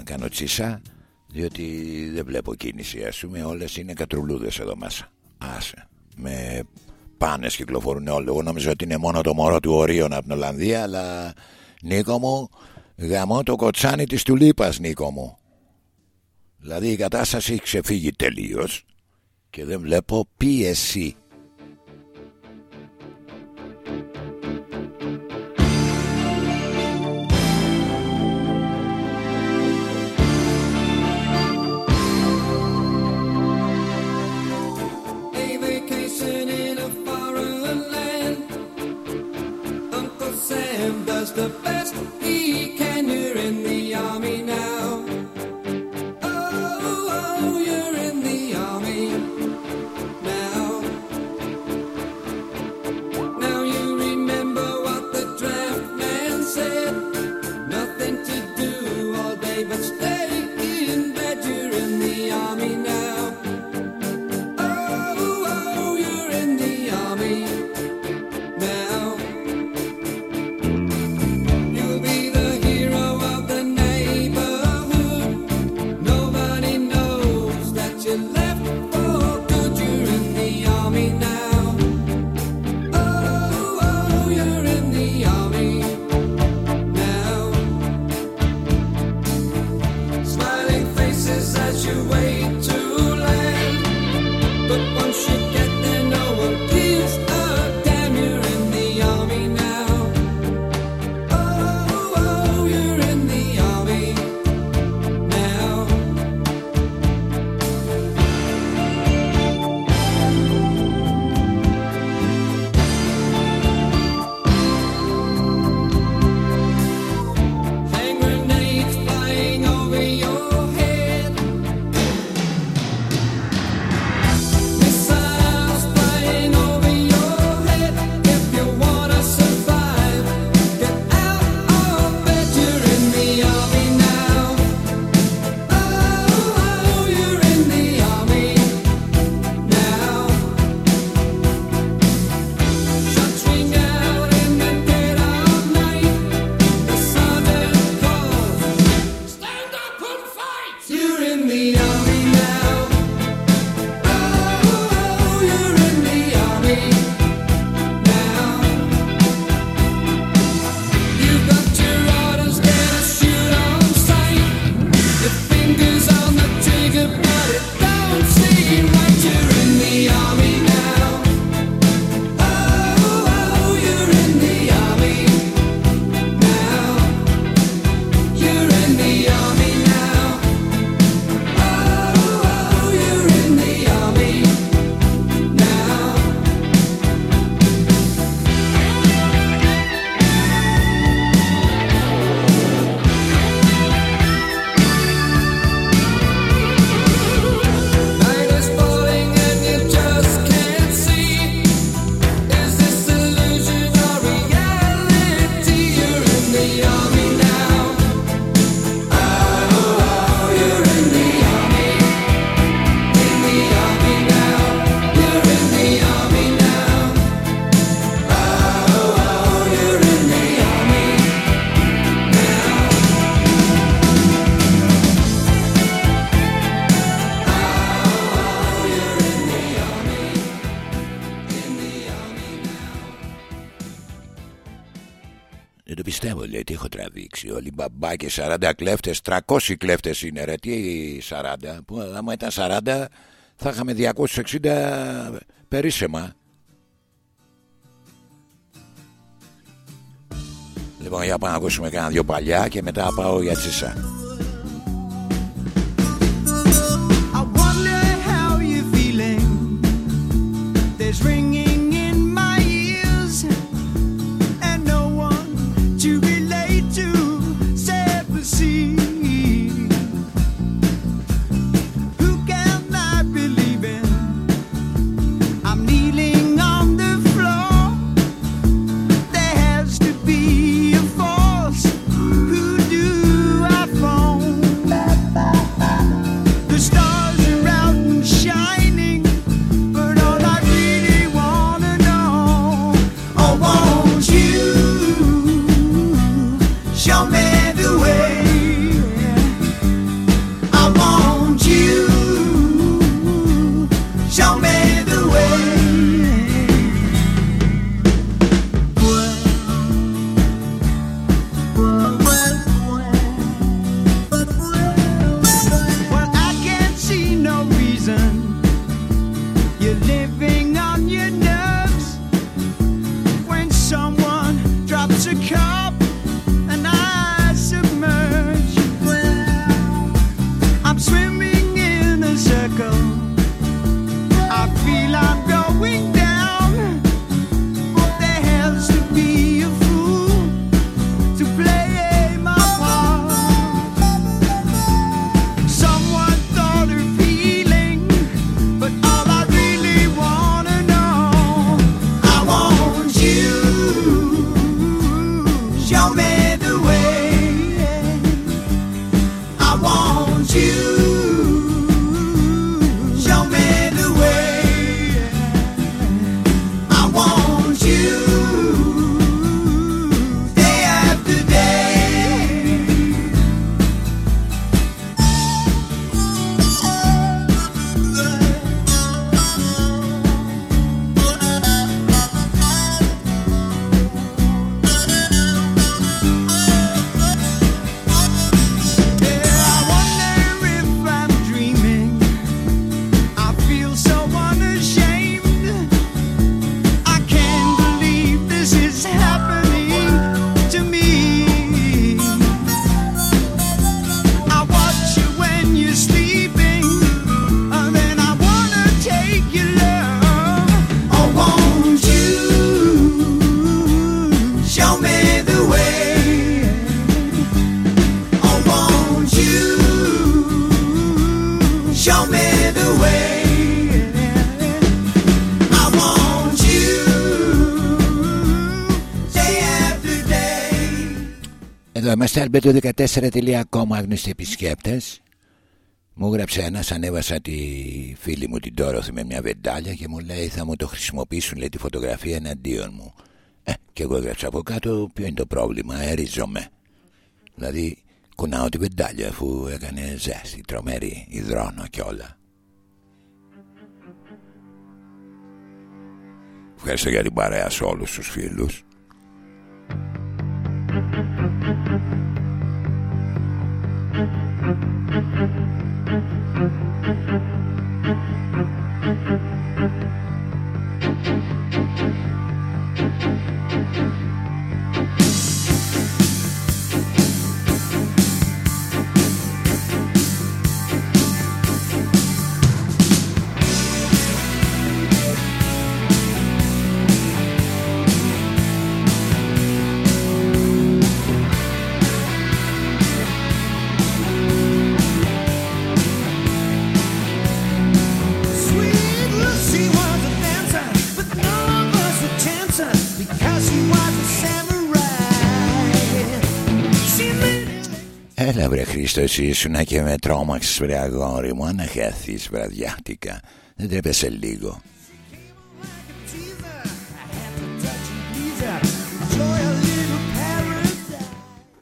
κάνω τσίσα. Διότι δεν βλέπω κίνηση. Α πούμε, όλες είναι κατρουλούδες εδώ μέσα. Άσε. Με πάνες κυκλοφορούν όλοι. Εγώ νόμιζα ότι είναι μόνο το μωρό του Ορίων από την Ολλανδία, αλλά Νίκο μου, γαμώ το κοτσάνι της τουλίπας Νίκο μου. Δηλαδή η κατάσταση έχει ξεφύγει τελείως και δεν βλέπω πίεση. the best. και 40 κλέφτες, 300 κλέφτες είναι ρε, τι 40, που άμα ήταν 40 θα είχαμε 260 περίσσεμα. Λοιπόν, για πάμε να ακούσουμε κανένα δυο παλιά και μετά πάω για τσίσα. Ring beto14.com άγνωστοι επισκέπτε μου γραψε ένα, ανέβασα τη φίλη μου την Τόροθ με μια βεντάλια και μου λέει θα μου το χρησιμοποιήσουν λέει, τη φωτογραφία εναντίον μου. Ε, και εγώ έγραψα από κάτω ποιο είναι το πρόβλημα, ερίζομαι. Δηλαδή κουνάω τη βεντάλια αφού έκανε ζέστη, τρομερή, υδρώνω και όλα. Ευχαριστώ για την παρέα σε όλους τους φίλους. Έλα βρε Χρήστο εσύ ήσουνα και με τρόμαξες βρε αγόρι μου Αν χαθείς βραδιάτικα Δεν τρέπεσαι λίγο enjoy a little paradise.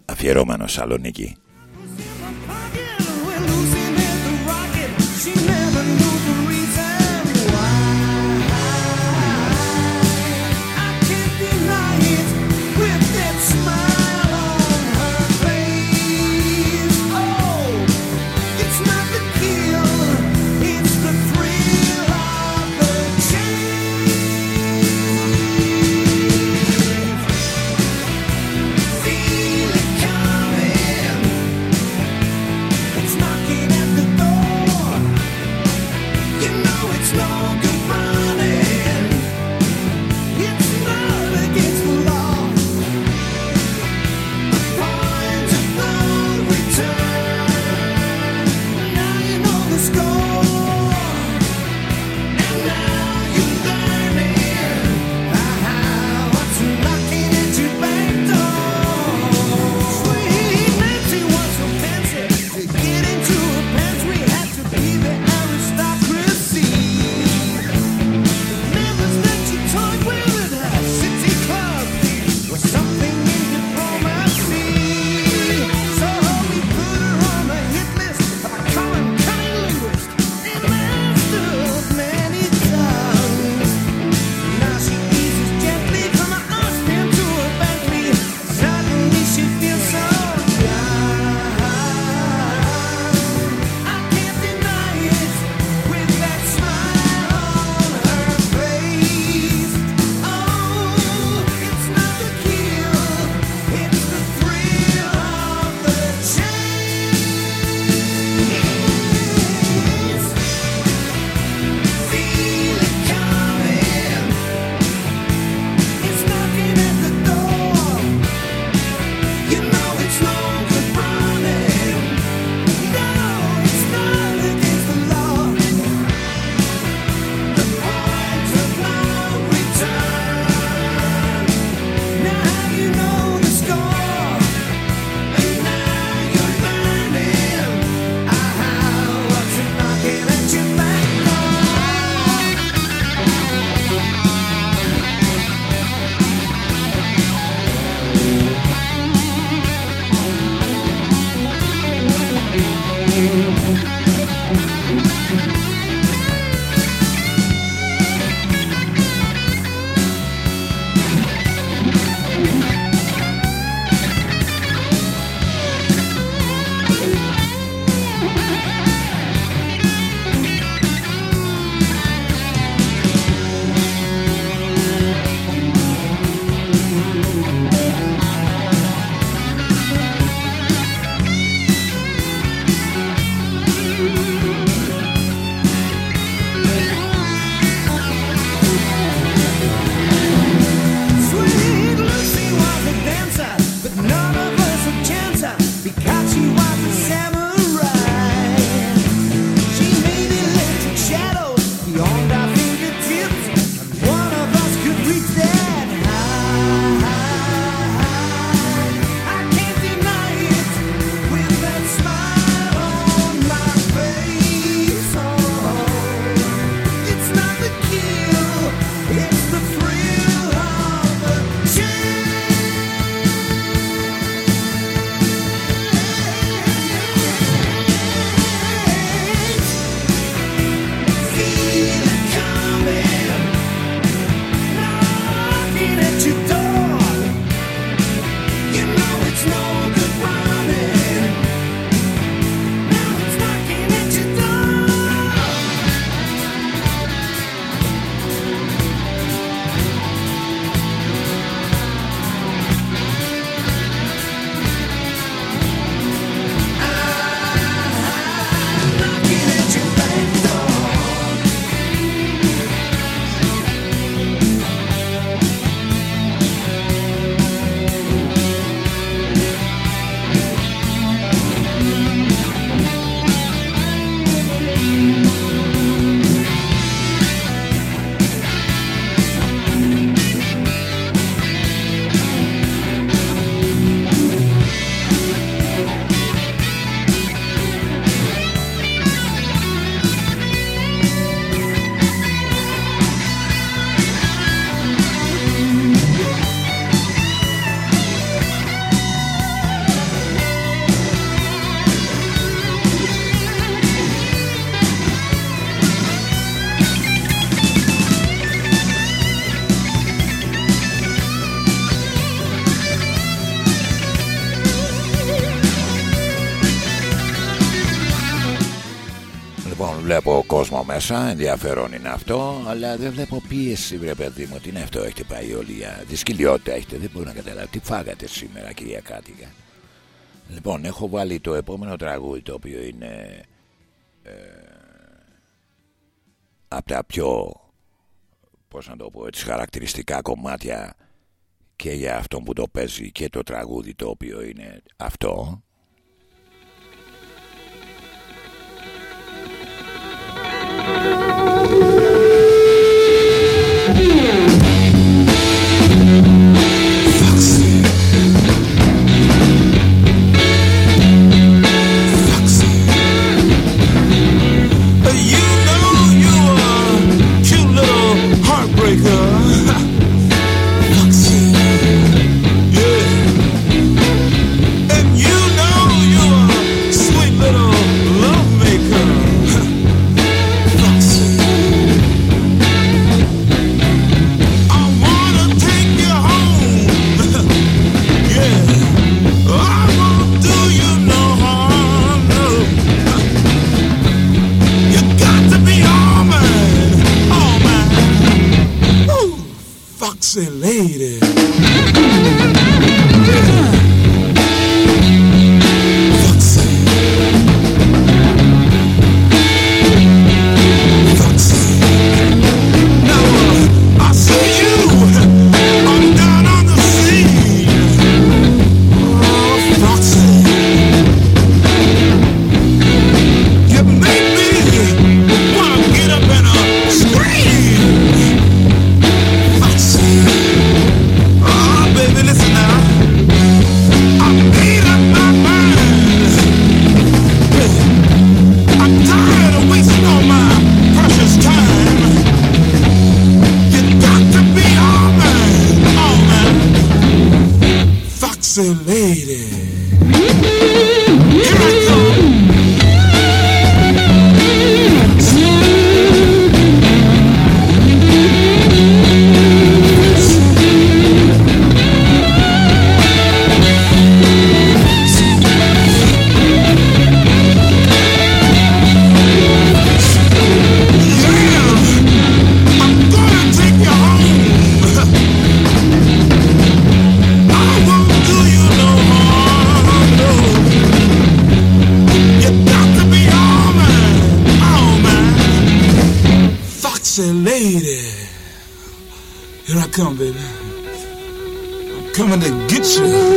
Αφιερώμενο Σαλονίκη κόσμο μέσα, ενδιαφέρον είναι αυτό, αλλά δεν βλέπω πίεση, βρε παιδί μου. Τι είναι αυτό, έχετε πάει όλοι για δυσκολιότητα, έχετε, δεν μπορώ να καταλάβω. Τι φάγατε σήμερα, κυρία Κάτικα. Λοιπόν, έχω βάλει το επόμενο τραγούδι, το οποίο είναι ε, από τα πιο, πώς να το πω, έτσι, χαρακτηριστικά κομμάτια και για αυτόν που το παίζει και το τραγούδι το οποίο είναι αυτό. Listen.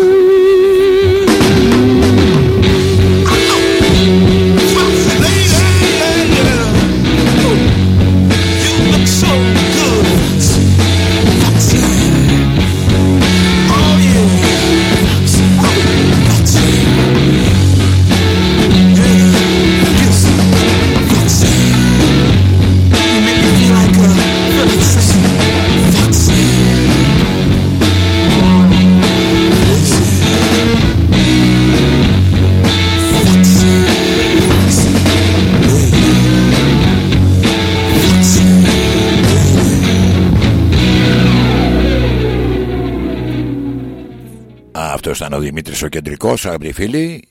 Δημήτρης ο κεντρικός αγαπητοί φίλοι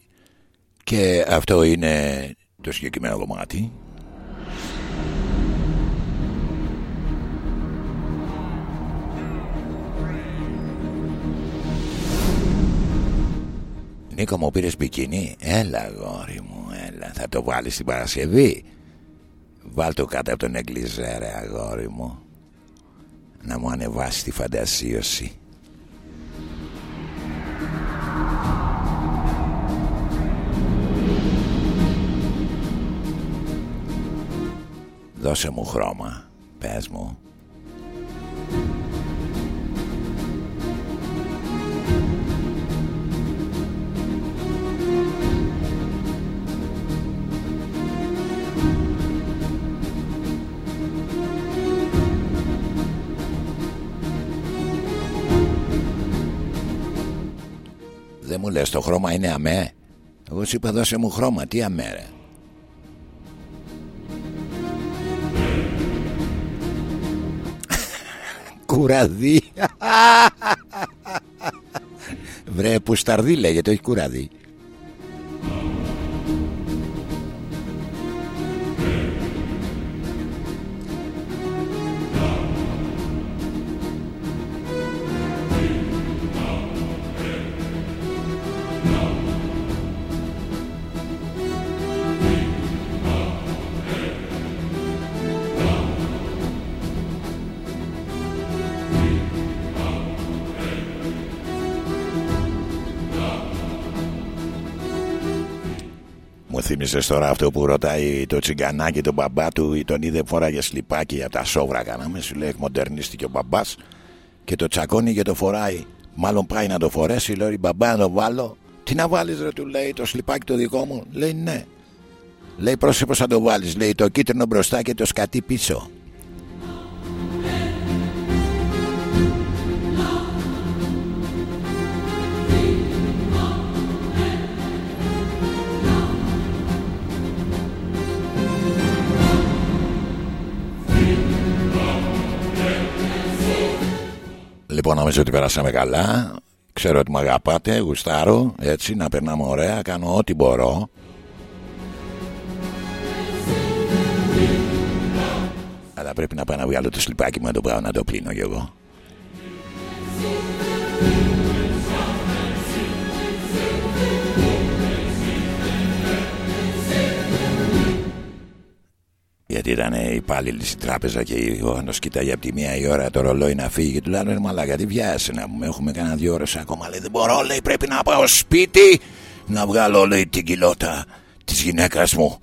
και αυτό είναι το συγκεκριμένο δωμάτι Νίκο μου πήρες μπικίνι. Έλα γόρι μου έλα Θα το βάλεις την Παρασκευή. Βάλ το κάτω από τον εγκλιζέ ρε αγόρι μου Να μου ανεβάσει τη φαντασίωση Δώσε μου χρώμα Πες μου. Δεν μου λες το χρώμα είναι αμέ. Εγώ σου είπα δώσε μου χρώμα Τι αμέ ρε Κουραδί. Βρε που σταρδί λέγεται όχι κουραδί Μου θύμισε τώρα αυτό που ρωτάει το τσιγκανάκι τον μπαμπά του ή τον είδε φοράγε σλιπάκι από τα σόβρα κάναμε. Σου λέει εκμοντερνίστηκε ο μπαμπάς και το τσακώνει και το φοράει. Μάλλον πάει να το φορέσει, λέει μπαμπά να το βάλω. Τι να βάλεις, ρε, του λέει το σλιπάκι το δικό μου. Λέει ναι. Λέει πρόσωπο θα το βάλεις. Λέει το κίτρινο μπροστά και το σκατί πίσω. Λοιπόν, νομίζω ότι περάσαμε καλά. Ξέρω ότι με αγαπάτε, γουστάρω. Έτσι, να περνάμε ωραία. Κάνω ό,τι μπορώ. Αλλά πρέπει να πάω να βγάλω το σλιπάκι μου να το πάω να το πλύνω κι εγώ. Γιατί ήταν οι υπάλληλοι στην τράπεζα και ο Άννος κοιτάγει από τη μία η ώρα το ρολόι να φύγει. Και του λένε μαλάκα τι βιάζεσαι να πούμε έχουμε κανένα δύο ώρες ακόμα λέει δεν μπορώ λέει πρέπει να πάω σπίτι να βγάλω λέει την κοιλώτα της γυναίκας μου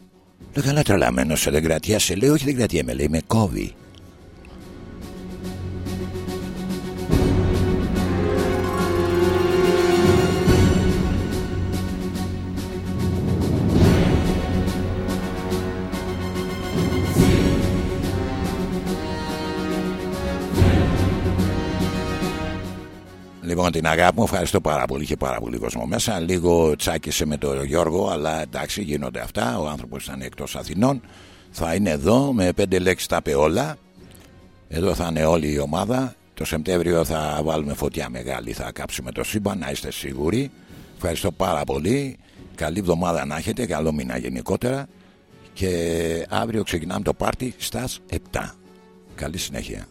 Λέω καλά τρελαμένος σε δεν κρατιάσαι λέει όχι δεν κρατιέμαι λέει με κόβει Λοιπόν, την αγάπη μου, ευχαριστώ πάρα πολύ. Είχε πάρα πολύ κόσμο μέσα. Λίγο τσάκισε με τον Γιώργο, αλλά εντάξει, γίνονται αυτά. Ο άνθρωπος ήταν εκτός Αθηνών. Θα είναι εδώ με πέντε λέξεις τα είπε όλα. Εδώ θα είναι όλη η ομάδα. Το Σεπτέμβριο θα βάλουμε φωτιά μεγάλη, θα κάψουμε το σύμπαν, να είστε σίγουροι. Ευχαριστώ πάρα πολύ. Καλή εβδομάδα να έχετε, καλό μήνα γενικότερα. Και αύριο ξεκινάμε το πάρτι στα 7. Καλή συνέχεια.